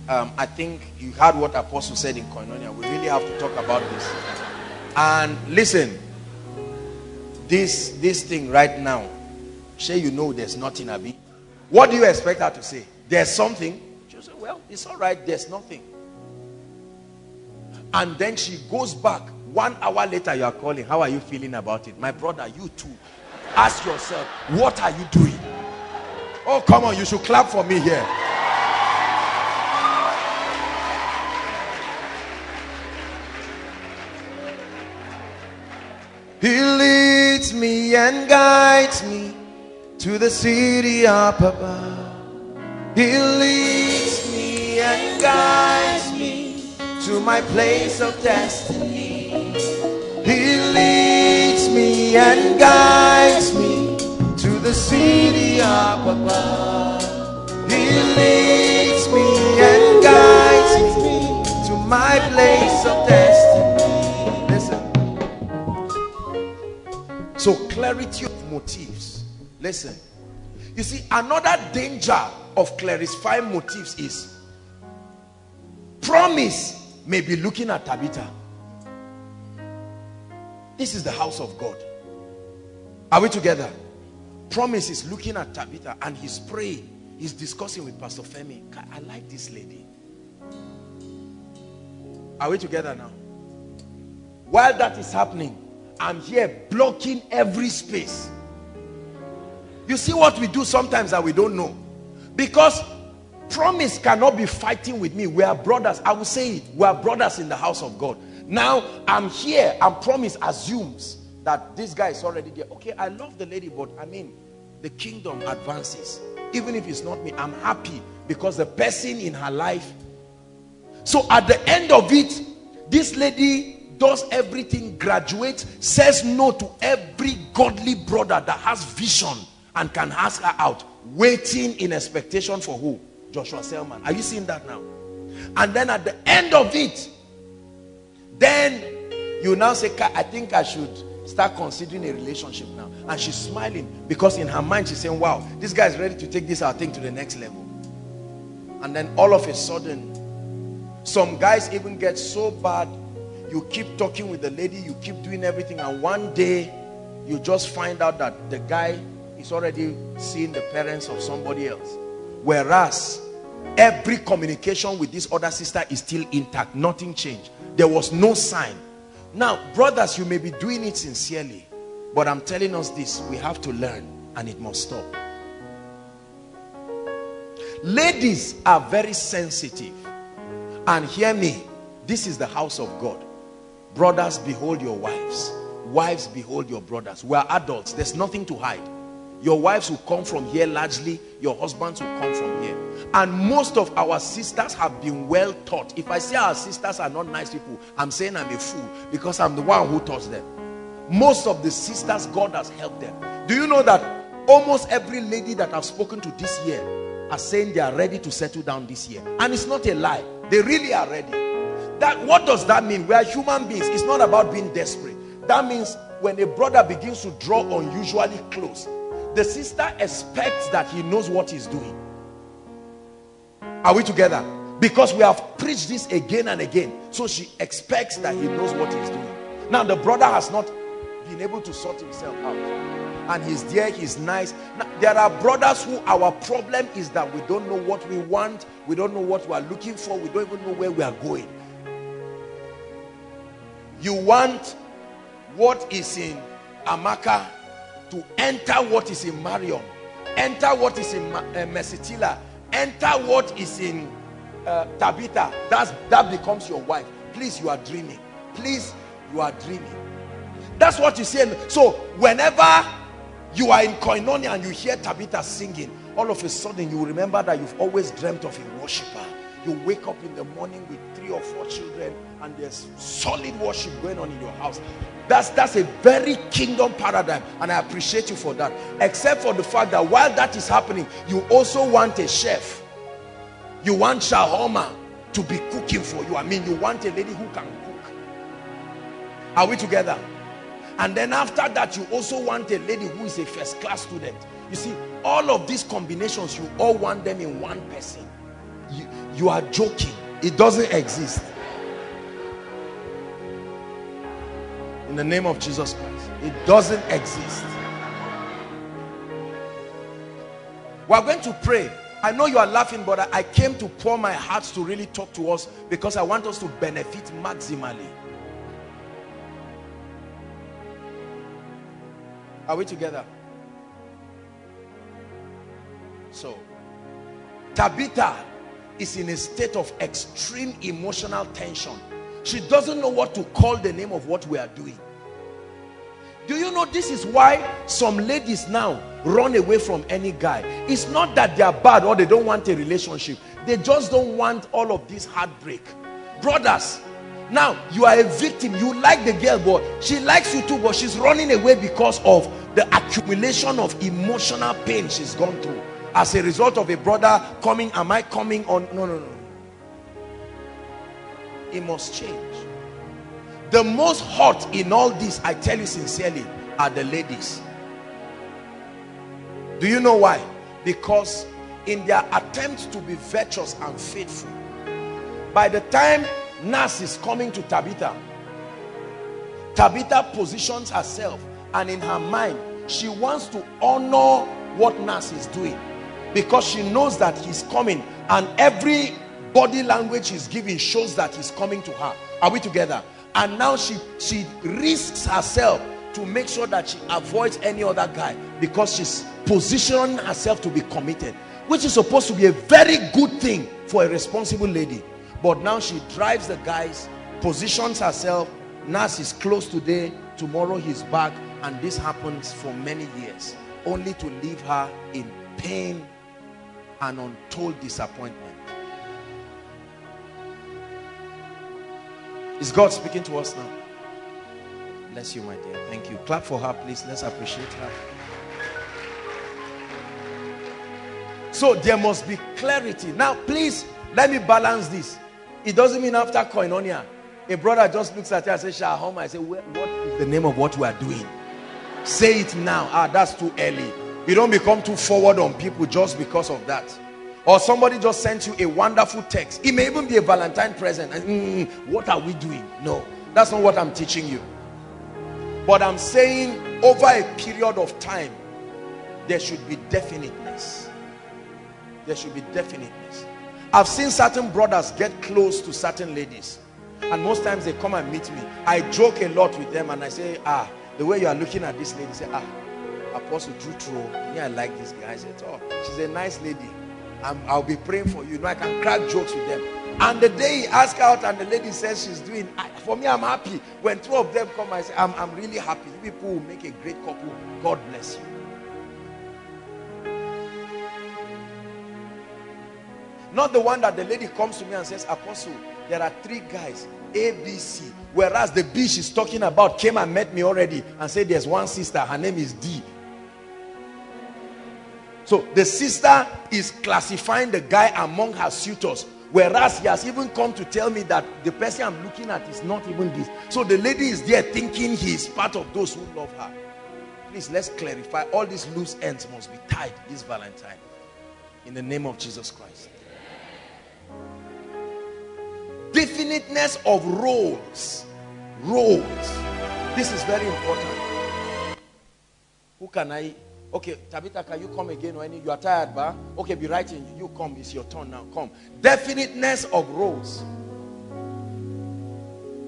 [SPEAKER 2] um, I think you heard what Apostle said in Koinonia. We really have to talk about this. And listen, this this thing right now, say you know there's nothing, Abi. What do you expect her to say? There's something. She'll say, Well, it's all right, there's nothing. And then she goes back. One hour later, you are calling. How are you feeling about it? My brother, you too. Ask yourself, what are you doing? Oh, come on, you should clap for me here. He leads me and guides me to the city up above. He leads me and guides me to my place of destiny. He leads me and guides me to the city up above. He leads me and guides me to my place of destiny. Listen. So clarity of motives. Listen. You see, another danger of clarifying motives is promise may be looking at Tabitha. This is the house of God. Are we together? Promise is looking at Tabitha and he's praying. He's discussing with Pastor Femi. I like this lady. Are we together now? While that is happening, I'm here blocking every space. You see what we do sometimes that we don't know. Because promise cannot be fighting with me. We are brothers. I will say it. We are brothers in the house of God. Now I'm here and promise assumes that this guy is already there. Okay, I love the lady, but I mean, the kingdom advances. Even if it's not me, I'm happy because the person in her life. So at the end of it, this lady does everything, graduates, says no to every godly brother that has vision and can ask her out, waiting in expectation for who? Joshua Selman. Are you seeing that now? And then at the end of it, then you now say, I think I should start considering a relationship now. And she's smiling because in her mind she's saying, wow, this guy is ready to take this our thing to the next level. And then all of a sudden, some guys even get so bad you keep talking with the lady you keep doing everything and one day you just find out that the guy is already seeing the parents of somebody else. Whereas every communication with this other sister is still intact. Nothing changed. There was no sign. Now, brothers, you may be doing it sincerely. But I'm telling us this. We have to learn and it must stop. Ladies are very sensitive. And hear me. This is the house of God. Brothers, behold your wives. Wives, behold your brothers. We are adults. There's nothing to hide. Your wives will come from here largely. Your husbands will come from here. And most of our sisters have been well taught. If I say our sisters are not nice people, I'm saying I'm a fool because I'm the one who taught them. Most of the sisters, God has helped them. Do you know that almost every lady that I've spoken to this year are saying they are ready to settle down this year? And it's not a lie. They really are ready. That What does that mean? We are human beings. It's not about being desperate. That means when a brother begins to draw unusually close, the sister expects that he knows what he's doing. Are we together? Because we have preached this again and again. So she expects that he knows what he's doing. Now the brother has not been able to sort himself out. And he's there, he's nice. Now, there are brothers who our problem is that we don't know what we want. We don't know what we are looking for. We don't even know where we are going. You want what is in Amaka to enter what is in Marion. Enter what is in uh, Mesitila enter what is in uh, Tabitha, that's, that becomes your wife. Please, you are dreaming. Please, you are dreaming. That's what you say. So, whenever you are in koinonia and you hear Tabitha singing, all of a sudden you remember that you've always dreamt of a worshiper. You wake up in the morning with three or four children and there's solid worship going on in your house. That's, that's a very kingdom paradigm and I appreciate you for that. Except for the fact that while that is happening, you also want a chef. You want Shahoma to be cooking for you. I mean, you want a lady who can cook. Are we together? And then after that, you also want a lady who is a first class student. You see, all of these combinations, you all want them in one person. You, you are joking. It doesn't exist. In the name of Jesus Christ. It doesn't exist. We're going to pray. I know you are laughing, but I came to pour my heart to really talk to us because I want us to benefit maximally. Are we together? So, Tabitha is in a state of extreme emotional tension she doesn't know what to call the name of what we are doing. Do you know this is why some ladies now run away from any guy? It's not that they are bad or they don't want a relationship. They just don't want all of this heartbreak. Brothers, now you are a victim. You like the girl, but she likes you too, but she's running away because of the accumulation of emotional pain she's gone through. As a result of a brother coming, am I coming on? No, no, no it must change. The most hot in all this i tell you sincerely are the ladies. Do you know why? Because in their attempt to be virtuous and faithful by the time Nas is coming to Tabitha Tabitha positions herself and in her mind she wants to honor what Nas is doing because she knows that he's coming and every body language he's giving shows that he's coming to her. Are we together? And now she she risks herself to make sure that she avoids any other guy because she's positioning herself to be committed which is supposed to be a very good thing for a responsible lady. But now she drives the guys positions herself. Nas is close today. Tomorrow he's back. And this happens for many years only to leave her in pain and untold disappointment Is God speaking to us now? Bless you, my dear. Thank you. Clap for her, please. Let's appreciate her. So there must be clarity. Now, please, let me balance this. It doesn't mean after koinonia, a brother just looks at you and says, Shahoma. I say, what is the name of what we are doing? Say it now. Ah, that's too early. You don't become too forward on people just because of that or somebody just sent you a wonderful text it may even be a valentine present and mm, what are we doing no that's not what i'm teaching you but i'm saying over a period of time there should be definiteness. There should be definiteness. I've seen certain brothers get close to certain ladies. And most times they come and meet me. I joke a lot with them and I say, ah, the way you are looking at this lady, say, ah, Apostle Jutro, yeah, I like this guy. I said, oh, she's a nice lady. I will be praying for you. you know, I can crack jokes with them. And the day he asks out and the lady says she's doing, I, for me, I'm happy. When two of them come, I say, I'm, I'm really happy. You people will make a great couple. God bless you. Not the one that the lady comes to me and says, Apostle, there are three guys, A, B, C. Whereas the B she's talking about came and met me already and said there's one sister, her name is D. So the sister is classifying the guy among her suitors. Whereas he has even come to tell me that the person I'm looking at is not even this. So the lady is there thinking he is part of those who love her. Please, let's clarify. All these loose ends must be tied this Valentine. In the name of Jesus Christ definiteness of roles roles this is very important who can i okay tabitha can you come again? Any you are tired ba? Okay be writing. You come it's your turn now. Come. Definiteness of roles.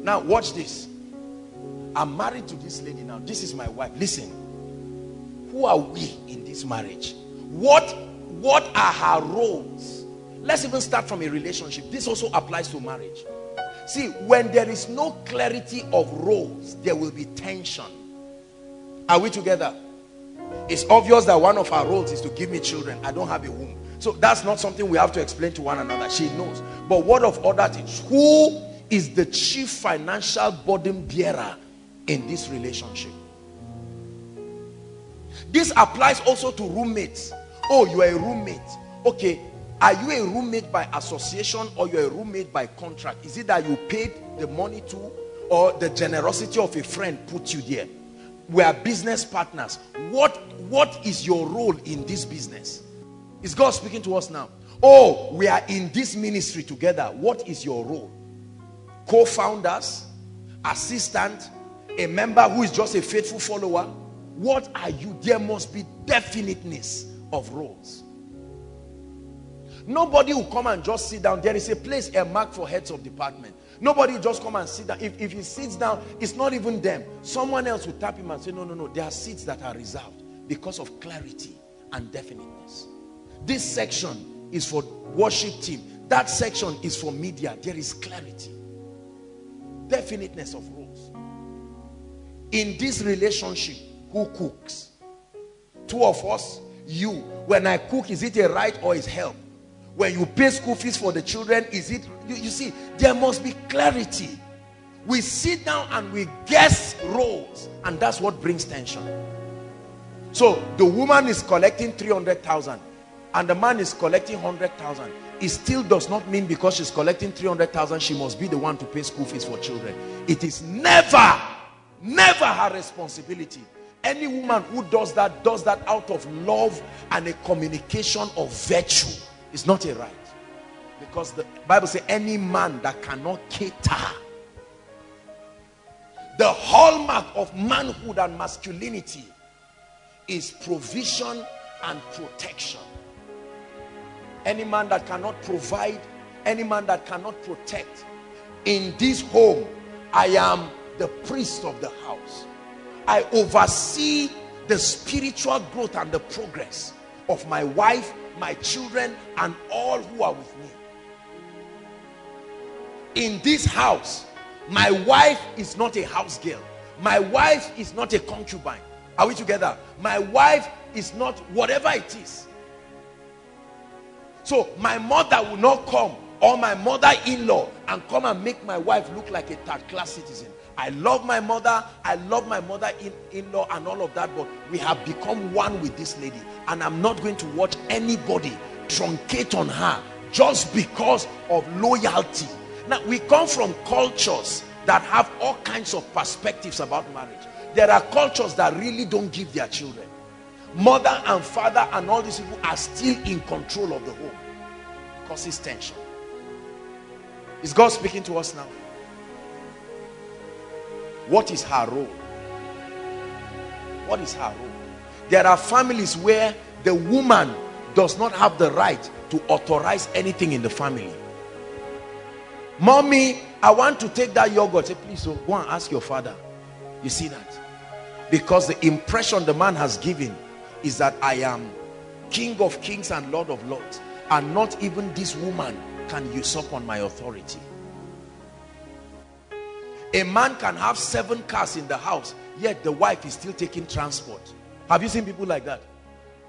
[SPEAKER 2] Now watch this. I'm married to this lady now. This is my wife. Listen. Who are we in this marriage? What what are her roles? Let's even start from a relationship. This also applies to marriage. See, when there is no clarity of roles, there will be tension. Are we together? It's obvious that one of our roles is to give me children. I don't have a womb. So that's not something we have to explain to one another. She knows. But what of other things? Who is the chief financial burden bearer in this relationship? This applies also to roommates. Oh, you are a roommate. Okay, are you a roommate by association or you're a roommate by contract? Is it that you paid the money to or the generosity of a friend put you there? We are business partners. What, what is your role in this business? Is God speaking to us now? Oh, we are in this ministry together. What is your role? Co-founders, assistant, a member who is just a faithful follower. What are you? There must be definiteness of roles. Nobody will come and just sit down. There is a place a mark for heads of department. Nobody just come and sit down. If, if he sits down, it's not even them. Someone else will tap him and say, no, no, no. There are seats that are reserved because of clarity and definiteness. This section is for worship team. That section is for media. There is clarity. Definiteness of roles. In this relationship, who cooks? Two of us, you. When I cook, is it a right or is help? when you pay school fees for the children is it you, you, see there must be clarity. We sit down and we guess roles and that's what brings tension. So the woman is collecting 300,000 and the man is collecting 100,000 it still does not mean because she's collecting 300,000 she must be the one to pay school fees for children. It is never never her responsibility. Any woman who does that does that out of love and a communication of virtue. It's not a right. Because the Bible says any man that cannot cater. The hallmark of manhood and masculinity is provision and protection. Any man that cannot provide, any man that cannot protect. In this home, I am the priest of the house. I oversee the spiritual growth and the progress of my wife my children, and all who are with me. In this house, my wife is not a house girl. My wife is not a concubine. Are we together? My wife is not whatever it is. So my mother will not come or my mother-in-law and come and make my wife look like a third class citizen. I love my mother. I love my mother-in-law and all of that. But we have become one with this lady. And I'm not going to watch anybody truncate on her just because of loyalty. Now, we come from cultures that have all kinds of perspectives about marriage. There are cultures that really don't give their children. Mother and father and all these people are still in control of the home. Causes tension. Is God speaking to us now? What is her role? What is her role? There are families where the woman does not have the right to authorize anything in the family. Mommy, I want to take that yogurt. Say, please, oh, go and ask your father. You see that? Because the impression the man has given is that I am King of kings and Lord of lords. And not even this woman can usurp on my authority. A man can have seven cars in the house, yet the wife is still taking transport. Have you seen people like that?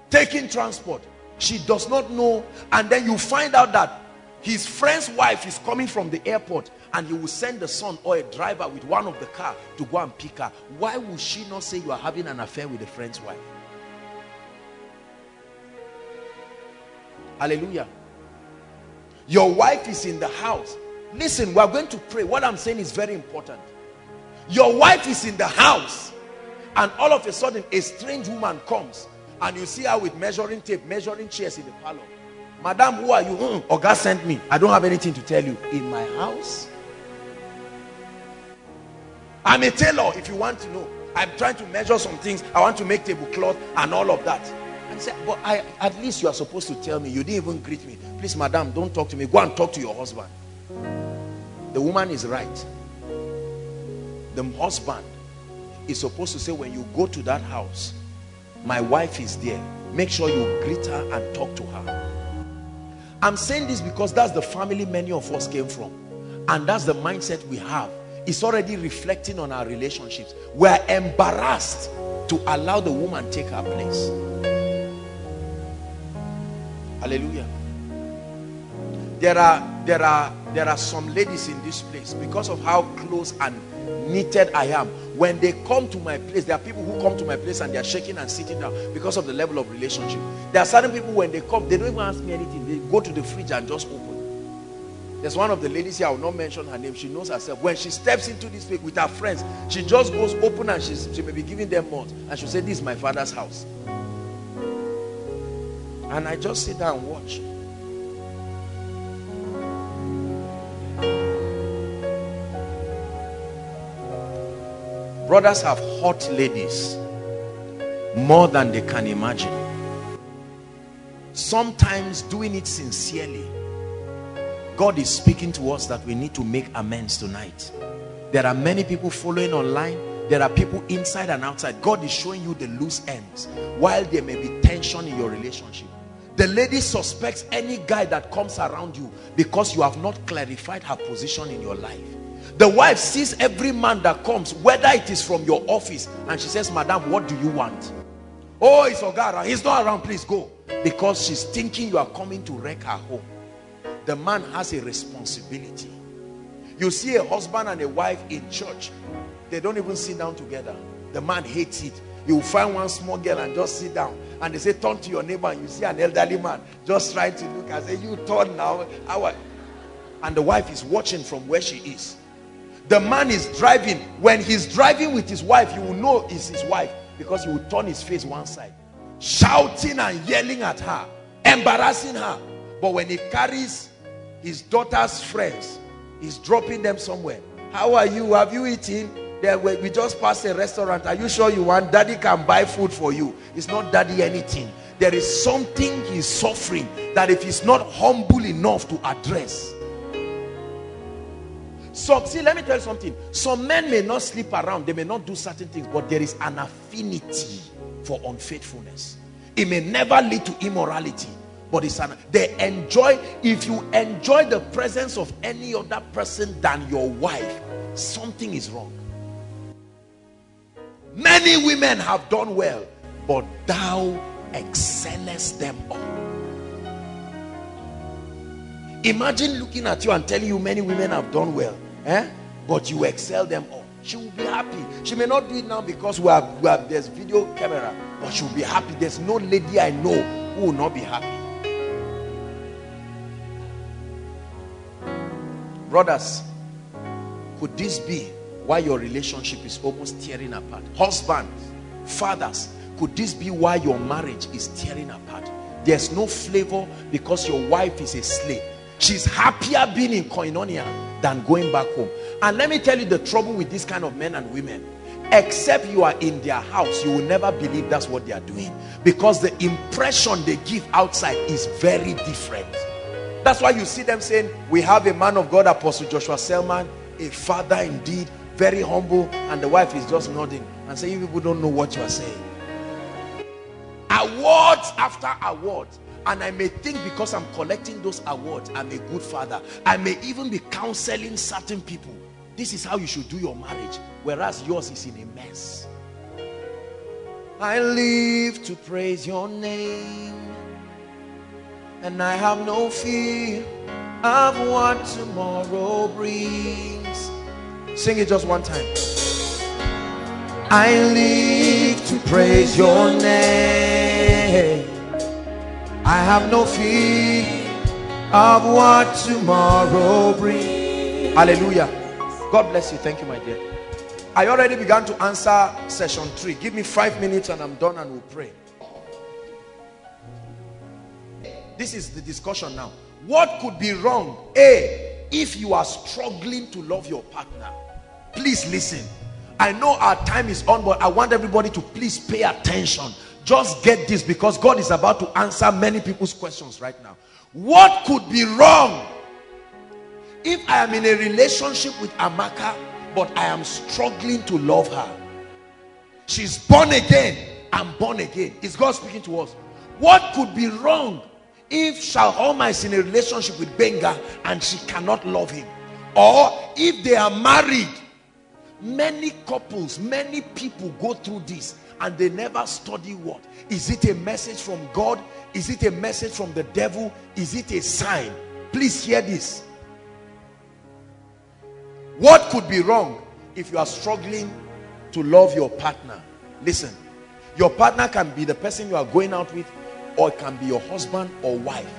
[SPEAKER 2] Taking transport. She does not know. And then you find out that his friend's wife is coming from the airport and he will send the son or a driver with one of the car to go and pick her. Why would she not say you are having an affair with a friend's wife? Hallelujah. Your wife is in the house. Listen, we are going to pray. What I'm saying is very important. Your wife is in the house and all of a sudden a strange woman comes and you see her with measuring tape, measuring chairs in the parlor. Madam, who are you? Mm, Oga sent me. I don't have anything to tell you. In my house? I'm a tailor if you want to know. I'm trying to measure some things. I want to make tablecloth and all of that. And say, but I, at least you are supposed to tell me. You didn't even greet me. Please, madam, don't talk to me. Go and talk to your husband. The woman is right. The husband is supposed to say, when you go to that house, my wife is there. Make sure you greet her and talk to her. I'm saying this because that's the family many of us came from. And that's the mindset we have. It's already reflecting on our relationships. We're embarrassed to allow the woman take her place. Hallelujah. There are there are there are some ladies in this place because of how close and knitted I am. When they come to my place, there are people who come to my place and they are shaking and sitting down because of the level of relationship. There are certain people when they come, they don't even ask me anything. They go to the fridge and just open. There's one of the ladies here, I will not mention her name. She knows herself. When she steps into this place with her friends, she just goes open and she's, she may be giving them malt. And she'll say, this is my father's house. And I just sit down and watch. Brothers have hot ladies more than they can imagine. Sometimes doing it sincerely. God is speaking to us that we need to make amends tonight. There are many people following online. There are people inside and outside. God is showing you the loose ends while there may be tension in your relationship. The lady suspects any guy that comes around you because you have not clarified her position in your life. The wife sees every man that comes, whether it is from your office, and she says, Madam, what do you want? Oh, it's Ogara. He's not around. Please go. Because she's thinking you are coming to wreck her home. The man has a responsibility. You see a husband and a wife in church. They don't even sit down together. The man hates it. You find one small girl and just sit down. And they say, turn to your neighbor. And you see an elderly man just trying to look and say, you turn now. And the wife is watching from where she is the man is driving. When he's driving with his wife you will know it's his wife because he will turn his face one side shouting and yelling at her embarrassing her. But when he carries his daughter's friends he's dropping them somewhere. How are you? Have you eaten? Then we just passed a restaurant. Are you sure you want daddy can buy food for you. It's not daddy anything. There is something he's suffering that if he's not humble enough to address so, see, let me tell you something. Some men may not sleep around, they may not do certain things, but there is an affinity for unfaithfulness. It may never lead to immorality, but it's an they enjoy if you enjoy the presence of any other person than your wife, something is wrong. Many women have done well, but thou excellest them all. Imagine looking at you and telling you many women have done well eh? but you excel them all. She will be happy. She may not do it now because we have, we have there's video camera but she will be happy. There's no lady i know who will not be happy. Brothers could this be why your relationship is almost tearing apart? Husbands fathers could this be why your marriage is tearing apart? There's no flavor because your wife is a slave she's happier being in koinonia than going back home. And let me tell you the trouble with this kind of men and women. Except you are in their house you will never believe that's what they are doing. Because the impression they give outside is very different. That's why you see them saying we have a man of God apostle Joshua Selman a father indeed very humble and the wife is just nodding. And saying you people don't know what you are saying. Awards after awards and I may think because I'm collecting those awards I'm a good father. I may even be counseling certain people. This is how you should do your marriage whereas yours is in a mess. I live to praise your name and I have no fear of what tomorrow brings. Sing it just one time. I live to praise your name I have no fear of what tomorrow brings hallelujah God bless you thank you my dear I already began to answer session three. Give me five minutes and I'm done and we'll pray. This is the discussion now. What could be wrong? A, if you are struggling to love your partner, please listen. I know our time is on, but I want everybody to please pay attention. Just get this because God is about to answer many people's questions right now. What could be wrong if I am in a relationship with Amaka but I am struggling to love her. She's born again. I'm born again. Is God speaking to us? What could be wrong if Shaloma is in a relationship with Benga and she cannot love him? Or if they are married, many couples, many people go through this and they never study what? Is it a message from God? Is it a message from the devil? Is it a sign? Please hear this. What could be wrong if you are struggling to love your partner? Listen, your partner can be the person you are going out with or it can be your husband or wife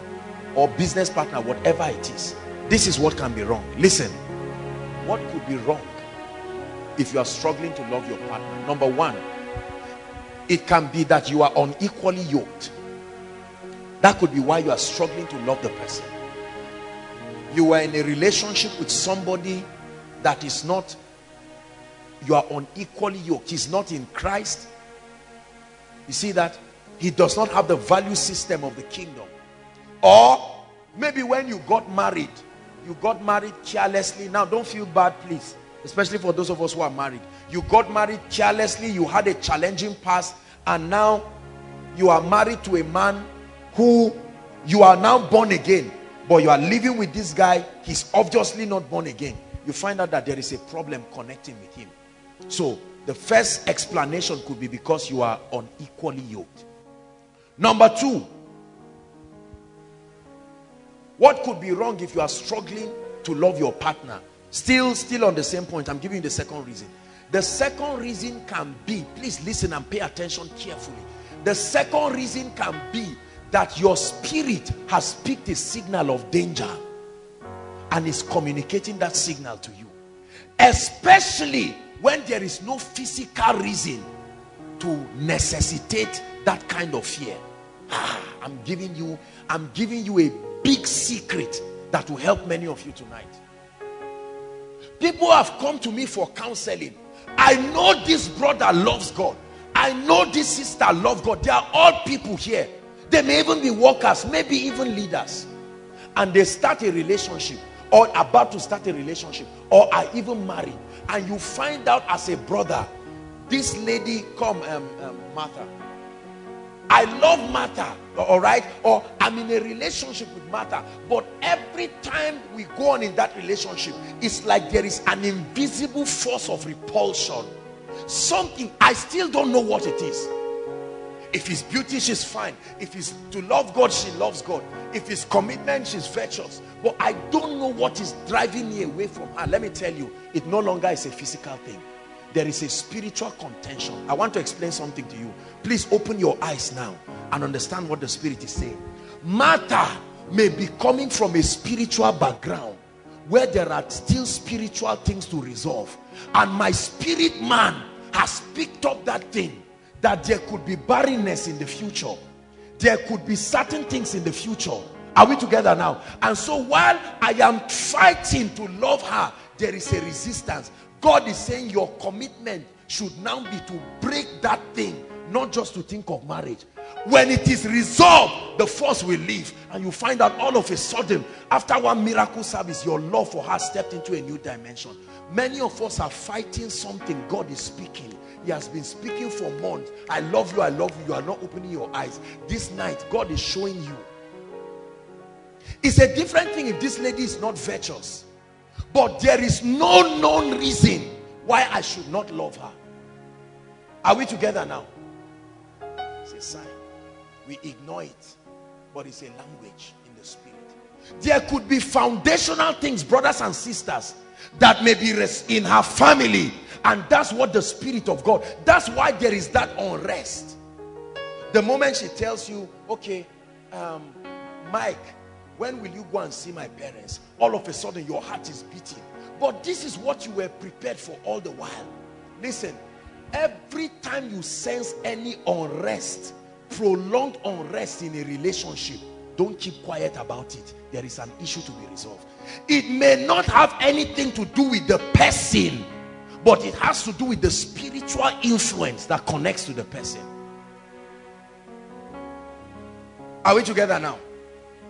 [SPEAKER 2] or business partner, whatever it is. This is what can be wrong. Listen, what could be wrong if you are struggling to love your partner? Number one, it can be that you are unequally yoked. That could be why you are struggling to love the person. You are in a relationship with somebody that is not you are unequally yoked. He's not in christ. You see that? He does not have the value system of the kingdom. Or maybe when you got married you got married carelessly. Now don't feel bad please especially for those of us who are married you got married carelessly you had a challenging past and now you are married to a man who you are now born again but you are living with this guy he's obviously not born again you find out that there is a problem connecting with him. So the first explanation could be because you are unequally yoked. Number two, what could be wrong if you are struggling to love your partner? Still, still on the same point. I'm giving you the second reason. The second reason can be, please listen and pay attention carefully. The second reason can be that your spirit has picked a signal of danger and is communicating that signal to you especially when there is no physical reason to necessitate that kind of fear ah, i'm giving you i'm giving you a big secret that will help many of you tonight people have come to me for counseling. I know this brother loves god. I know this sister loves god. They are all people here. They may even be workers maybe even leaders. And they start a relationship or about to start a relationship or are even married. And you find out as a brother this lady come um, um, Martha I love Martha, all right or I'm in a relationship with Martha. but every time we go on in that relationship it's like there is an invisible force of repulsion something I still don't know what it is if it's beauty, she's fine. If it's to love God, she loves God. If it's commitment, she's virtuous. But I don't know what is driving me away from her. Let me tell you, it no longer is a physical thing. There is a spiritual contention. I want to explain something to you. Please open your eyes now and understand what the Spirit is saying. Martha may be coming from a spiritual background where there are still spiritual things to resolve. And my spirit man has picked up that thing that there could be barrenness in the future there could be certain things in the future are we together now and so while i am fighting to love her there is a resistance. God is saying your commitment should now be to break that thing, not just to think of marriage. When it is resolved, the force will leave. And you find out all of a sudden, after one miracle service, your love for her stepped into a new dimension. Many of us are fighting something God is speaking. He has been speaking for months. I love you, I love you. You are not opening your eyes. This night, God is showing you. It's a different thing if this lady is not virtuous. But there is no known reason why I should not love her. Are we together now? It's a sign. We ignore it. But it's a language in the spirit. There could be foundational things, brothers and sisters, that may be in her family and that's what the spirit of God that's why there is that unrest the moment she tells you okay um, Mike when will you go and see my parents all of a sudden your heart is beating but this is what you were prepared for all the while listen every time you sense any unrest prolonged unrest in a relationship don't keep quiet about it there is an issue to be resolved it may not have anything to do with the person, but it has to do with the spiritual influence that connects to the person. Are we together now?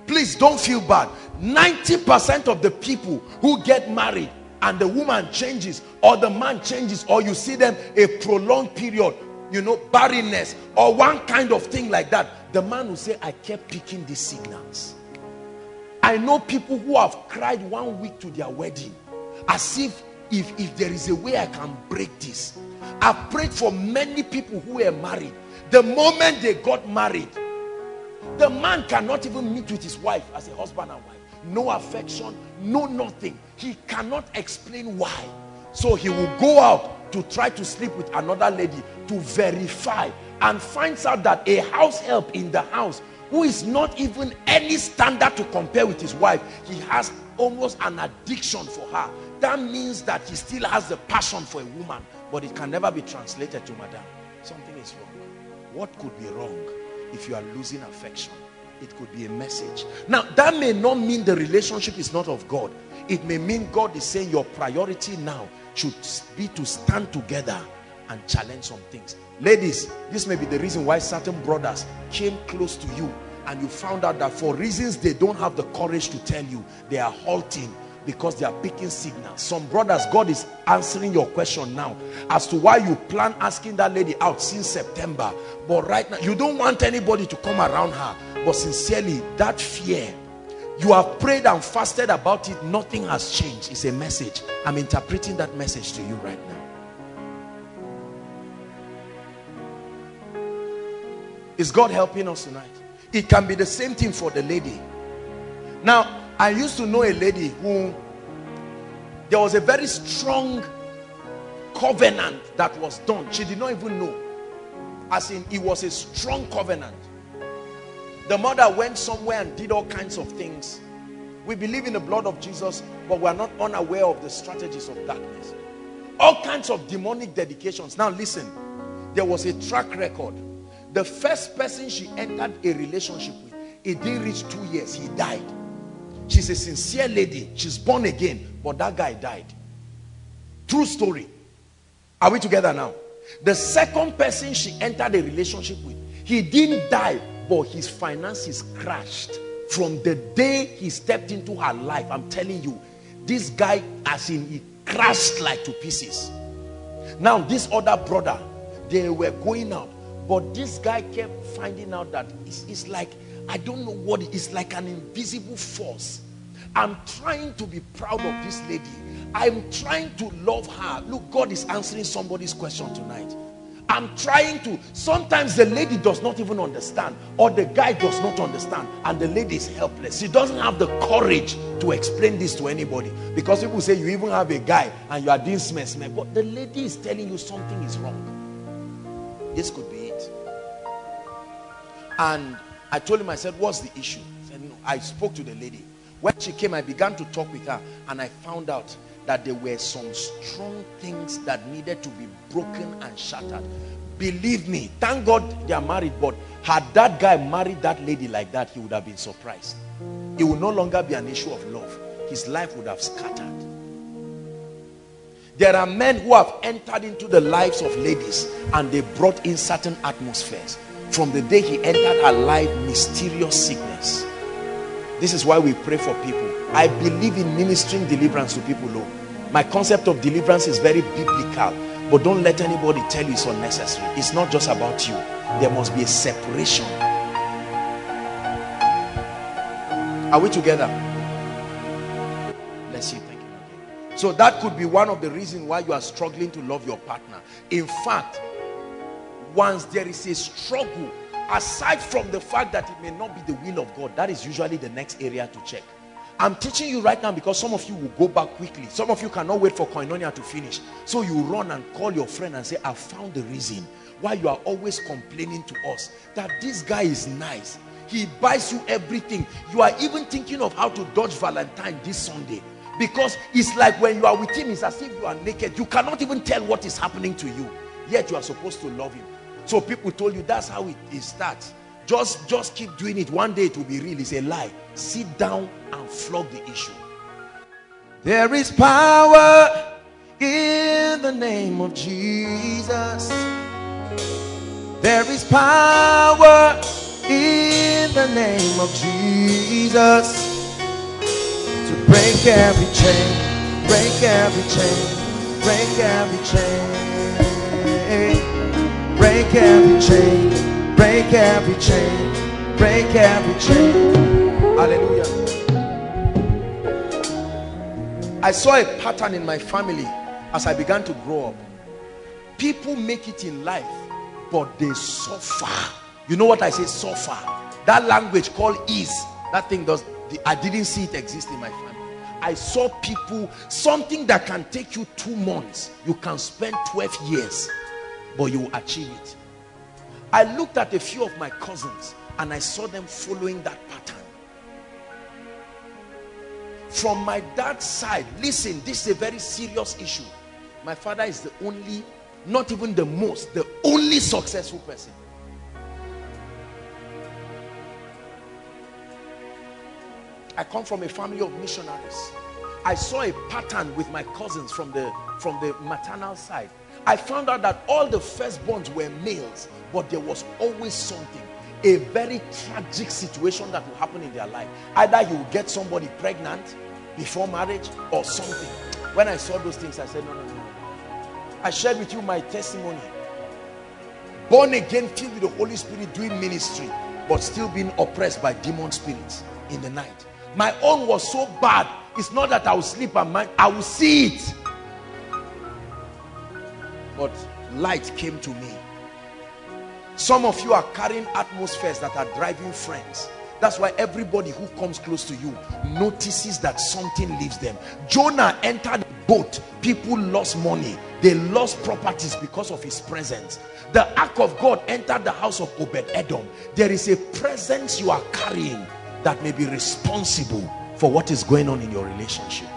[SPEAKER 2] Please don't feel bad. 90% of the people who get married and the woman changes or the man changes or you see them a prolonged period, you know, barrenness or one kind of thing like that, the man will say, I kept picking these signals. I know people who have cried one week to their wedding as if if, if there is a way I can break this. I've prayed for many people who were married. The moment they got married, the man cannot even meet with his wife as a husband and wife. No affection, no nothing. He cannot explain why. So he will go out to try to sleep with another lady to verify and finds out that a house help in the house who is not even any standard to compare with his wife he has almost an addiction for her that means that he still has the passion for a woman but it can never be translated to madam something is wrong what could be wrong if you are losing affection it could be a message. Now that may not mean the relationship is not of god. It may mean god is saying your priority now should be to stand together and challenge some things. Ladies, this may be the reason why certain brothers came close to you and you found out that for reasons they don't have the courage to tell you, they are halting because they are picking signals. Some brothers, God is answering your question now as to why you plan asking that lady out since September. But right now, you don't want anybody to come around her. But sincerely, that fear, you have prayed and fasted about it, nothing has changed. It's a message. I'm interpreting that message to you right now. Is God helping us tonight? It can be the same thing for the lady. Now, I used to know a lady who there was a very strong covenant that was done. She did not even know. As in, it was a strong covenant. The mother went somewhere and did all kinds of things. We believe in the blood of Jesus, but we are not unaware of the strategies of darkness. All kinds of demonic dedications. Now listen, there was a track record the first person she entered a relationship with, it didn't reach two years. He died. She's a sincere lady. She's born again. But that guy died. True story. Are we together now? The second person she entered a relationship with, he didn't die, but his finances crashed. From the day he stepped into her life, I'm telling you, this guy, as in, he crashed like to pieces. Now, this other brother, they were going out but this guy kept finding out that it's, it's like, I don't know what it is, like an invisible force. I'm trying to be proud of this lady. I'm trying to love her. Look, God is answering somebody's question tonight. I'm trying to. Sometimes the lady does not even understand, or the guy does not understand, and the lady is helpless. She doesn't have the courage to explain this to anybody because people say you even have a guy and you are doing smash, but the lady is telling you something is wrong. This could be it. and I told him, I said, what's the issue? Said, no. I spoke to the lady. When she came, I began to talk with her and I found out that there were some strong things that needed to be broken and shattered. Believe me, thank God they are married, but had that guy married that lady like that, he would have been surprised. It would no longer be an issue of love. His life would have scattered. There are men who have entered into the lives of ladies and they brought in certain atmospheres. From the day he entered her life, mysterious sickness. This is why we pray for people. I believe in ministering deliverance to people. Low. My concept of deliverance is very biblical. But don't let anybody tell you it's unnecessary. It's not just about you. There must be a separation. Are we together? Bless you. Thank you. So that could be one of the reasons why you are struggling to love your partner. In fact, once there is a struggle, aside from the fact that it may not be the will of God, that is usually the next area to check. I'm teaching you right now because some of you will go back quickly. Some of you cannot wait for koinonia to finish. So you run and call your friend and say, I found the reason why you are always complaining to us that this guy is nice. He buys you everything. You are even thinking of how to dodge Valentine this Sunday. Because it's like when you are with him, it's as if you are naked. You cannot even tell what is happening to you. Yet you are supposed to love him. So people told you that's how it, it starts. Just, just keep doing it. One day it will be real. It's a lie. Sit down and flog the issue. There is power in the name of Jesus. There is power in the name of Jesus to break every chain, break every chain, break every chain, break every chain break every chain, break every chain. Hallelujah. I saw a pattern in my family as I began to grow up. People make it in life, but they suffer. You know what I say? Suffer. That language called ease. That thing does. I didn't see it exist in my family. I saw people, something that can take you two months, you can spend 12 years, but you will achieve it. I looked at a few of my cousins and I saw them following that pattern. From my dad's side, listen, this is a very serious issue. My father is the only, not even the most, the only successful person. I come from a family of missionaries. I saw a pattern with my cousins from the from the maternal side. I found out that all the firstborns were males but there was always something a very tragic situation that will happen in their life. Either you get somebody pregnant before marriage or something. When i saw those things i said no no no, no. i shared with you my testimony. Born again filled with the holy spirit doing ministry but still being oppressed by demon spirits in the night. My own was so bad. It's not that i will sleep and mind i will see it but light came to me some of you are carrying atmospheres that are driving friends. That's why everybody who comes close to you notices that something leaves them. Jonah entered the boat. People lost money. They lost properties because of his presence. The ark of God entered the house of Obed-Edom. There is a presence you are carrying that may be responsible for what is going on in your relationship.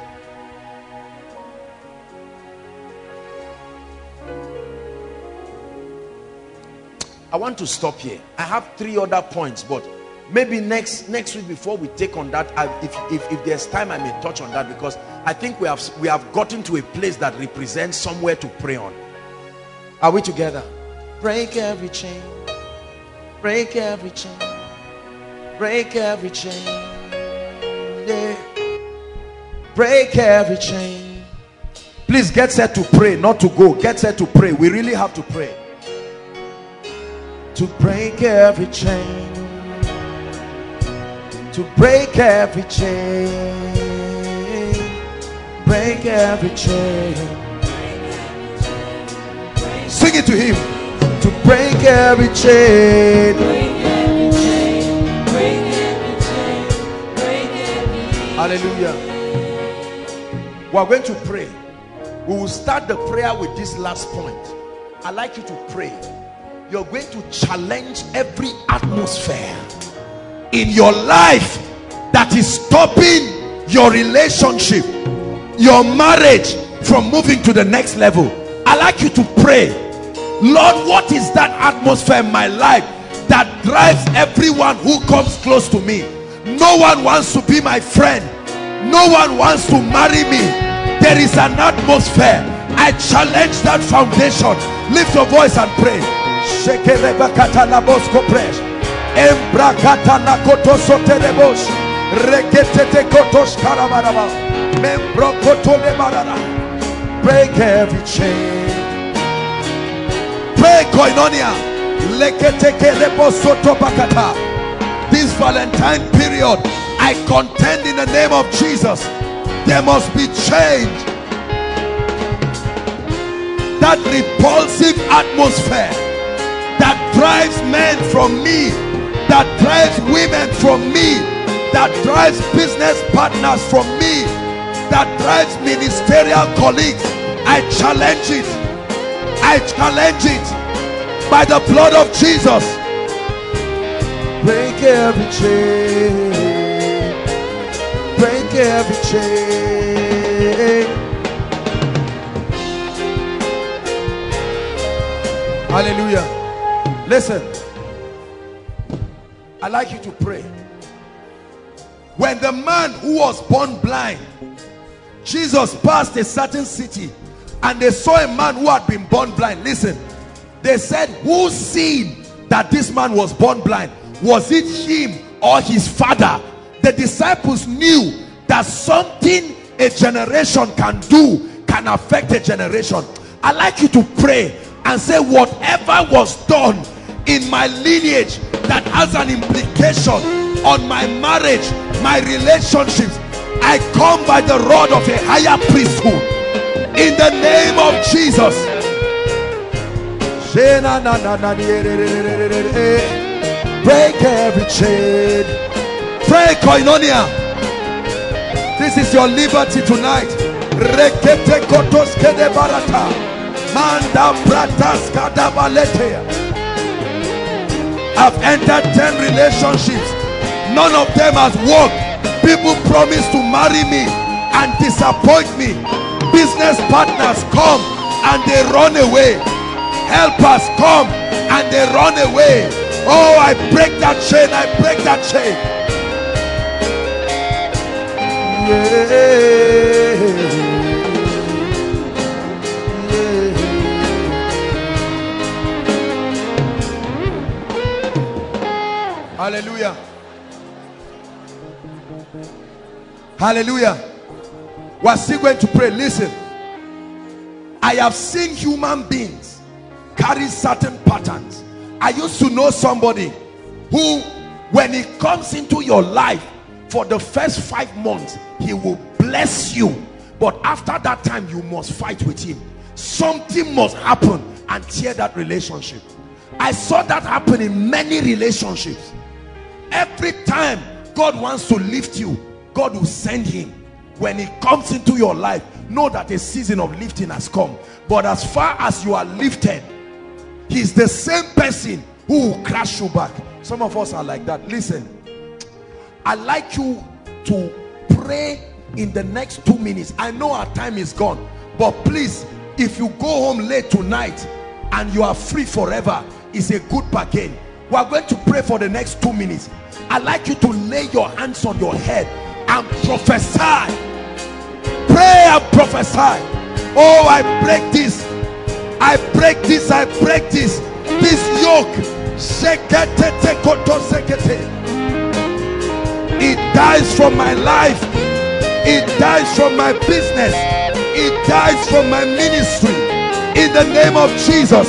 [SPEAKER 2] I want to stop here. I have three other points, but maybe next next week before we take on that, I, if, if, if there's time, I may touch on that because I think we have we have gotten to a place that represents somewhere to pray on. Are we together? Break every chain, break every chain, break every chain, yeah. break every chain. Please get set to pray, not to go. Get set to pray. We really have to pray to break every chain. To break every chain. Break every chain. Sing it to him. To break every chain. Hallelujah. We are going to pray. We will start the prayer with this last point. I'd like you to pray you're going to challenge every atmosphere in your life that is stopping your relationship your marriage from moving to the next level. I like you to pray. Lord what is that atmosphere in my life that drives everyone who comes close to me? No one wants to be my friend. No one wants to marry me. There is an atmosphere. I challenge that foundation. Lift your voice and pray. Shekerebakata labosko presh. Embrakata nakoto soterebosh. Reketete kotosh karabaraba. Membrokoto lebarara. Break every chain. Pray koinonia. Leketeke rebosoto bakata. This Valentine period, I contend in the name of Jesus. There must be change that repulsive atmosphere drives men from me, that drives women from me, that drives business partners from me, that drives ministerial colleagues. I challenge it. I challenge it by the blood of Jesus. Break every chain. Break every chain. Hallelujah. Listen. I like you to pray. When the man who was born blind, Jesus passed a certain city and they saw a man who had been born blind. Listen, they said, Who seen that this man was born blind? Was it him or his father? The disciples knew that something a generation can do can affect a generation. I like you to pray and say whatever was done in my lineage that has an implication on my marriage my relationships i come by the rod of a higher priesthood. In the name of jesus. Break every chain. Pray koinonia. This is your liberty tonight. Rekete barata. Manda. I've entered 10 relationships. None of them has worked. People promise to marry me and disappoint me. Business partners come and they run away. Helpers come and they run away. Oh, I break that chain. I break that chain. Yeah. Hallelujah. Hallelujah. We're still going to pray. Listen. I have seen human beings carry certain patterns. I used to know somebody who, when he comes into your life for the first five months, he will bless you. But after that time, you must fight with him. Something must happen and tear that relationship. I saw that happen in many relationships. Every time God wants to lift you, God will send him. When he comes into your life, know that a season of lifting has come. But as far as you are lifted, he's the same person who will crash you back. Some of us are like that. Listen, i like you to pray in the next two minutes. I know our time is gone, but please, if you go home late tonight and you are free forever, it's a good bargain. We are going to pray for the next two minutes. I'd like you to lay your hands on your head and prophesy. Pray and prophesy. Oh, I break this. I break this. I break this. This yoke. It dies from my life. It dies from my business. It dies from my ministry. In the name of Jesus.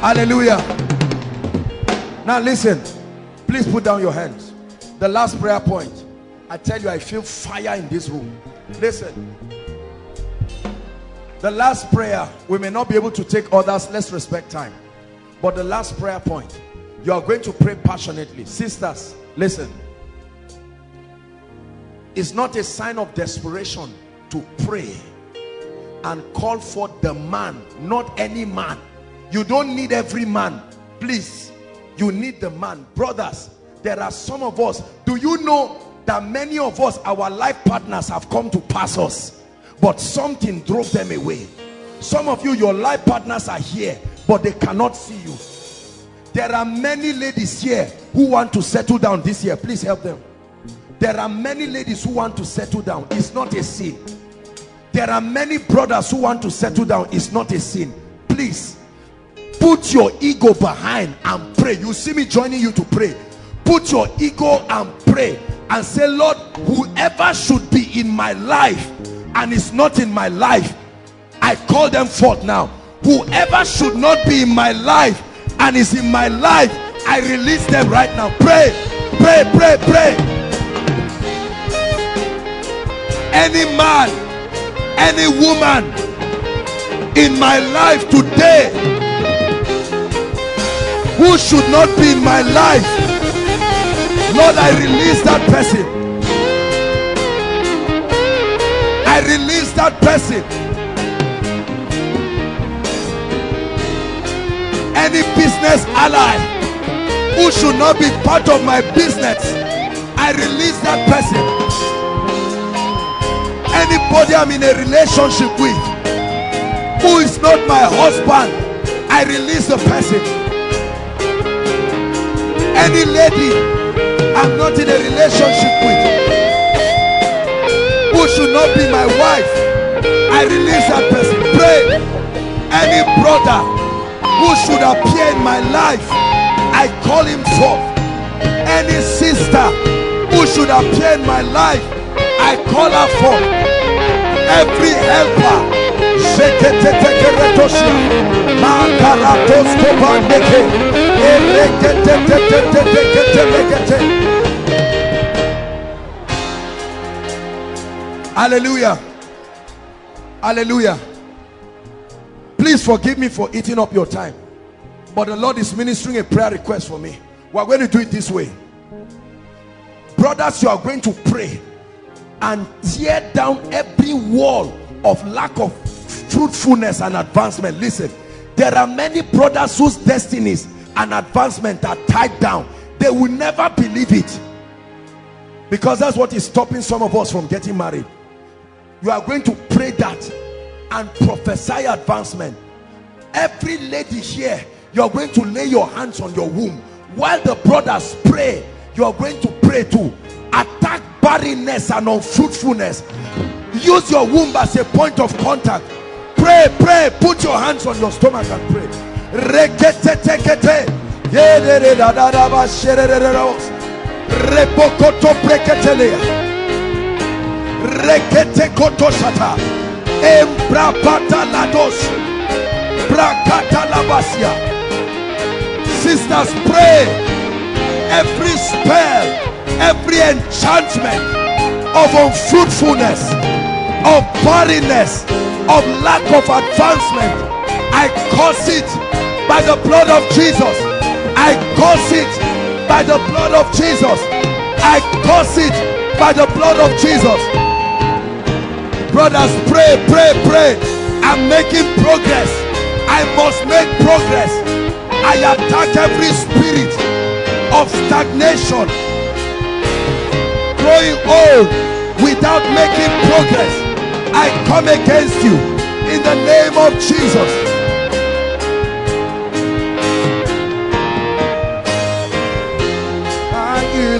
[SPEAKER 2] Hallelujah. Now listen. Please put down your hands. The last prayer point. I tell you, I feel fire in this room. Listen. The last prayer, we may not be able to take others. Let's respect time. But the last prayer point, you are going to pray passionately. Sisters, listen. It's not a sign of desperation to pray and call for the man, not any man. You don't need every man. Please, you need the man. Brothers, there are some of us. Do you know that many of us, our life partners have come to pass us, but something drove them away. Some of you, your life partners are here, but they cannot see you. There are many ladies here who want to settle down this year. Please help them. There are many ladies who want to settle down. It's not a sin. There are many brothers who want to settle down. It's not a sin. Please, put your ego behind and pray. You see me joining you to pray. Put your ego and pray and say, Lord, whoever should be in my life and is not in my life, I call them forth now. Whoever should not be in my life and is in my life, I release them right now. Pray, pray, pray, pray any man any woman in my life today who should not be in my life. Lord i release that person. I release that person. Any business ally who should not be part of my business i release that person. Anybody I'm in a relationship with who is not my husband I release the person any lady I'm not in a relationship with who should not be my wife I release that person. Pray. Any brother who should appear in my life I call him forth. Any sister who should appear in my life I call her forth. Every helper hallelujah. Hallelujah. Please forgive me for eating up your time but the lord is ministering a prayer request for me. We're going to do it this way. Brothers you are going to pray and tear down every wall of lack of fruitfulness and advancement. Listen there are many brothers whose destinies and advancement are tied down. They will never believe it. Because that's what is stopping some of us from getting married. You are going to pray that and prophesy advancement. Every lady here you are going to lay your hands on your womb. While the brothers pray you are going to pray too. Attack barrenness and unfruitfulness. Use your womb as a point of contact. Pray pray. Put your hands on your stomach and pray rekete sisters pray. Every spell every enchantment of unfruitfulness of barrenness of lack of advancement I curse it by the blood of Jesus I curse it by the blood of Jesus. I curse it by the blood of Jesus. Brothers pray pray pray. I'm making progress. I must make progress. I attack every spirit of stagnation. Growing old without making progress. I come against you in the name of Jesus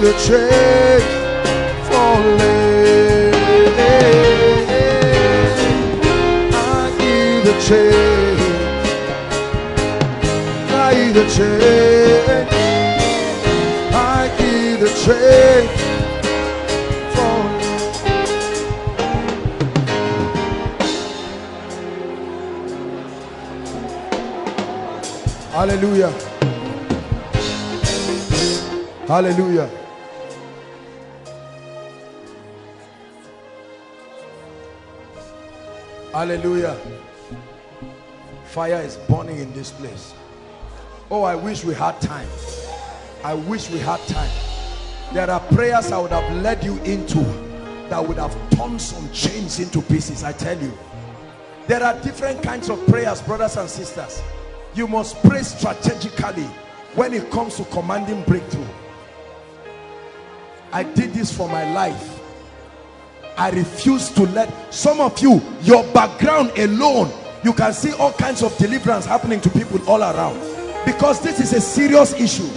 [SPEAKER 2] Change for I need a change I need a change I need a change Hallelujah. Hallelujah. Hallelujah. Fire is burning in this place. Oh, I wish we had time. I wish we had time. There are prayers I would have led you into, that would have torn some chains into pieces I tell you there are different kinds of prayers brothers and sisters you must pray strategically when it comes to commanding breakthrough I did this for my life I refuse to let some of you your background alone you can see all kinds of deliverance happening to people all around. Because this is a serious issue.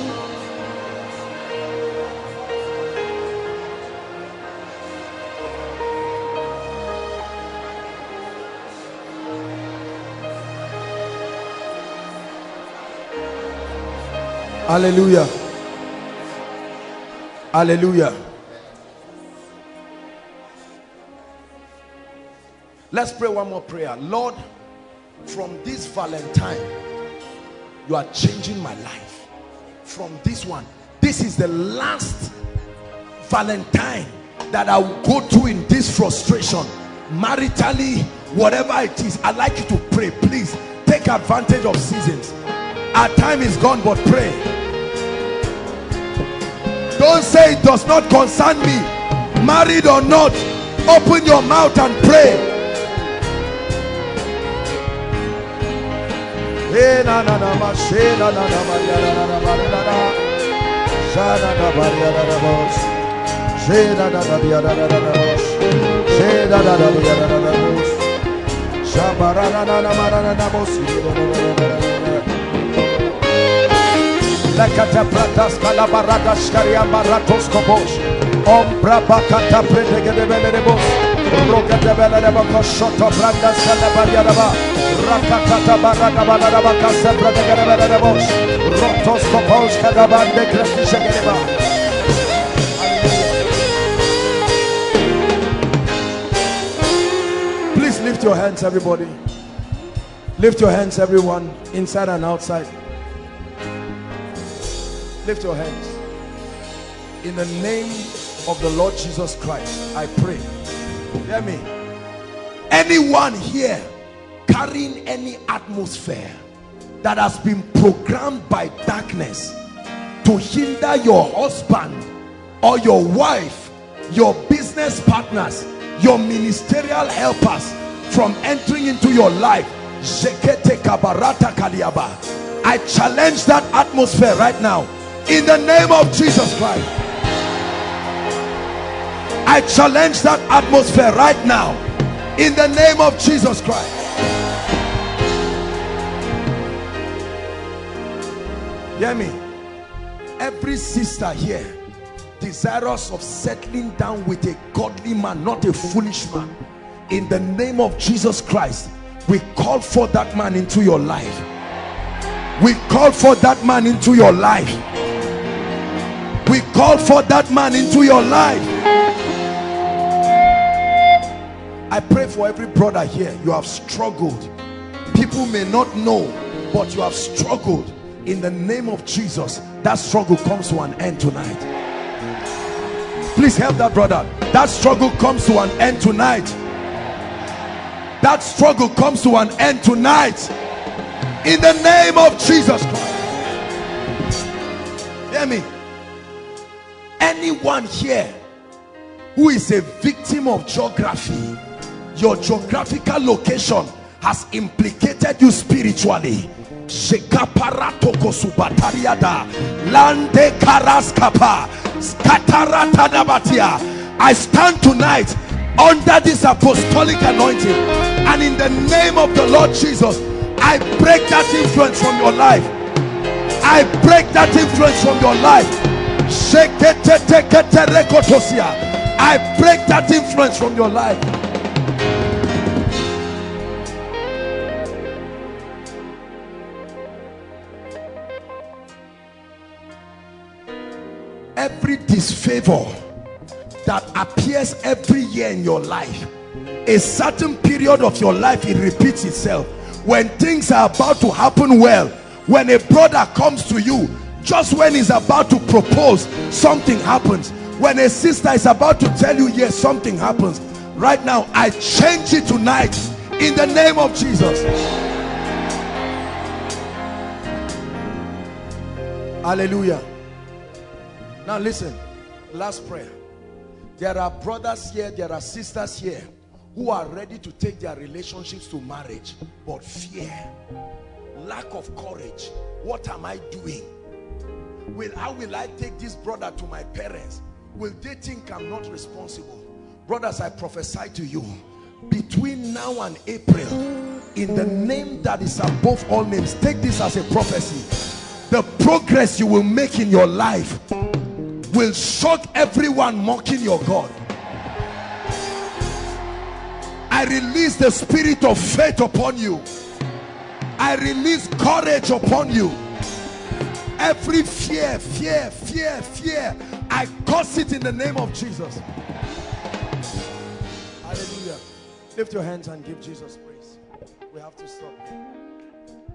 [SPEAKER 2] Hallelujah. Hallelujah let's pray one more prayer. Lord from this valentine you are changing my life. From this one this is the last valentine that i will go through in this frustration. Maritally whatever it is i'd like you to pray please. Take advantage of seasons. Our time is gone but pray. Don't say it does not concern me. Married or not open your mouth and pray Lekata pratas kalabaradas karia baratos kopos. Ombra bakata prete gedebele debos. Roka debele deboko shoto brandas kalabaria Please lift your hands everybody. Lift your hands everyone inside and outside. Lift your hands. In the name of the Lord Jesus Christ, I pray. Hear me. Anyone here carrying any atmosphere that has been programmed by darkness to hinder your husband or your wife, your business partners, your ministerial helpers from entering into your life. I challenge that atmosphere right now in the name of Jesus Christ. I challenge that atmosphere right now in the name of Jesus Christ. Hear me. Every sister here desirous of settling down with a godly man, not a foolish man. In the name of Jesus Christ, we call for that man into your life. We call for that man into your life we call for that man into your life i pray for every brother here. You have struggled. People may not know but you have struggled. In the name of jesus that struggle comes to an end tonight. Please help that brother. That struggle comes to an end tonight. That struggle comes to an end tonight. In the name of jesus christ. Hear me. Anyone here who is a victim of geography your geographical location has implicated you spiritually. I stand tonight under this apostolic anointing. And in the name of the Lord Jesus I break that influence from your life. I break that influence from your life. I break that influence from your life. Every disfavor that appears every year in your life, a certain period of your life, it repeats itself. When things are about to happen well, when a brother comes to you just when he's about to propose something happens. When a sister is about to tell you yes something happens. Right now i change it tonight in the name of jesus. Hallelujah now listen last prayer There are brothers here, there are sisters here who are ready to take their relationships to marriage, but fear, lack of courage. What am I doing? Will how will I take this brother to my parents? Will they think I'm not responsible? Brothers, I prophesy to you between now and April, in the name that is above all names, take this as a prophecy. The progress you will make in your life will shock everyone mocking your God. I release the spirit of faith upon you. I release courage upon you. Every fear, fear, fear, fear, I curse it in the name of Jesus. Hallelujah. Lift your hands and give Jesus praise. We have to stop.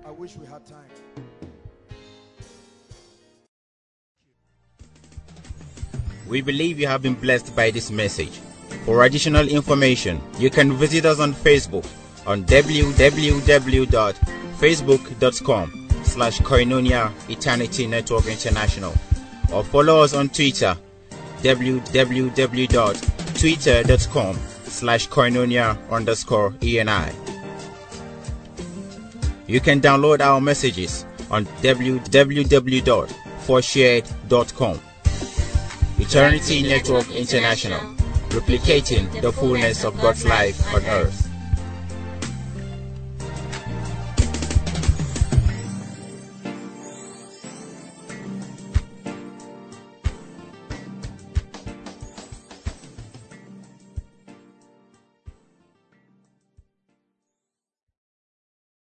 [SPEAKER 2] I wish we had time.
[SPEAKER 1] We believe you have been blessed by this message. For additional information, you can visit us on Facebook on www.facebook.com slash Koinonia Eternity Network International or follow us on Twitter www.twitter.com slash Koinonia underscore ENI. You can download our messages on www.4shared.com. Eternity Network International, replicating the fullness of God's life on earth.